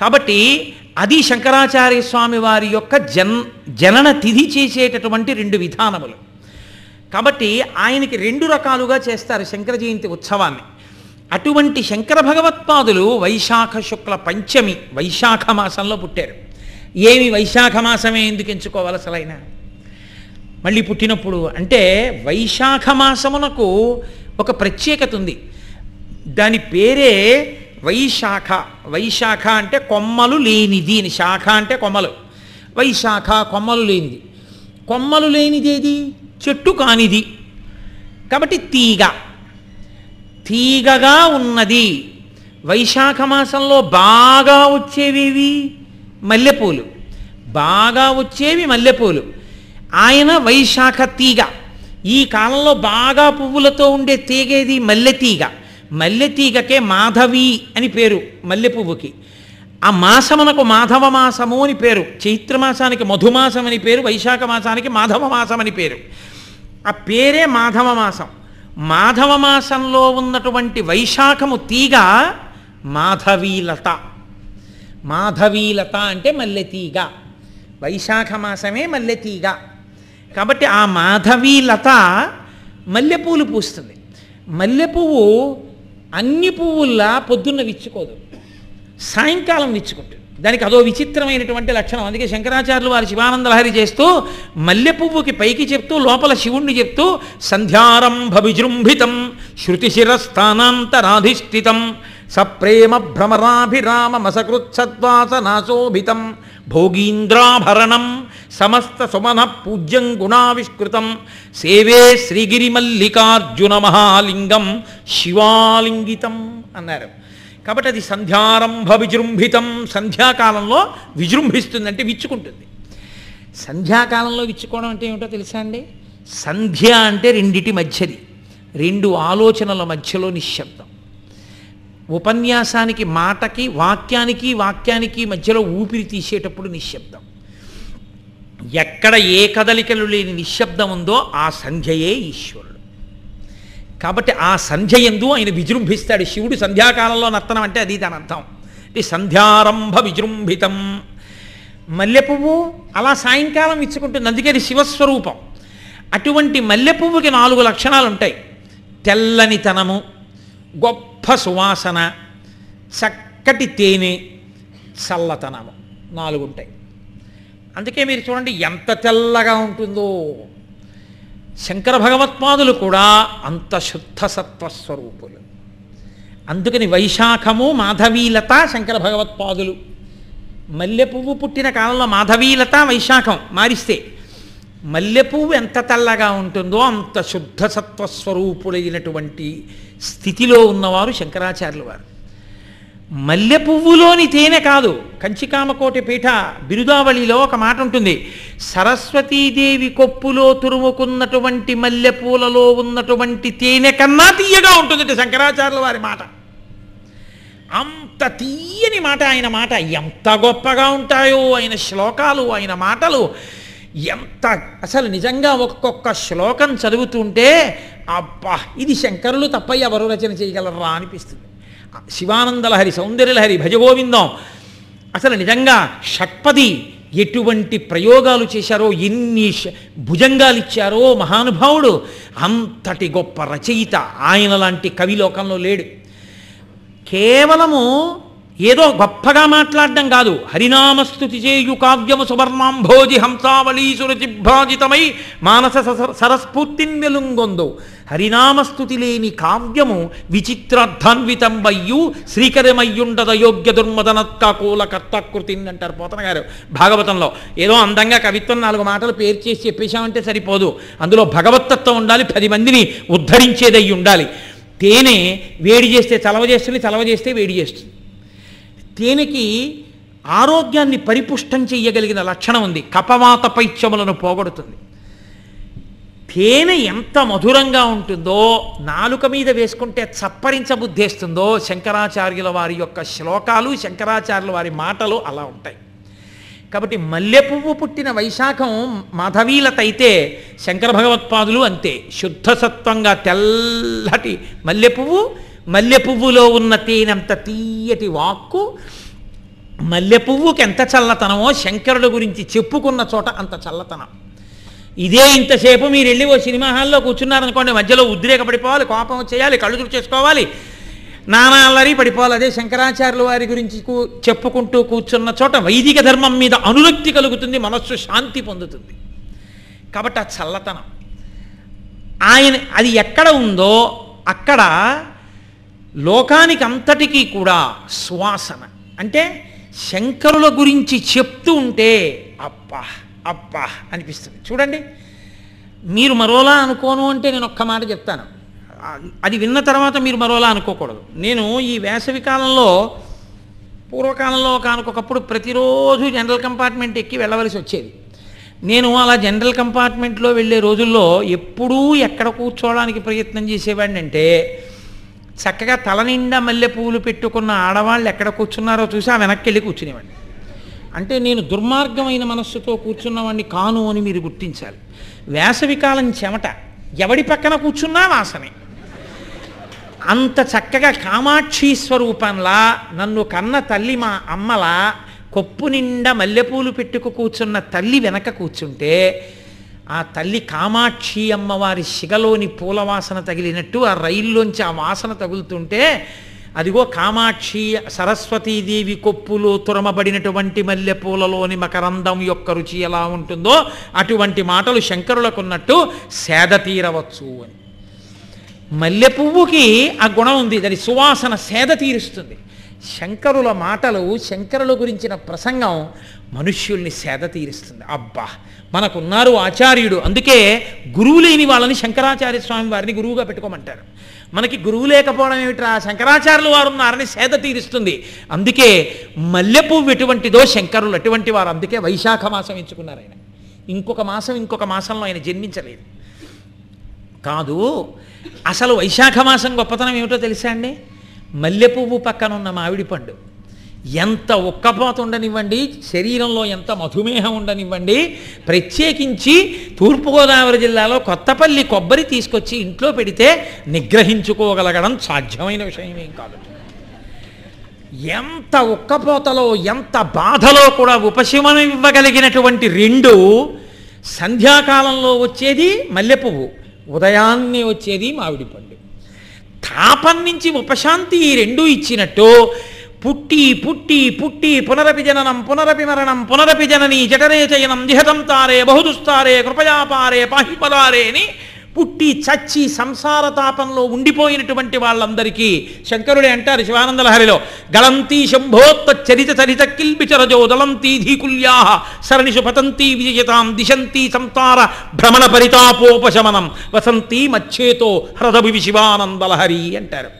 కాబట్టి అది శంకరాచార్య స్వామి వారి యొక్క జన్ జనన తిథి చేసేటటువంటి రెండు విధానములు. కాబట్టి ఆయనకి రెండు రకాలుగా చేస్తారు శంకర జయంతి ఉత్సవాన్ని. అటువంటి శంకర భగవత్పాదులు వైశాఖ శుక్ల పంచమి వైశాఖ మాసంలో పుట్టారు. ఏమి వైశాఖ మాసమే ఎందుకు ఎంచుకోవాలి అసలైన? మళ్ళీ పుట్టినప్పుడు అంటే వైశాఖ మాసమునకు ఒక ప్రత్యేకత ఉంది. దాని పేరే వైశాఖ వైశాఖ అంటే కొమ్మలు లేనిది అని. శాఖ అంటే కొమ్మలు. వైశాఖ కొమ్మలు లేనిది. కొమ్మలు లేనిదేది చెట్టు కానిది. కాబట్టి తీగ. తీగగా ఉన్నది. వైశాఖ మాసంలో బాగా వచ్చేవేవి? మల్లెపూలు. బాగా వచ్చేవి మల్లెపూలు. ఆయన వైశాఖ తీగ. ఈ కాలంలో బాగా పువ్వులతో ఉండే తీగేది మల్లె తీగ. మల్లెతీగకే మాధవి అని పేరు మల్లెపువ్వుకి. ఆ మాసమునకు మాధవ మాసము అని పేరు. చైత్రమాసానికి మధుమాసం అని పేరు. వైశాఖ మాసానికి మాధవ మాసం అని పేరు. ఆ పేరే మాధవ మాసం మాధవ మాసంలో ఉన్నటువంటి వైశాఖము తీగ మాధవీలత. మాధవీలత అంటే మల్లెతీగ. వైశాఖ మాసమే మల్లెతీగ. కాబట్టి ఆ మాధవీలత మల్లెపూలు పూస్తుంది. మల్లెపువ్వు అన్ని పువ్వుల్లా పొద్దున్న విచ్చుకోదు. సాయంకాలం విచ్చుకుంటుంది. దానికి అదో విచిత్రమైనటువంటి లక్షణం. అందుకే శంకరాచార్యులు వారి శివానందలహరి చేస్తూ మల్లె పువ్వుకి పైకి చెప్తూ లోపల శివుణ్ణి చెప్తూ సంధ్యారంభ విజృంభితం శృతిశిరస్థానాంతరాధిష్ఠితం. సప్రేమ భ్రమరాభిరామమసకృత్సద్వాసనాశోభితం భోగీంద్రాభరణం సమస్త సుమన పూజ్యం గుణావిష్కృతం సేవే శ్రీగిరిమల్లికార్జున మహాలింగం శివాలింగితం అన్నారు. కాబట్టి అది సంధ్యారంభ విజృంభితం సంధ్యాకాలంలో విజృంభిస్తుందంటే విచ్చుకుంటుంది. సంధ్యాకాలంలో విచ్చుకోవడం అంటే ఏమిటో తెలుసా అండి? సంధ్య అంటే రెండిటి మధ్యది. రెండు ఆలోచనల మధ్యలో నిశ్శబ్దం. ఉపన్యాసానికి మాటకి వాక్యానికి వాక్యానికి మధ్యలో ఊపిరి తీసేటప్పుడు నిశ్శబ్దం. ఎక్కడ ఏ కదలికలు లేని నిశ్శబ్దం ఉందో ఆ సంధ్యయే ఈశ్వరుడు. కాబట్టి ఆ సంధ్య ఎందు ఆయన విజృంభిస్తాడు. శివుడు సంధ్యాకాలంలో నర్తనం అంటే అది దాని అర్థం. అంటే సంధ్యారంభ విజృంభితం. మల్లె పువ్వు అలా సాయంకాలం ఇచ్చుకుంటుంది. అందుకే అది శివస్వరూపం. అటువంటి మల్లె పువ్వుకి నాలుగు లక్షణాలు ఉంటాయి తెల్లనితనము గొప్ప సువాసన చక్కటి తేనె చల్లతనము నాలుగు ఉంటాయి అందుకే మీరు చూడండి ఎంత తెల్లగా ఉంటుందో. శంకర భగవత్పాదులు కూడా అంత శుద్ధ సత్వస్వరూపులు అందుకని వైశాఖము మాధవీలత శంకర భగవత్పాదులు. మల్లె పువ్వు పుట్టిన కాలంలో మాధవీలత వైశాఖం మారిస్తే మల్లెపువ్వు ఎంత తెల్లగా ఉంటుందో అంత శుద్ధ సత్వస్వరూపుడైనటువంటి స్థితిలో ఉన్నవారు శంకరాచార్యుల వారు. మల్లె పువ్వులోని తేనె కాదు కంచికామకోటి పీఠ బిరుదావళిలో ఒక మాట ఉంటుంది. సరస్వతీదేవి కొప్పులో తురుముకున్నటువంటి మల్లె పూలలో ఉన్నటువంటి తేనె కన్నా తీయగా ఉంటుంది శంకరాచార్యుల వారి మాట. అంత తీయని మాట ఆయన మాట ఎంత గొప్పగా ఉంటాయో ఆయన శ్లోకాలు ఆయన మాటలు ఎంత అసలు నిజంగా ఒక్కొక్క శ్లోకం చదువుతుంటే అబ్బా ఇది శంకరులు తప్ప ఎవరు రచన చేయగలరా అనిపిస్తుంది. శివానందలహరి సౌందర్యలహరి భజగోవిందం. అసలు నిజంగా షట్పది ఎటువంటి ప్రయోగాలు చేశారో ఎన్ని భుజంగాలు ఇచ్చారో మహానుభావుడు. అంతటి గొప్ప రచయిత ఆయన లాంటి కవి లోకంలో లేడు. కేవలము ఏదో గొప్పగా మాట్లాడడం కాదు. హరినామస్తుతి చేయు కావ్యము సువర్ణాంభోజి హంసావళీసురజిభ్రాజితమై మానస సరస్ఫూర్తిని మెలుంగొందు. వెలుంగొందు హరినామస్తుతి లేని కావ్యము విచిత్రార్థాన్వితం వయ్యు శ్రీకరమయ్యుండద యోగ్య దుర్మదనత్కాకూల కర్తాకృతి అంటారు పోతన గారు. భాగవతంలో ఏదో అందంగా కవిత్వం నాలుగు మాటలు పేరు చేసి చెప్పేశామంటే సరిపోదు. అందులో భగవత్తత్వం ఉండాలి పది మందిని ఉద్ధరించేదయ్యి ఉండాలి తేనె వేడి చేస్తే చలవ చేస్తుంది చలవ చేస్తే వేడి చేస్తుంది. తేనెకి ఆరోగ్యాన్ని పరిపుష్టం చేయగలిగిన లక్షణం ఉంది. కపవాత పైత్యములను పోగొడుతుంది. తేనె ఎంత మధురంగా ఉంటుందో నాలుక మీద వేసుకుంటే చప్పరించబుద్ధేస్తుందో శంకరాచార్యుల వారి యొక్క శ్లోకాలు శంకరాచార్యుల వారి మాటలు అలా ఉంటాయి. కాబట్టి మల్లె పువ్వు పుట్టిన వైశాఖం మాధవీలత అయితే శంకర భగవత్పాదులు అంతే. శుద్ధసత్వంగా తెల్లటి మల్లె పువ్వు మల్లె పువ్వులో ఉన్న తేనెంత తీయటి వాక్కు మల్లె పువ్వుకి ఎంత చల్లతనమో శంకరుడు గురించి చెప్పుకున్న చోట అంత చల్లతనం. ఇదే ఇంతసేపు మీరు వెళ్ళి ఓ సినిమా హాల్లో కూర్చున్నారనుకోండి మధ్యలో ఉద్రేక పడిపోవాలి కోపం చేయాలి కళ్ళు చేసుకోవాలి నానా అల్లరి పడిపోవాలి. అదే శంకరాచార్యుల వారి గురించి కూ- చెప్పుకుంటూ కూర్చున్న చోట వైదిక ధర్మం మీద అనురక్తి కలుగుతుంది మనస్సు శాంతి పొందుతుంది. కాబట్టి ఆ చల్లతనం. ఆయన అది ఎక్కడ ఉందో అక్కడ లోకానికి అంతటికీ కూడా సువాసన. అంటే శంకరుల గురించి చెప్తూ ఉంటే అబ్బా అబ్బా అనిపిస్తుంది. చూడండి మీరు మరోలా అనుకోను అంటే నేను ఒక్క మాట చెప్తాను. అది విన్న తర్వాత మీరు మరోలా అనుకోకూడదు. నేను ఈ వేసవి కాలంలో పూర్వకాలంలో కానుకొకప్పుడు ప్రతిరోజు జనరల్ కంపార్ట్మెంట్ ఎక్కి వెళ్ళవలసి వచ్చేది. నేను అలా జనరల్ కంపార్ట్మెంట్లో వెళ్ళే రోజుల్లో ఎప్పుడూ ఎక్కడ కూర్చోవడానికి ప్రయత్నం చేసేవాడిని అంటే చక్కగా తల నిండా మల్లెపూలు పెట్టుకున్న ఆడవాళ్ళు ఎక్కడ కూర్చున్నారో చూసి ఆ వెనక్కి వెళ్ళి కూర్చునేవాడిని. అంటే నేను దుర్మార్గమైన మనస్సుతో కూర్చున్నవాడిని కాను అని మీరు గుర్తించాలి. వేసవికాలం చెమట ఎవడి పక్కన కూర్చున్నా వాసనే. అంత చక్కగా కామాక్షి స్వరూపంలా నన్ను కన్న తల్లి మా అమ్మలా కొప్పు నిండా మల్లెపూలు పెట్టుకు కూర్చున్న తల్లి వెనక కూర్చుంటే ఆ తల్లి కామాక్షి అమ్మవారి శిగలోని పూల వాసన తగిలినట్టు ఆ రైల్లోంచి ఆ వాసన తగులుతుంటే అదిగో కామాక్షి సరస్వతీదేవి కొప్పులో తురమబడినటువంటి మల్లెపూలలోని మకరందం యొక్క రుచి ఎలా ఉంటుందో అటువంటి మాటలు శంకరులకున్నట్టు సేద తీరవచ్చు అని. మల్లె పువ్వుకి ఆ గుణం ఉంది దాని సువాసన సేద తీరుస్తుంది. శంకరుల మాటలు శంకరుల గురించిన ప్రసంగం మనుష్యుల్ని సేద తీరుస్తుంది. అబ్బా! మనకున్నారు ఆచార్యుడు. అందుకే గురువు లేని వాళ్ళని శంకరాచార్య స్వామి వారిని గురువుగా పెట్టుకోమంటారు. మనకి గురువు లేకపోవడం ఏమిట్రా? శంకరాచార్యులు వారు ఉన్నారని సేద తీరుస్తుంది. అందుకే మల్లె పువ్వు ఎటువంటిదో శంకరులు అటువంటి వారు అందుకే వైశాఖ మాసం ఎంచుకున్నారు ఆయన. ఇంకొక మాసం ఇంకొక మాసంలో ఆయన జన్మించలేదు. కాదు అసలు వైశాఖ మాసం గొప్పతనం ఏమిటో తెలుసా అండి? మల్లెపువ్వు పక్కన ఉన్న మామిడి పండు. ఎంత ఉక్కపోత ఉండనివ్వండి శరీరంలో ఎంత మధుమేహం ఉండనివ్వండి ప్రత్యేకించి తూర్పుగోదావరి జిల్లాలో కొత్తపల్లి కొబ్బరి తీసుకొచ్చి ఇంట్లో పెడితే నిగ్రహించుకోగలగడం సాధ్యమైన విషయం ఏం కాదు. ఎంత ఉక్కపోతలో ఎంత బాధలో కూడా ఉపశమనం ఇవ్వగలిగినటువంటి రెండు సంధ్యాకాలంలో వచ్చేది మల్లెపువ్వు ఉదయాన్నే వచ్చేది మామిడి పండు. తాపం నుంచి ఉపశాంతి ఈ రెండూ ఇచ్చినట్టు పుట్టి పుట్టి పుట్టి పునరపి జననం పునరపి మరణం పునరపి జనని జఠరే చయనం జిహతం తారే బహుదుస్తారే కృపయాపారే పాహిపలారే అని పుట్టి చచ్చి సంసార తాపంలో ఉండిపోయినటువంటి వాళ్ళందరికీ శంకరుడే అంటారు శివానందలహరిలో గళంతి శంభోత్త చరిత చరిత కిల్బిచరజో దళంతి ధీకుల్యా సరణిషు పతంతి విజయతాం దిశంతి సంతార భ్రమణ పరితాపోపశమనం వసంతి మచ్చేతో హ్రదభువి శివానందలహరి అంటారు.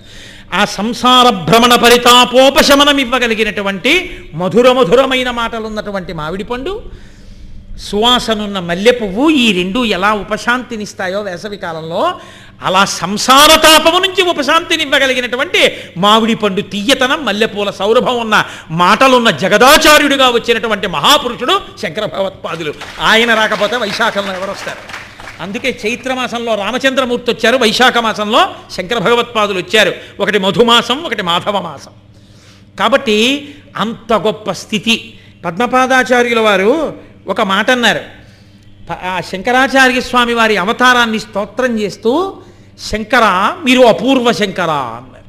ఆ సంసార భ్రమణ పరితాపోపశమనం ఇవ్వగలిగినటువంటి మధుర మధురమైన మాటలు ఉన్నటువంటి మామిడి పండు సువాసనున్న మల్లె పువ్వు ఈ రెండు ఎలా ఉపశాంతినిస్తాయో వేసవి కాలంలో అలా సంసార తాపము నుంచి ఉపశాంతిని ఇవ్వగలిగినటువంటి మామిడి పండు తీయతనం మల్లెపూల సౌరభం ఉన్న మాటలున్న జగదాచార్యుడిగా వచ్చినటువంటి మహాపురుషుడు శంకర భగవత్పాదులు ఆయన రాకపోతే వైశాఖంలో ఎవరు వస్తారు? అందుకే చైత్రమాసంలో రామచంద్రమూర్తి వచ్చారు వైశాఖ మాసంలో శంకర భగవత్పాదులు వచ్చారు. ఒకటి మధుమాసం ఒకటి మాధవ మాసం. కాబట్టి అంత గొప్ప స్థితి. పద్మపాదాచార్యుల వారు ఒక మాట అన్నారు. ఆ శంకరాచార్య స్వామి వారి అవతారాన్ని స్తోత్రం చేస్తూ శంకర మీరు అపూర్వ శంకర అన్నారు.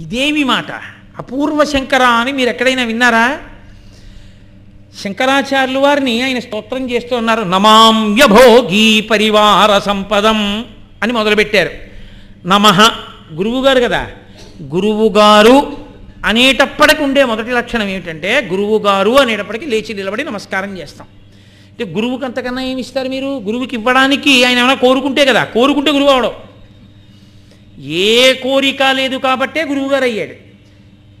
ఇదేమి మాట? అపూర్వ శంకర అని మీరు ఎక్కడైనా విన్నారా? శంకరాచార్యులు వారిని ఆయన స్తోత్రం చేస్తూ ఉన్నారు. నమామ్యభోగి పరివార సంపదం అని మొదలుపెట్టారు. నమ గురువుగారు కదా? గురువుగారు అనేటప్పటికి ఉండే మొదటి లక్షణం ఏమిటంటే గురువుగారు అనేటప్పటికి లేచి నిలబడి నమస్కారం చేస్తాం. అంటే గురువుకి అంతకన్నా ఏమి ఇస్తారు మీరు? గురువుకి ఇవ్వడానికి ఆయన ఏమైనా కోరుకుంటే కదా కోరుకుంటే గురువు అవడం. ఏ కోరిక లేదు కాబట్టే గురువుగారు అయ్యాడు.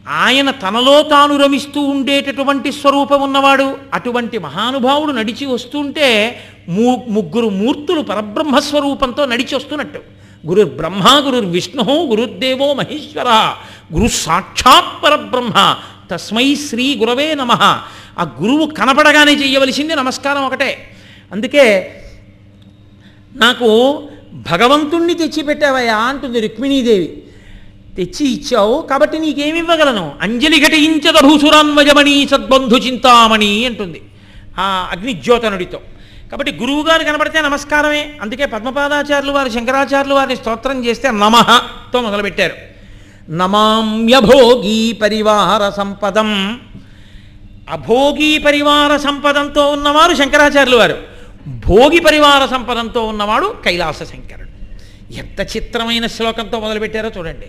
ఆయన తనలో తాను రమిస్తూ ఉండేటటువంటి స్వరూపం ఉన్నవాడు అటువంటి మహానుభావుడు నడిచి వస్తుంటే మూ ముగ్గురు మూర్తులు పరబ్రహ్మ స్వరూపంతో నడిచి వస్తున్నట్టు. గురు బ్రహ్మ గురుర్ విష్ణు గురుర్దేవో మహేశ్వర గురు సాక్షాత్ పరబ్రహ్మ తస్మై శ్రీ గురవే నమ. ఆ గురువు కనపడగానే చేయవలసింది నమస్కారం ఒకటే. అందుకే నాకు భగవంతుణ్ణి తెచ్చిపెట్టావయ్యా అంటుంది రుక్మిణీదేవి. తెచ్చి ఇచ్చావు కాబట్టి నీకేమివ్వగలను? అంజలి ఘటించద భూసురాన్వజమణి సద్బంధు చింతామణి అంటుంది. ఆ అగ్నిజ్యోతనుడితో. కాబట్టి గురువుగారు కనబడితే నమస్కారమే. అందుకే పద్మపాదాచార్యులు వారు శంకరాచార్యులు వారిని స్తోత్రం చేస్తే నమఃతో మొదలుపెట్టారు. నమామ్యభోగీ పరివార సంపదం. అభోగి పరివార సంపదంతో ఉన్నవారు శంకరాచార్యులు వారు. భోగి పరివార సంపదంతో ఉన్నవాడు కైలాస శంకరుడు. ఎంత చిత్రమైన శ్లోకంతో మొదలుపెట్టారో చూడండి.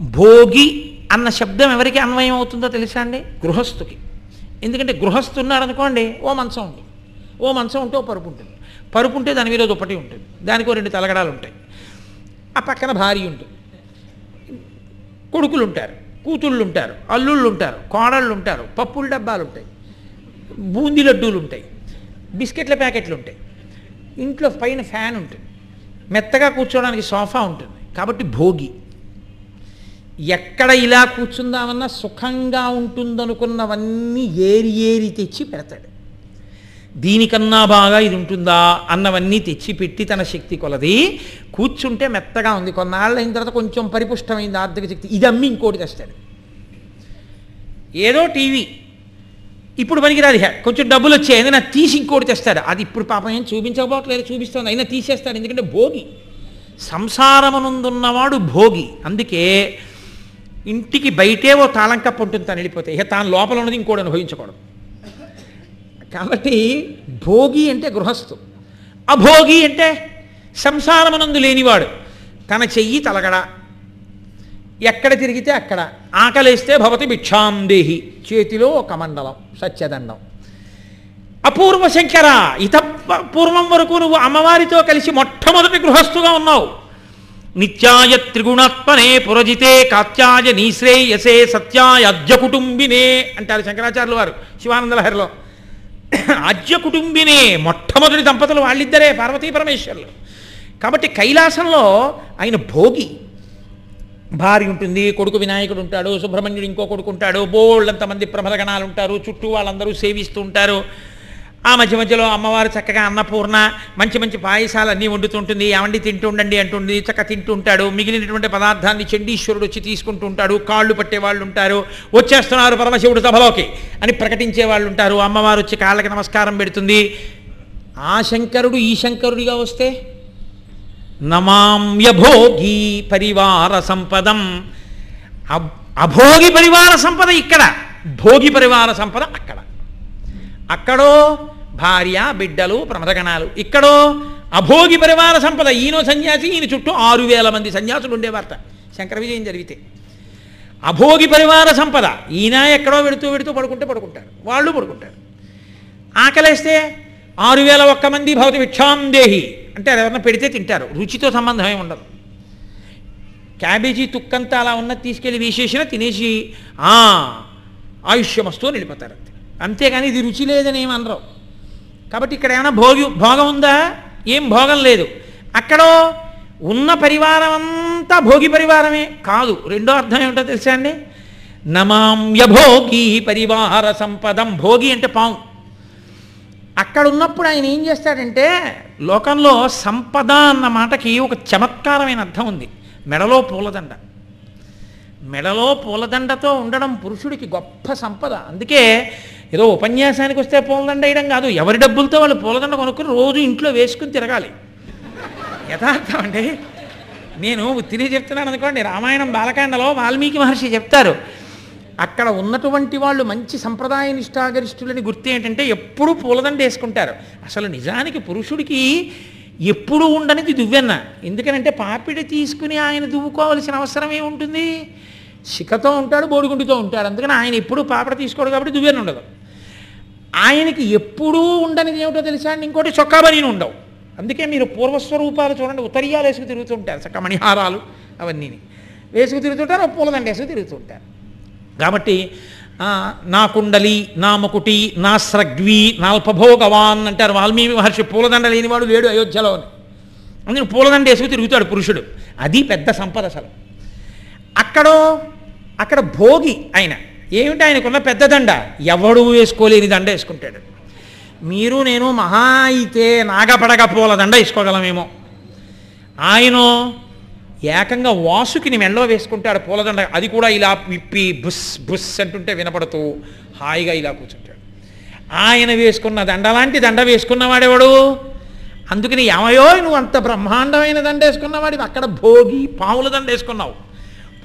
భోగి అన్న శబ్దం ఎవరికి అన్వయం అవుతుందో తెలుసా అండి? గృహస్థుకి. ఎందుకంటే గృహస్థు ఉన్నాడు అనుకోండి ఓ మంచం ఉంది. ఓ మంచం ఉంటే ఓ పరుపు ఉంటుంది. పరుపు ఉంటే దాని మీద దుప్పటి ఉంటుంది. దానికి రెండు తలగడాలు ఉంటాయి. ఆ పక్కన భార్య ఉంటుంది. కొడుకులు ఉంటారు కూతుళ్ళు ఉంటారు అల్లుళ్ళు ఉంటారు కోడళ్ళు ఉంటారు పప్పుల డబ్బాలు ఉంటాయి బూందీ లడ్డూలు ఉంటాయి బిస్కెట్ల ప్యాకెట్లు ఉంటాయి. ఇంట్లో పైన ఫ్యాన్ ఉంటుంది. మెత్తగా కూర్చోవడానికి సోఫా ఉంటుంది. కాబట్టి భోగి. ఎక్కడ ఇలా కూర్చుందామన్నా సుఖంగా ఉంటుందనుకున్నవన్నీ ఏరి ఏరి తెచ్చి పెడతాడు. దీనికన్నా బాగా ఇది ఉంటుందా అన్నవన్నీ తెచ్చిపెట్టి తన శక్తి కొలది. కూర్చుంటే మెత్తగా ఉంది. కొన్నాళ్ళు అయిన తర్వాత కొంచెం పరిపుష్టమైంది ఆర్థిక శక్తి. ఇది అమ్మి ఇంకోటి తెస్తాడు ఏదో టీవీ. ఇప్పుడు పనికిరాదు కొంచెం డబ్బులు వచ్చాయి. ఏదైనా తీసి ఇంకోటి తెస్తాడు అది ఇప్పుడు పాపం ఏం చూపించకపోవట్లేదు. చూపిస్తుంది. అయినా తీసేస్తాడు ఎందుకంటే భోగి. సంసారమునందున్నవాడు భోగి. అందుకే ఇంటికి బయటే ఓ తాళం కప్పు ఉంటుంది తను వెళ్ళిపోతే. ఇక తాను లోపల ఉన్నది ఇంకోటి అనుభవించకూడదు. కాబట్టి భోగి అంటే గృహస్థు. అభోగి అంటే సంసారమునందు లేనివాడు. తన చెయ్యి తలగడ. ఎక్కడ తిరిగితే అక్కడ. ఆకలేస్తే భవతి భిక్షాందేహి చేతిలో ఒక మండలం సత్యదండం. అపూర్వ శంకర ఇత పూర్వం వరకు నువ్వు అమ్మవారితో కలిసి మొట్టమొదటి గృహస్థుగా ఉన్నావు. నిత్యాయ త్రిగుణాత్మనే పురజితే కాత్యాయ నీశ్రేయసే సత్యాయ అద్య కుటుంబినే అంటారు శంకరాచార్యులు వారు శివానంద లహరిలో. ఆద్య కుటుంబినే మొట్టమొదటి దంపతులు వాళ్ళిద్దరే పార్వతీ పరమేశ్వరులు. కాబట్టి కైలాసంలో ఆయన భోగి. భార్య ఉంటుంది కొడుకు వినాయకుడు ఉంటాడు సుబ్రహ్మణ్యుడు ఇంకో కొడుకు ఉంటాడు బోళ్ళంతమంది ప్రమదగణాలు ఉంటారు చుట్టూ వాళ్ళందరూ సేవిస్తూ ఉంటారు. ఆ మధ్య మధ్యలో అమ్మవారు చక్కగా అన్నపూర్ణ మంచి మంచి పాయసాలు అన్నీ వండుతుంటుంది. ఏమండి తింటూ ఉండండి అంటుంది. చక్క తింటూ ఉంటాడు. మిగిలినటువంటి పదార్థాన్ని చండీశ్వరుడు వచ్చి తీసుకుంటూ ఉంటాడు. కాళ్ళు పట్టే వాళ్ళు ఉంటారు. వచ్చేస్తున్నారు పరమశివుడు సభలోకి అని ప్రకటించే వాళ్ళు ఉంటారు. అమ్మవారు వచ్చి కాళ్ళకి నమస్కారం పెడుతుంది. ఆ శంకరుడు ఈ శంకరుడిగా వస్తే నమామ్యభోగి పరివార సంపదం. అబ్- అభోగి పరివార సంపద ఇక్కడ. భోగి పరివార సంపద అక్కడ. అక్కడో భార్య బిడ్డలు ప్రమదగణాలు. ఇక్కడో అభోగి పరివార సంపద. ఈయనో సన్యాసి ఈయన చుట్టూ ఆరు వేల మంది సన్యాసులు ఉండేవారట. శంకర విజయం జరిగితే. అభోగి పరివార సంపద. ఈయన ఎక్కడో వెడుతూ వెడుతూ పడుకుంటే పడుకుంటారు. వాళ్ళు పడుకుంటారు. ఆకలేస్తే ఆరు వేల ఒక్క మంది భవతి విక్షాందేహి అంటే ఎవరన్నా పెడితే తింటారు. రుచితో సంబంధం ఏమి ఉండదు. క్యాబేజీ తుక్కంతా అలా ఉన్నది తీసుకెళ్ళి వేసేసిన తినేసి "ఆ, ఆయుష్యమస్తూ వెళ్ళిపోతారు అంతే. అంతేగాని ఇది రుచి లేదని ఏమనరావు కాబట్టి ఇక్కడ ఏమైనా భోగి భోగం ఉందా? ఏం భోగం లేదు. అక్కడో ఉన్న పరివారం అంతా భోగి పరివారమే కాదు. రెండో అర్థం ఏమిటో తెలుసా అండి? నమామ్యభోగి పరివార సంపదం. భోగి అంటే పాము. అక్కడ ఉన్నప్పుడు ఆయన ఏం చేస్తాడంటే లోకంలో సంపద అన్న మాటకి ఒక చమత్కారమైన అర్థం ఉంది. మెడలో పూలదండ. మెడలో పూలదండతో ఉండడం పురుషుడికి గొప్ప సంపద. అందుకే ఏదో ఉపన్యాసానికి వస్తే పూలదండ వేయడం కాదు. ఎవరి డబ్బులతో వాళ్ళు పూలదండ కొనుక్కుని రోజు ఇంట్లో వేసుకుని తిరగాలి. యథార్థం అండి. నేను తిరిగి చెప్తున్నాను అనుకోండి రామాయణం బాలకాండలో వాల్మీకి మహర్షి చెప్తారు అక్కడ ఉన్నటువంటి వాళ్ళు మంచి సంప్రదాయ నిష్ఠాగరిష్ఠులని గుర్తు ఏంటంటే ఎప్పుడూ పూలదండ వేసుకుంటారు. అసలు నిజానికి పురుషుడికి ఎప్పుడూ ఉండనిది దువ్వెన్న. ఎందుకనంటే పాపిడి తీసుకుని ఆయన దువ్వుకోవలసిన అవసరం ఏముంటుంది శిఖతో ఉంటాడు బోడిగుండితో ఉంటాడు. అందుకని ఆయన ఎప్పుడూ పాపడ తీసుకోడు కాబట్టి దువ్వెన్న ఉండదు. ఆయనకి ఎప్పుడూ ఉండనిది ఏమిటో తెలుసా అండి? ఇంకోటి చొక్కా బనీను ఉండవు. అందుకే మీరు పూర్వస్వరూపాలు చూడండి ఉత్తరీయాలు వేసుకు తిరుగుతుంటారు చక్క మణిహారాలు అవన్నీ. వేసుకు తిరుగుతుంటారు ఓ పూలదండ వేసుకు తిరుగుతుంటారు కాబట్టి ఆ, నా కుండలి నా ముకుటి నా స్రగ్వి నాల్పభోగవాన్ అంటారు వాల్మీకి మహర్షి. పూలదండ లేనివాడు లేడు అయోధ్యలో అని. అందుకని పూలదండ వేసుకు తిరుగుతాడు పురుషుడు. అది పెద్ద సంపద అసలు. అక్కడో అక్కడ భోగి ఆయన. ఏమిటి ఆయనకున్న పెద్ద దండ? ఎవడు వేసుకోలేని దండ వేసుకుంటాడు. మీరు నేను మహా అయితే నాగపడగ పూల దండ వేసుకోగలమేమో. ఆయన ఏకంగా వాసుకిని మెళ్ళో వేసుకుంటాడు పూలదండ అది కూడా ఇలా విప్పి బుస్ బుస్ అంటుంటే వినపడుతూ హాయిగా ఇలా కూర్చుంటాడు. ఆయన వేసుకున్న దండ లాంటి దండ వేసుకున్నవాడెవడు? అందుకని ఏమయో నువ్వు అంత బ్రహ్మాండమైన దండ వేసుకున్నవాడివి. అక్కడ భోగి పాముల దండ వేసుకున్నావు.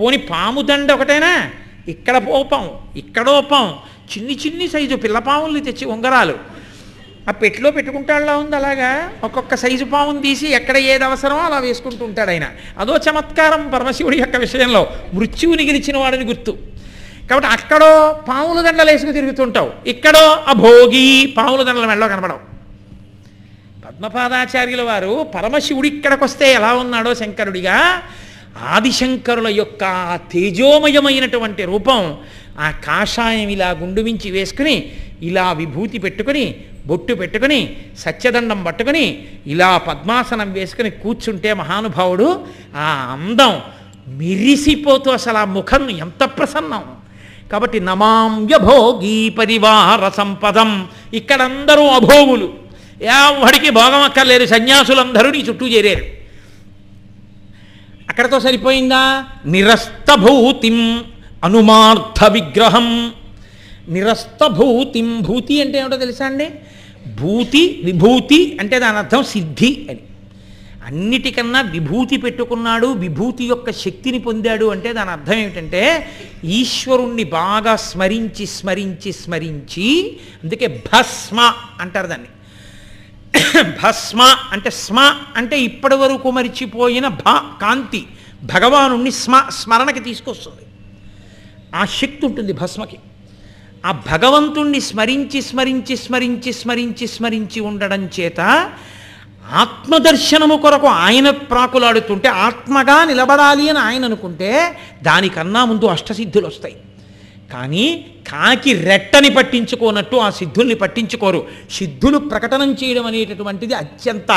పోని పాము దండ ఒకటేనా? ఇక్కడ పోపం ఇక్కడో పాం చిన్ని చిన్ని సైజు పిల్లపాముల్ని తెచ్చి ఉంగరాలు. ఆ పెట్టిలో పెట్టుకుంటాడులా ఉంది అలాగా? ఒక్కొక్క సైజు పాముని తీసి ఎక్కడ ఏది అవసరమో అలా వేసుకుంటూ ఉంటాడు ఆయన. అదో చమత్కారం పరమశివుడి యొక్క విషయంలో. మృత్యువుని గెలిచిన వాడిని గుర్తు. కాబట్టి అక్కడో పాముల దండలు వేసుకు తిరుగుతుంటావు. ఇక్కడో ఆ భోగి పాముల దండల మెడలో కనపడవు పద్మపాదాచార్యుల వారు పరమశివుడు ఇక్కడికి వస్తే ఎలా ఉన్నాడో శంకరుడిగా ఆదిశంకరుల యొక్క ఆ తేజోమయమైనటువంటి రూపం ఆ కాషాయం ఇలా గుండుమించి వేసుకుని ఇలా విభూతి పెట్టుకుని బొట్టు పెట్టుకుని సత్యదండం పట్టుకుని ఇలా పద్మాసనం వేసుకుని కూర్చుంటే మహానుభావుడు ఆ అందం మిరిసిపోతూ అసలు ఆ ముఖం ఎంత ప్రసన్నం. కాబట్టి నమాంయ భోగీ పరివార సంపదం. ఇక్కడందరూ అభోగులు. ఎవడికి భోగం అక్కర్లేదు సన్యాసులందరూ నీ చుట్టూ చేరారు. అక్కడతో సరిపోయిందా? నిరస్తభూతిం అనుమార్థ విగ్రహం. నిరస్తభూతిం భూతి అంటే ఏమిటో తెలుసా అండి? భూతి విభూతి అంటే దాని అర్థం సిద్ధి అని. అన్నిటికన్నా విభూతి పెట్టుకున్నాడు విభూతి యొక్క శక్తిని పొందాడు అంటే దాని అర్థం ఏమిటంటే ఈశ్వరుణ్ణి బాగా స్మరించి స్మరించి స్మరించి అందుకే భస్మ అంటారు దాన్ని. *coughs* భస్మ అంటే స్మ అంటే ఇప్పటి వరకు మరిచిపోయిన భ కాంతి. భగవానుణ్ణి స్మ స్మరణకి తీసుకొస్తుంది. ఆ శక్తి ఉంటుంది భస్మకి. ఆ భగవంతుణ్ణి స్మరించి స్మరించి స్మరించి స్మరించి స్మరించి ఉండడం చేత ఆత్మదర్శనము కొరకు ఆయన ప్రాకులాడుతుంటే ఆత్మగా నిలబడాలి అని ఆయన అనుకుంటే దానికన్నా ముందు అష్టసిద్ధులు వస్తాయి కానీ కాకి రెట్టని పట్టించుకోనట్టు ఆ సిద్ధుల్ని పట్టించుకోరు. సిద్ధులు ప్రకటనం చేయడం అనేటటువంటిది అత్యంత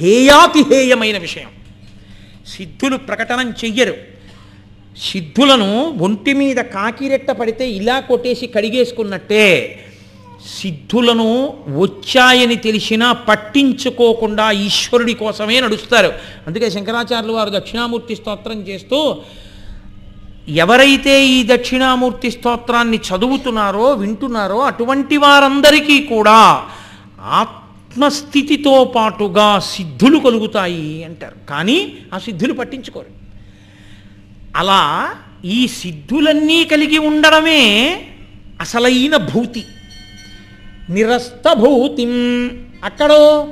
హేయాతి హేయమైన విషయం. సిద్ధులు ప్రకటనం చెయ్యరు. సిద్ధులను ఒంటి మీద కాకిరెట్ట పడితే ఇలా కొట్టేసి కడిగేసుకున్నట్టే సిద్ధులను వచ్చాయని తెలిసినా పట్టించుకోకుండా ఈశ్వరుడి కోసమే నడుస్తారు. అందుకే శంకరాచార్యులు వారు దక్షిణామూర్తి స్తోత్రం చేస్తూ ఎవరైతే ఈ దక్షిణామూర్తి స్తోత్రాన్ని చదువుతున్నారో వింటున్నారో అటువంటి వారందరికీ కూడా ఆత్మస్థితితో పాటుగా సిద్ధులు కలుగుతాయి అంటారు. కానీ ఆ సిద్ధులు పట్టించుకోరు. అలా ఈ సిద్ధులన్నీ కలిగి ఉండడమే అసలైన భూతి. నిరస్తభూతిం. అక్కడో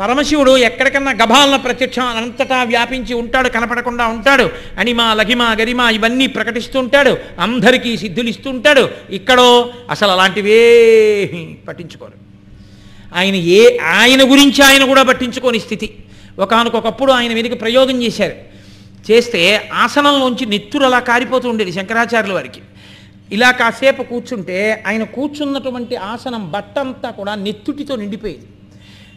పరమశివుడు ఎక్కడికన్నా గభాలన ప్రత్యక్షం అంతటా వ్యాపించి ఉంటాడు కనపడకుండా ఉంటాడు. అనిమా లఘిమా గరిమా ఇవన్నీ ప్రకటిస్తూ ఉంటాడు అందరికీ సిద్ధులు ఇస్తుంటాడు ఇక్కడో అసలు అలాంటివే పట్టించుకోరు. ఆయన ఏ ఆయన గురించి ఆయన కూడా పట్టించుకోని స్థితి. ఒకనకొకప్పుడు ఆయన వెనుక ప్రయోగం చేశారు. చేస్తే ఆసనంలోంచి నెత్తురు అలా కారిపోతూ ఉండేది శంకరాచార్యుల వారికి. ఇలా కాసేపు కూర్చుంటే ఆయన కూర్చున్నటువంటి ఆసనం బట్టంతా కూడా నెత్తుటితో నిండిపోయేది.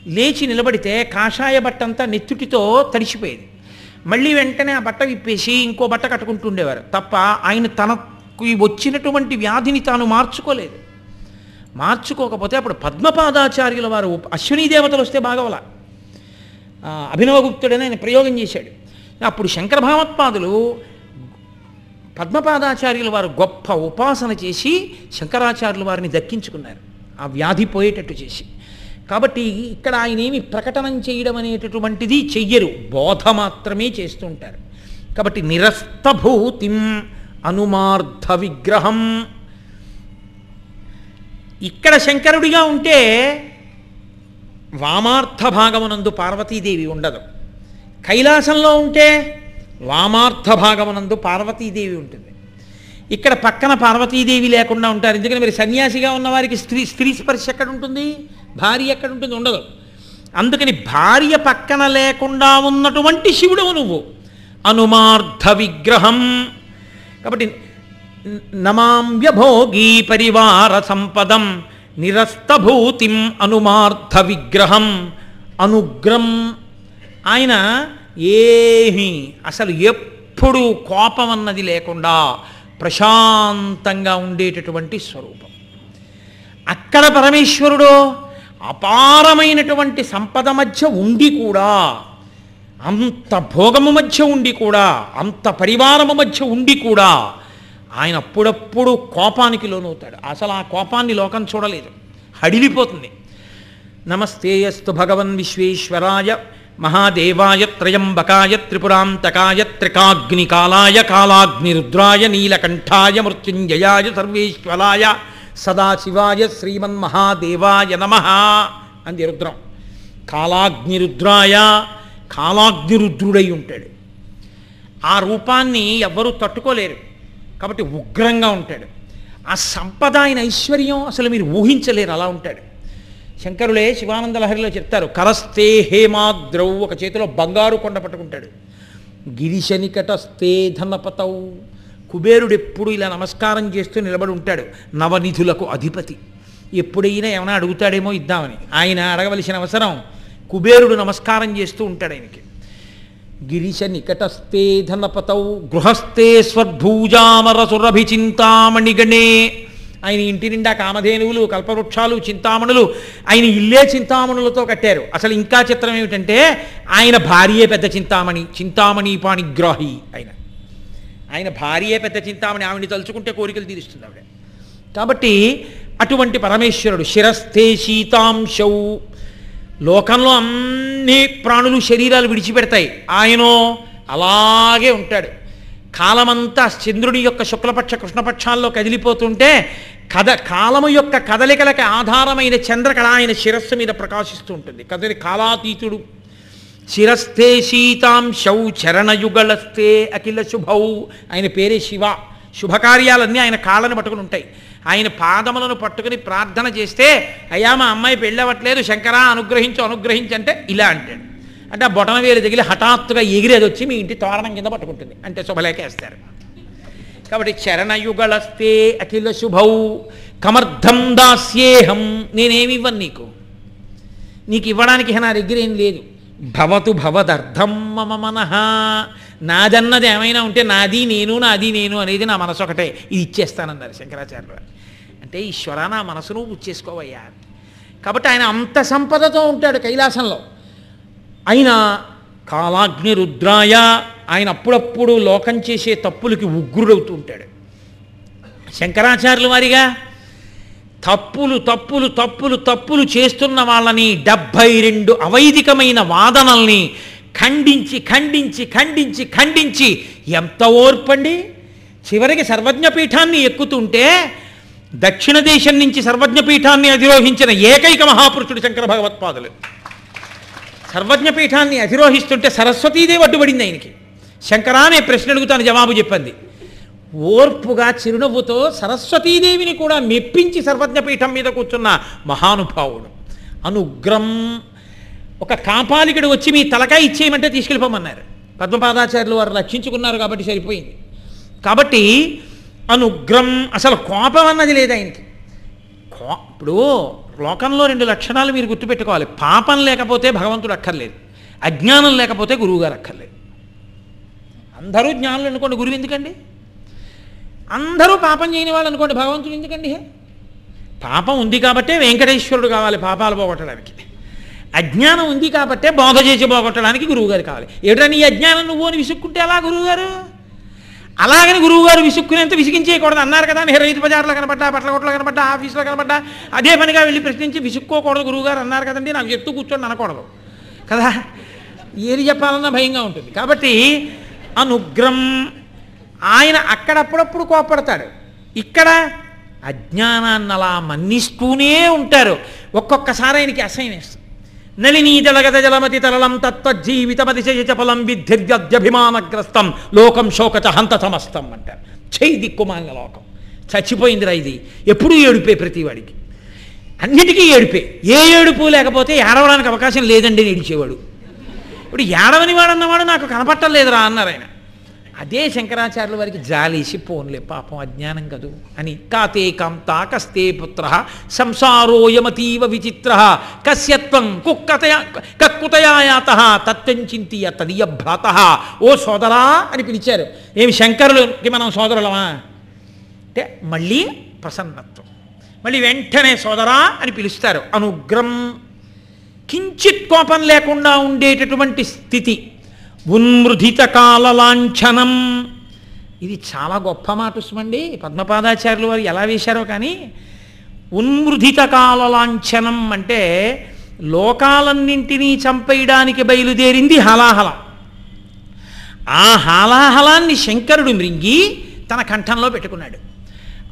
లేచి నిలబడితే కాషాయ బట్టంతా నెత్తుటితో తడిసిపోయేది మళ్ళీ వెంటనే ఆ బట్ట విప్పేసి ఇంకో బట్ట కట్టుకుంటూ ఉండేవారు తప్ప ఆయన తనకు వచ్చినటువంటి వ్యాధిని తాను మార్చుకోలేదు. మార్చుకోకపోతే అప్పుడు పద్మపాదాచార్యుల వారు అశ్వినీ దేవతలు వస్తే బాగవల. ఆ, అభినవగుప్తుడని ఆయన ప్రయోగం చేశాడు. అప్పుడు శంకర భావత్పాదులు పద్మపాదాచార్యుల వారు గొప్ప ఉపాసన చేసి శంకరాచార్యుల వారిని దక్కించుకున్నారు. ఆ వ్యాధి పోయేటట్టు చేసి. కాబట్టి ఇక్కడ ఆయన ఏమి ప్రకటనం చేయడం అనేటటువంటిది చెయ్యరు. బోధ మాత్రమే చేస్తుంటారు. కాబట్టి నిరస్తభూతిం అనుమార్థ విగ్రహం. ఇక్కడ శంకరుడిగా ఉంటే వామార్థ భాగమునందు పార్వతీదేవి ఉండదు. కైలాసంలో ఉంటే వామార్థ భాగమునందు పార్వతీదేవి ఉంటుంది. ఇక్కడ పక్కన పార్వతీదేవి లేకుండా ఉంటారు. ఎందుకని మరి సన్యాసిగా ఉన్న వారికి స్త్రీ స్త్రీ స్పర్శ ఎక్కడ ఉంటుంది? భార్య ఎక్కడ ఉంటుంది ఉండదు. అందుకని భార్య పక్కన లేకుండా ఉన్నటువంటి శివుడవు నువ్వు. అనుమార్థ విగ్రహం. కాబట్టి నమాంవ్యభోగీ పరివార సంపదం నిరస్తభూతిం అనుమార్థ విగ్రహం అనుగ్రం ఆయన ఏమి అసలు ఎప్పుడు కోపం అన్నది లేకుండా ప్రశాంతంగా ఉండేటటువంటి స్వరూపం. అక్కడ పరమేశ్వరుడు అపారమైనటువంటి సంపద మధ్య ఉండి కూడా అంత భోగము మధ్య ఉండి కూడా అంత పరివారము మధ్య ఉండి కూడా ఆయన అప్పుడప్పుడు కోపానికి లోనవుతాడు. అసలు ఆ కోపాన్ని లోకం చూడలేదు. హడిలిపోతుంది. నమస్తేయస్తు భగవన్ విశ్వేశ్వరాయ మహాదేవాయ త్రయంబకాయ త్రిపురాంతకాయ త్రికాగ్నికాలాయ కాలాగ్నిరుద్రాయ నీలకంఠాయ మృత్యుంజయాయ సర్వేశ్వరాయ సదాశివాయ శ్రీమన్మహాదేవాయ నమ అంది రుద్రం. కాలాగ్నిరుద్రాయ కాలాగ్నిరుద్రుడై ఉంటాడు. ఆ రూపాన్ని ఎవ్వరూ తట్టుకోలేరు. కాబట్టి ఉగ్రంగా ఉంటాడు. ఆ సంపద ఆయన ఐశ్వర్యం అసలు మీరు ఊహించలేరు అలా ఉంటాడు. శంకరులే శివానంద లహరిలో చెప్తారు కరస్తే హేమాద్రౌ ఒక చేతిలో బంగారు కొండ పట్టుకుంటాడు. గిరిశనికటస్తే ధనపతౌ. కుబేరుడు ఎప్పుడు ఇలా నమస్కారం చేస్తూ నిలబడి ఉంటాడు. నవనిధులకు అధిపతి. ఎప్పుడైనా ఏమైనా అడుగుతాడేమో ఇద్దామని. ఆయన అడగవలసిన అవసరం కుబేరుడు నమస్కారం చేస్తూ ఉంటాడు ఆయనకి. గిరిశ నికటస్థే ధనపతౌ గృహస్థే స్వర్భూజామరసురభిచింతామణిగణే ఆయన ఇంటి నిండా కామధేనువులు కల్పవృక్షాలు చింతామణులు ఆయన ఇల్లే చింతామణులతో కట్టారు. అసలు ఇంకా చిత్రం ఏమిటంటే ఆయన భార్యే పెద్ద చింతామణి చింతామణి పాణిగ్రాహి ఆయన. ఆయన భార్యే పెద్ద చింతామణి ఆవిడని తలుచుకుంటే కోరికలు తీరుస్తుంది ఆవిడ. కాబట్టి అటువంటి పరమేశ్వరుడు శిరస్థే శీతాంశౌ. లోకంలో అన్ని ప్రాణులు శరీరాలు విడిచిపెడతాయి. ఆయనో అలాగే ఉంటాడు. కాలమంతా చంద్రుడి యొక్క శుక్లపక్ష కృష్ణపక్షాల్లో కదిలిపోతుంటే కథ కాలము యొక్క కదలికలకు ఆధారమైన చంద్రకళ ఆయన శిరస్సు మీద ప్రకాశిస్తూ ఉంటుంది. కదలి కాలాతీతుడు శిరస్థే శీతాంశౌ చరణయుగళస్థే అఖిల శుభౌ. ఆయన పేరే శివ. శుభకార్యాలన్నీ ఆయన కాళ్ళను పట్టుకుని ఉంటాయి. ఆయన పాదములను పట్టుకుని ప్రార్థన చేస్తే అయ్యా మా అమ్మాయి పెళ్ళవట్లేదు శంకరా అనుగ్రహించు అనుగ్రహించు అంటే ఇలా అంటాడు. అంటే ఆ బొటనవేలు తగిలి హఠాత్తుగా ఎగిరేది వచ్చి మీ ఇంటి తోరణం కింద పట్టుకుంటుంది. అంటే శుభలేఖేస్తారు. కాబట్టి చరణయుగళస్తే అఖిల శుభౌ. కమర్థం దాస్యేహం. నేనేమి ఇవ్వను నీకు? నీకు ఇవ్వడానికి నా దగ్గర ఏం లేదు. భవతు భవదర్థం మమ మన. నాదన్నది ఏమైనా ఉంటే నాది నేను నాది నేను అనేది నా మనసు ఒకటే. ఇది ఇచ్చేస్తానన్నారు శంకరాచార్యులు. అంటే ఈశ్వర నా మనసును ఉచ్చేసుకోవయ్యా. కాబట్టి ఆయన అంత సంపదతో ఉంటాడు కైలాసంలో. ఆయన కాలాగ్ని రుద్రాయ ఆయన అప్పుడప్పుడు లోకం చేసే తప్పులకి ఉగ్రుడవుతూ ఉంటాడు. శంకరాచార్యుల వారిగా తప్పులు తప్పులు తప్పులు తప్పులు చేస్తున్న వాళ్ళని డెబ్భై రెండు అవైదికమైన వాదనల్ని ఖండించి ఖండించి ఖండించి ఖండించి ఎంత ఓర్పండి? చివరికి సర్వజ్ఞపీఠాన్ని ఎక్కుతుంటే దక్షిణ దేశం నుంచి సర్వజ్ఞపీఠాన్ని అధిరోహించిన ఏకైక మహాపురుషుడు శంకర భగవత్పాదులు. సర్వజ్ఞపీఠాన్ని అధిరోహిస్తుంటే సరస్వతీదేవి అడ్డుపడింది ఆయనకి. శంకరా అనే ప్రశ్న అడుగుతాను జవాబు చెప్పింది. ఓర్పుగా చిరునవ్వుతో సరస్వతీదేవిని కూడా మెప్పించి సర్వజ్ఞపీఠం మీద కూర్చున్న మహానుభావుడు. అనుగ్రం ఒక కాపాలికుడు వచ్చి మీ తలకాయ ఇచ్చేయమంటే తీసుకెళ్ళిపోమన్నారు. పద్మపాదాచార్యులు వారు రక్షించుకున్నారు కాబట్టి సరిపోయింది. కాబట్టి అనుగ్రం అసలు కోపం అన్నది లేదు ఆయనకి. కో ఇప్పుడు లోకంలో రెండు లక్షణాలు మీరు గుర్తుపెట్టుకోవాలి. పాపం లేకపోతే భగవంతుడు అక్కర్లేదు. అజ్ఞానం లేకపోతే గురువుగారు అక్కర్లేదు. అందరూ జ్ఞానులు అనుకోండి. గురువు ఎందుకండి? అందరూ పాపం చేయని వాళ్ళు అనుకోండి భగవంతుడు ఎందుకండి? పాపం ఉంది కాబట్టే వెంకటేశ్వరుడు కావాలి పాపాలు పోగొట్టడానికి. అజ్ఞానం ఉంది కాబట్టే బోధ చేసి పోగొట్టడానికి గురువుగారు కావాలి. ఏమిటా నీ అజ్ఞానం నువ్వు అని విసుక్కుంటే అలా గురువుగారు? అలాగని గురువుగారు విసుక్కునేంత విసిగించేయకూడదు అన్నారు కదా నేను రైతు బజార్లో కనబడ్డా పట్లకొట్లో కనబడ్డా ఆఫీస్లో కనబడ్డా అదే పనిగా వెళ్ళి ప్రశ్నించి విసుక్కోకూడదు గురువుగారు అన్నారు కదండి నాకు చెప్తూ కూర్చోండి అనకూడదు. కదా? ఏది చెప్పాలన్నా భయంగా ఉంటుంది. కాబట్టి అనుగ్రం ఆయన అక్కడప్పుడప్పుడు కోపడతాడు. ఇక్కడ అజ్ఞానాన్ని అలా మన్నిస్తూనే ఉంటారు. ఒక్కొక్కసారి ఆయనకి అసహ్యం వేస్తుంది నలినీదళగత జలమతి తరళం తత్వజీవితమతిశయ చపలం విద్ధిర్యభిమానగ్రస్తం లోకం శోకచ హంత సమస్తం అంటారు. చెయ్యి దిక్కుమాలిన లోకం. చచ్చిపోయిందిరా ఇది. ఎప్పుడూ ఏడుపే ప్రతివాడికి. అన్నిటికీ ఏడిపే. ఏ ఏడుపు లేకపోతే ఏడవడానికి అవకాశం లేదండి ఏడిచేవాడు. ఇప్పుడు ఏడవని వాడన్నవాడు నాకు కనపట్టలేదురా అన్నారు ఆయన. అదే శంకరాచార్యుల వారికి జాలేసి పోన్లే పాపం అజ్ఞానం కదూ అని. కాతే కాంతా కస్తే పుత్ర సంసారోయమతీవ విచిత్ర. కస్యత్వం కుక్కతయా కక్కుతయాయాత తత్వం చింతీయ తదియ భ్రాత ఓ సోదరా అని పిలిచారు. ఏమి శంకరులకి మనం సోదరులమా? అంటే మళ్ళీ ప్రసన్నత్వం. మళ్ళీ వెంటనే సోదరా అని పిలుస్తారు. అనుగ్రం కించిత్ కోపం లేకుండా ఉండేటటువంటి స్థితి. ఉన్మృధిత కాలలాంఛనం ఇది చాలా గొప్ప మాట సుమండి. పద్మపాదాచార్యులు వారు ఎలా వేశారో కానీ ఉన్మృధిత కాలలాంఛనం అంటే లోకాలన్నింటినీ చంపేయడానికి బయలుదేరింది హలాహల. ఆ హలాహలాన్ని శంకరుడు మృంగి తన కంఠంలో పెట్టుకున్నాడు.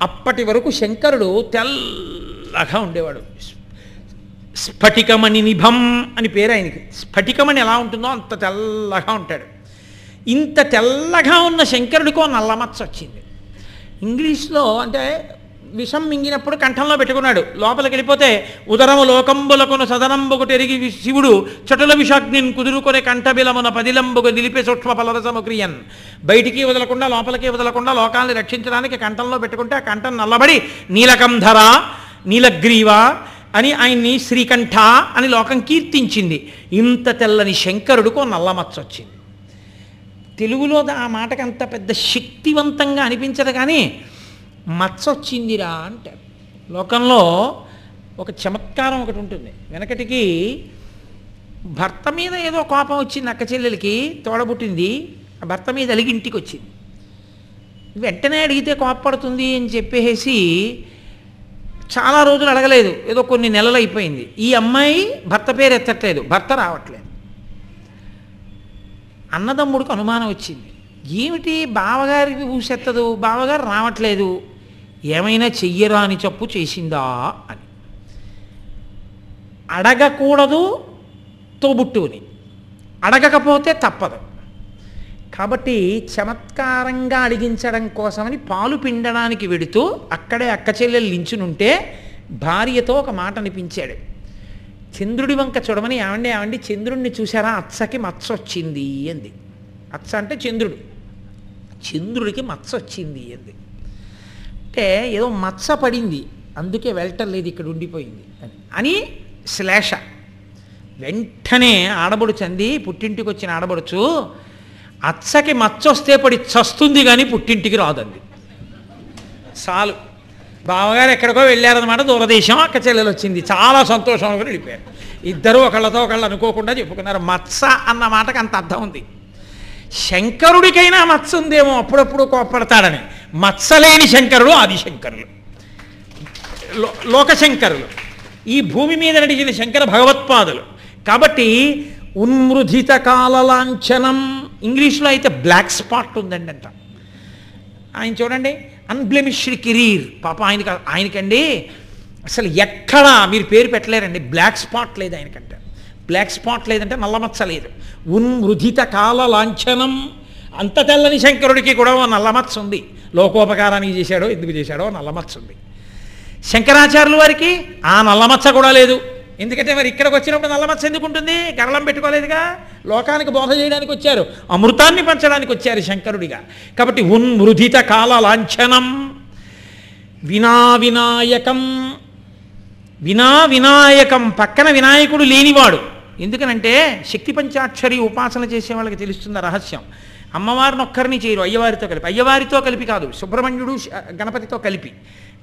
అప్పటి వరకు శంకరుడు తెల్లగా ఉండేవాడు. స్ఫటికమణి నిభం అని పేరు ఆయనకి. స్ఫటికమణి ఎలా ఉంటుందో అంత తెల్లగా ఉంటాడు. ఇంత తెల్లగా ఉన్న శంకరుడికో నల్లమచ్చ వచ్చింది. ఇంగ్లీష్లో అంటే విషం మింగినప్పుడు కంఠంలో పెట్టుకున్నాడు. లోపలికి వెళ్ళిపోతే ఉదరము లోకంబులకును సదనంబుకు తెరిగి శివుడు చటుల విషాగ్నిని కుదురుకొనే కంఠబిలమున పదిలంబుకు నిలిపే సూక్ష్మ ఫలరసము క్రియన్. బయటికి వదలకుండా లోపలికి వదలకుండా లోకాన్ని రక్షించడానికి కంఠంలో పెట్టుకుంటే ఆ కంఠం నల్లబడి నీలకంధర నీలగ్రీవ అని ఆయన్ని శ్రీకంఠ అని లోకం కీర్తించింది. ఇంత తెల్లని శంకరుడికో నల్లమచ్చ వచ్చింది. తెలుగులో ఆ మాటకి అంత పెద్ద శక్తివంతంగా అనిపించదు కానీ మచ్చ వచ్చిందిరా అంటారు. లోకంలో ఒక చమత్కారం ఒకటి ఉంటుంది. వెనకటికి భర్త మీద ఏదో కోపం వచ్చింది అక్క చెల్లెలకి తోడబుట్టింది ఆ భర్త మీద అలిగి ఇంటికి వచ్చింది. వెంటనే అడిగితే కోపపడుతుంది అని చెప్పేసి చాలా రోజులు అడగలేదు. ఏదో కొన్ని నెలలు అయిపోయింది. ఈ అమ్మాయి భర్త పేరు ఎత్తట్లేదు. భర్త రావట్లేదు. అన్నదమ్ముడికి అనుమానం వచ్చింది. ఏమిటి బావగారికి ఊసెత్తదు? బావగారు రావట్లేదు. ఏమైనా చెయ్యరా అని చెప్పు చేసిందా అని. అడగకూడదు తోబుట్టుని అడగకపోతే తప్పదు. కాబట్టి చమత్కారంగా అడిగించడం కోసమని పాలు పిండడానికి వెడుతూ అక్కడే అక్క చెల్లెలు నించునుంటే భార్యతో ఒక మాట అనిపించాడు. చంద్రుడి వంక చూడమని ఏమండి ఏమండి చంద్రుడిని చూసారా అచ్చకి మచ్చ వచ్చింది అంది. అచ్చ అంటే చంద్రుడు. చంద్రుడికి మచ్చ వచ్చింది అంది. అంటే ఏదో మచ్చ పడింది అందుకే వెళ్ళటం లేదు ఇక్కడ ఉండిపోయింది అని. అని శ్లేష వెంటనే ఆడబడుచు అంది పుట్టింటికి వచ్చిన ఆడబడుచు అచ్చకి మచ్చొస్తే పడి చస్తుంది కానీ పుట్టింటికి రాదండి. చాలు. బావగారు ఎక్కడికో వెళ్ళారనమాట దూరదేశం అక్క చెల్లెలు వచ్చింది చాలా సంతోషం అనుకుని వెళ్ళిపోయారు. ఇద్దరు ఒకళ్ళతో ఒకళ్ళు అనుకోకుండా చెప్పుకున్నారు. మత్స అన్న మాటకు అంత అర్థం ఉంది. శంకరుడికైనా మత్స ఉందేమో అప్పుడప్పుడు కోప్పడతాడని. మత్సలేని శంకరుడు ఆదిశంకరులు లో- లోకశంకరులు. ఈ భూమి మీద నడిచిన శంకర భగవత్పాదులు. కాబట్టి ఉన్మృధిత కాల లాంఛనం ఇంగ్లీష్లో అయితే బ్లాక్ స్పాట్ ఉందండి అంట ఆయన చూడండి అన్బ్లెమిష్డ్ కెరీర్. పాప ఆయనకి ఆయనకండి అసలు ఎక్కడా మీరు పేరు పెట్టలేరండి. బ్లాక్ స్పాట్ లేదు ఆయనకంటే. బ్లాక్ స్పాట్ లేదంటే నల్లమచ్చ లేదు. ఉన్మృధిత కాల లాంఛనం అంత తెల్లని శంకరుడికి కూడా ఓ నల్లమచ్చ ఉంది. లోకోపకారానికి చేశాడో ఎందుకు చేశాడో నల్లమచ్చ ఉంది. శంకరాచార్యుల వారికి ఆ నల్లమచ్చ కూడా లేదు. ఎందుకంటే మరి ఇక్కడికి వచ్చినప్పుడు నల్లమచ్చ ఎందుకు ఉంటుంది? గరళం పెట్టుకోలేదుగా? లోకానికి బోధ చేయడానికి వచ్చారు. అమృతాన్ని పంచడానికి వచ్చారు శంకరుడిగా. కాబట్టి ఉన్మృదిత కాల లాంఛనం. వినా వినాయకం. వినా వినాయకం. పక్కన వినాయకుడు లేనివాడు. ఎందుకనంటే శక్తి పంచాక్షరి ఉపాసన చేసే వాళ్ళకి తెలుస్తుంది రహస్యం. అమ్మవారిని ఒక్కరిని చేయరు అయ్యవారితో కలిపి. అయ్యవారితో కలిపి కాదు సుబ్రహ్మణ్యుడు గణపతితో కలిపి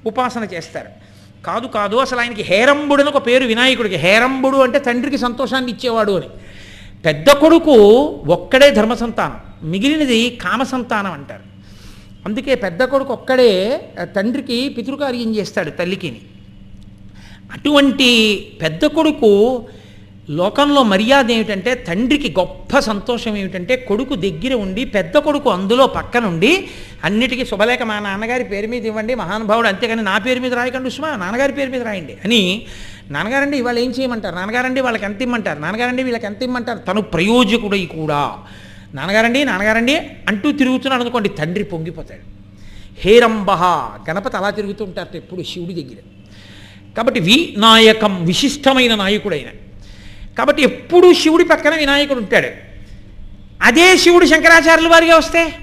ఉపాసన చేస్తారు. కాదు కాదు అసలు ఆయనకి హేరంబుడు అని ఒక పేరు వినాయకుడికి. హేరంబుడు అంటే తండ్రికి సంతోషాన్ని ఇచ్చేవాడు అని. పెద్ద కొడుకు ఒక్కడే ధర్మ సంతానం మిగిలినది కామ సంతానం అంటారు. అందుకే పెద్ద కొడుకు ఒక్కడే తండ్రికి పితృకార్యం చేస్తాడు తల్లికిని. అటువంటి పెద్ద కొడుకు లోకంలో మర్యాద ఏమిటంటే తండ్రికి గొప్ప సంతోషం ఏమిటంటే కొడుకు దగ్గర ఉండి పెద్ద కొడుకు అందులో పక్కనుండి అన్నిటికీ శుభలేఖ మా నాన్నగారి పేరు మీద ఇవ్వండి మహానుభావుడు అంతేగాని నా పేరు మీద రాయకండి సుమా నాన్నగారి పేరు మీద రాయండి అని నాన్నగారండి ఇవాళ ఏం చేయమంటారు? నాన్నగారండి వాళ్ళకి ఎంత ఇమ్మంటారు? నాన్నగారండి వీళ్ళకి ఎంత ఇమ్మంటారు? తను ప్రయోజకుడై కూడా. నాన్నగారండి నాన్నగారండి అంటూ తిరుగుతున్నాడు అనుకోండి తండ్రి పొంగిపోతాడు. హేరంబహ గణపతి అలా తిరుగుతుంటారు ఎప్పుడు శివుడి దగ్గర. కాబట్టి వి నాయకం విశిష్టమైన నాయకుడైన కాబట్టి ఎప్పుడూ శివుడి పక్కన వినాయకుడు ఉంటాడు. అదే శివుడు శంకరాచార్యుల వారిగా వస్తే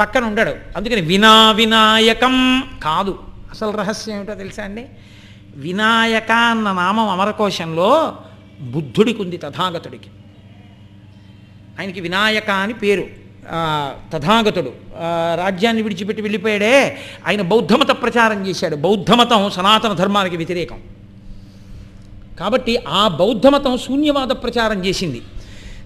పక్కన ఉండడు. అందుకని వినా వినాయకం కాదు. అసలు రహస్యం ఏమిటో తెలుసా అండి? వినాయక అన్న నామం అమరకోశంలో బుద్ధుడికి ఉంది తథాగతుడికి. ఆయనకి వినాయక అని పేరు. తథాగతుడు. రాజ్యాన్ని విడిచిపెట్టి వెళ్ళిపోయాడే. ఆయన బౌద్ధమత ప్రచారం చేశాడు. బౌద్ధమతం సనాతన ధర్మానికి వ్యతిరేకం. కాబట్టి ఆ బౌద్ధమతం శూన్యవాద ప్రచారం చేసింది.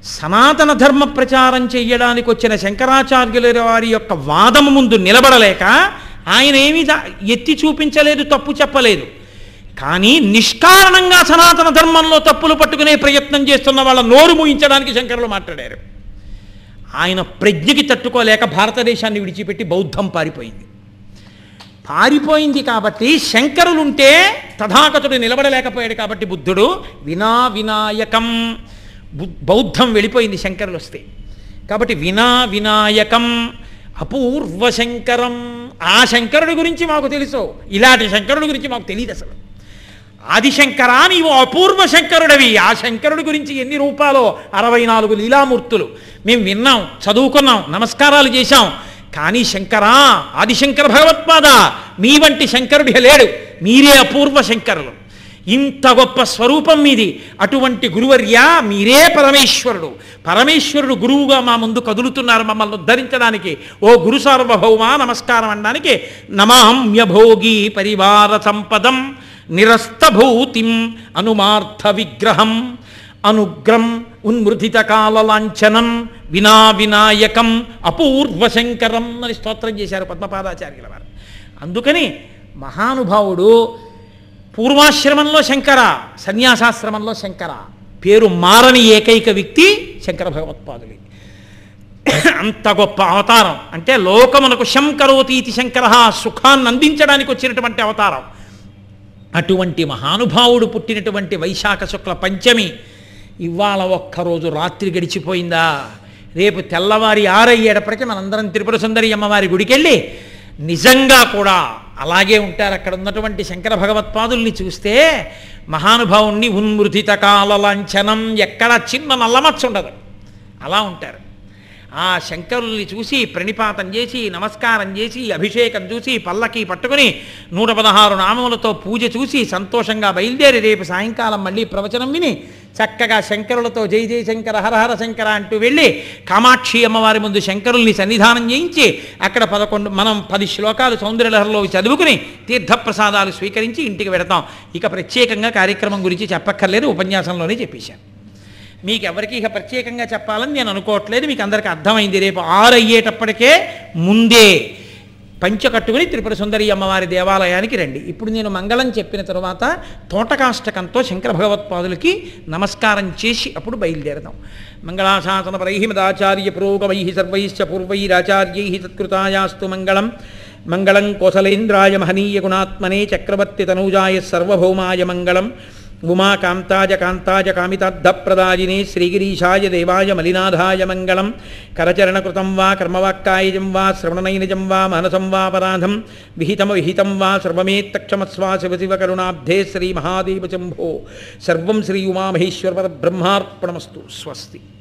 సనాతన ధర్మ ప్రచారం చేయడానికి వచ్చిన శంకరాచార్యుల వారి యొక్క వాదము ముందు నిలబడలేక ఆయన ఏమీ ఎత్తి చూపించలేదు తప్పు చెప్పలేదు. కానీ నిష్కారణంగా సనాతన ధర్మంలో తప్పులు పట్టుకునే ప్రయత్నం చేస్తున్న వాళ్ళ నోరు మూయించడానికి శంకరులు మాట్లాడారు. ఆయన ప్రజ్ఞకి తట్టుకోలేక భారతదేశాన్ని విడిచిపెట్టి బౌద్ధం పారిపోయింది. పారిపోయింది కాబట్టి శంకరులుంటే తథాగతుడు నిలబడలేకపోయాడు కాబట్టి బుద్ధుడు వినా వినాయకం. బు- బౌద్ధం వెళ్ళిపోయింది శంకరులు వస్తే. కాబట్టి వినా వినాయకం అపూర్వ శంకరం. ఆ శంకరుడి గురించి మాకు తెలుసు. ఇలాంటి శంకరుడి గురించి మాకు తెలియదు అసలు. ఆదిశంకరా నీవు అపూర్వ శంకరుడవి. ఆ శంకరుడి గురించి ఎన్ని రూపాలో? అరవై నాలుగు లీలామూర్తులు. మేము విన్నాం చదువుకున్నాం నమస్కారాలు చేశాం. కానీ శంకరా ఆదిశంకర భగవత్పాద మీ వంటి శంకరుడి లేడు. మీరే అపూర్వ శంకరులు. ఇంత గొప్ప స్వరూపం మీది. అటువంటి గురువర్య మీరే పరమేశ్వరుడు. పరమేశ్వరుడు గురువుగా మా ముందు కదులుతున్నారు మమ్మల్ని ఉద్ధరించడానికి. ఓ గురు సార్వభౌమ నమస్కారం అనడానికి. నమామ్యభోగి పరివార సంపదం నిరస్తభూతిం అనుమార్థ విగ్రహం అనుగ్రం ఉన్మృతిత కాలలాంఛనం వినా వినాయకం అపూర్వ శంకరం అని స్తోత్రం చేశారు పద్మపాదాచార్యుల వారు అందుకని మహానుభావుడు పూర్వాశ్రమంలో శంకర సన్యాసాశ్రమంలో శంకర పేరు మారని ఏకైక వ్యక్తి శంకర భగవత్పాదులు. అంత గొప్ప అవతారం. అంటే లోకమునకు శంకరోతీతి శంకర సుఖాన్ని అందించడానికి వచ్చినటువంటి అవతారం. అటువంటి మహానుభావుడు పుట్టినటువంటి వైశాఖ శుక్ల పంచమి ఇవాళ ఒక్కరోజు రాత్రి గడిచిపోయిందా? రేపు తెల్లవారి ఆరయ్యేటప్పటికీ మనందరం త్రిపుర సుందరి అమ్మవారి గుడికెళ్ళి నిజంగా కూడా అలాగే ఉంటారు. అక్కడ ఉన్నటువంటి శంకర భగవత్పాదుల్ని చూస్తే మహానుభావుణ్ణి ఉన్మృతిత కాల లాంఛనం ఎక్కడ చిన్న నల్లమచ్చ ఉండదు. అలా ఉంటారు. ఆ శంకరుల్ని చూసి ప్రణిపాతం చేసి నమస్కారం చేసి అభిషేకం చూసి పల్లకి పట్టుకుని నూట పదహారు నామములతో పూజ చూసి సంతోషంగా బయలుదేరి రేపు సాయంకాలం మళ్ళీ ప్రవచనం విని చక్కగా శంకరులతో జై జై శంకర హరహర శంకర అంటూ వెళ్ళి కామాక్షి అమ్మవారి ముందు శంకరుల్ని సన్నిధానం చేయించి అక్కడ పదకొండు మనం పది శ్లోకాలు సౌందర్యలహరలో చదువుకుని తీర్థప్రసాదాలు స్వీకరించి ఇంటికి వెడతాం. ఇక ప్రత్యేకంగా కార్యక్రమం గురించి చెప్పక్కర్లేదు ఉపన్యాసంలోనే చెప్పేశాను. మీకు ఎవరికి ఇక ప్రత్యేకంగా చెప్పాలని నేను అనుకోవట్లేదు. మీకు అందరికీ అర్థమైంది. రేపు ఆరు అయ్యేటప్పటికే ముందే పంచ కట్టుకుని త్రిపుర సుందరి అమ్మవారి దేవాలయానికి రండి. ఇప్పుడు నేను మంగళం చెప్పిన తర్వాత తోటకాష్టకంతో శంకర భగవత్పాదులకి నమస్కారం చేసి అప్పుడు బయలుదేరదాం. మంగళాశాసన పరై మదాచార్య పురోగమై సర్వైశ్చ పూర్వైరాచార్యై సత్కృతాయాస్తు మంగళం. మంగళం కోసలేంద్రాయ మహనీయ గుణాత్మనే చక్రవర్తి తనూజాయ సర్వభౌమాయ మంగళం. ఉమాకాంతాయ కాంతాయ కామితార్థప్రదాయినే శ్రీగిరీశాయ దేవాయ మలినాథాయ మంగళం కరచరణకృతం వా కర్మవాక్కాయజం వా శ్రవణనైనజం వా మనసం వా పరాధం విహితమ విహితం వా సర్వమేత్తక్షమస్వా శివ శివ కరుణాబ్ధే శ్రీ మహాదేవ శంభో సర్వం శ్రీ ఉమామహేశ్వర బ్రహ్మార్పణమస్తు స్వస్తి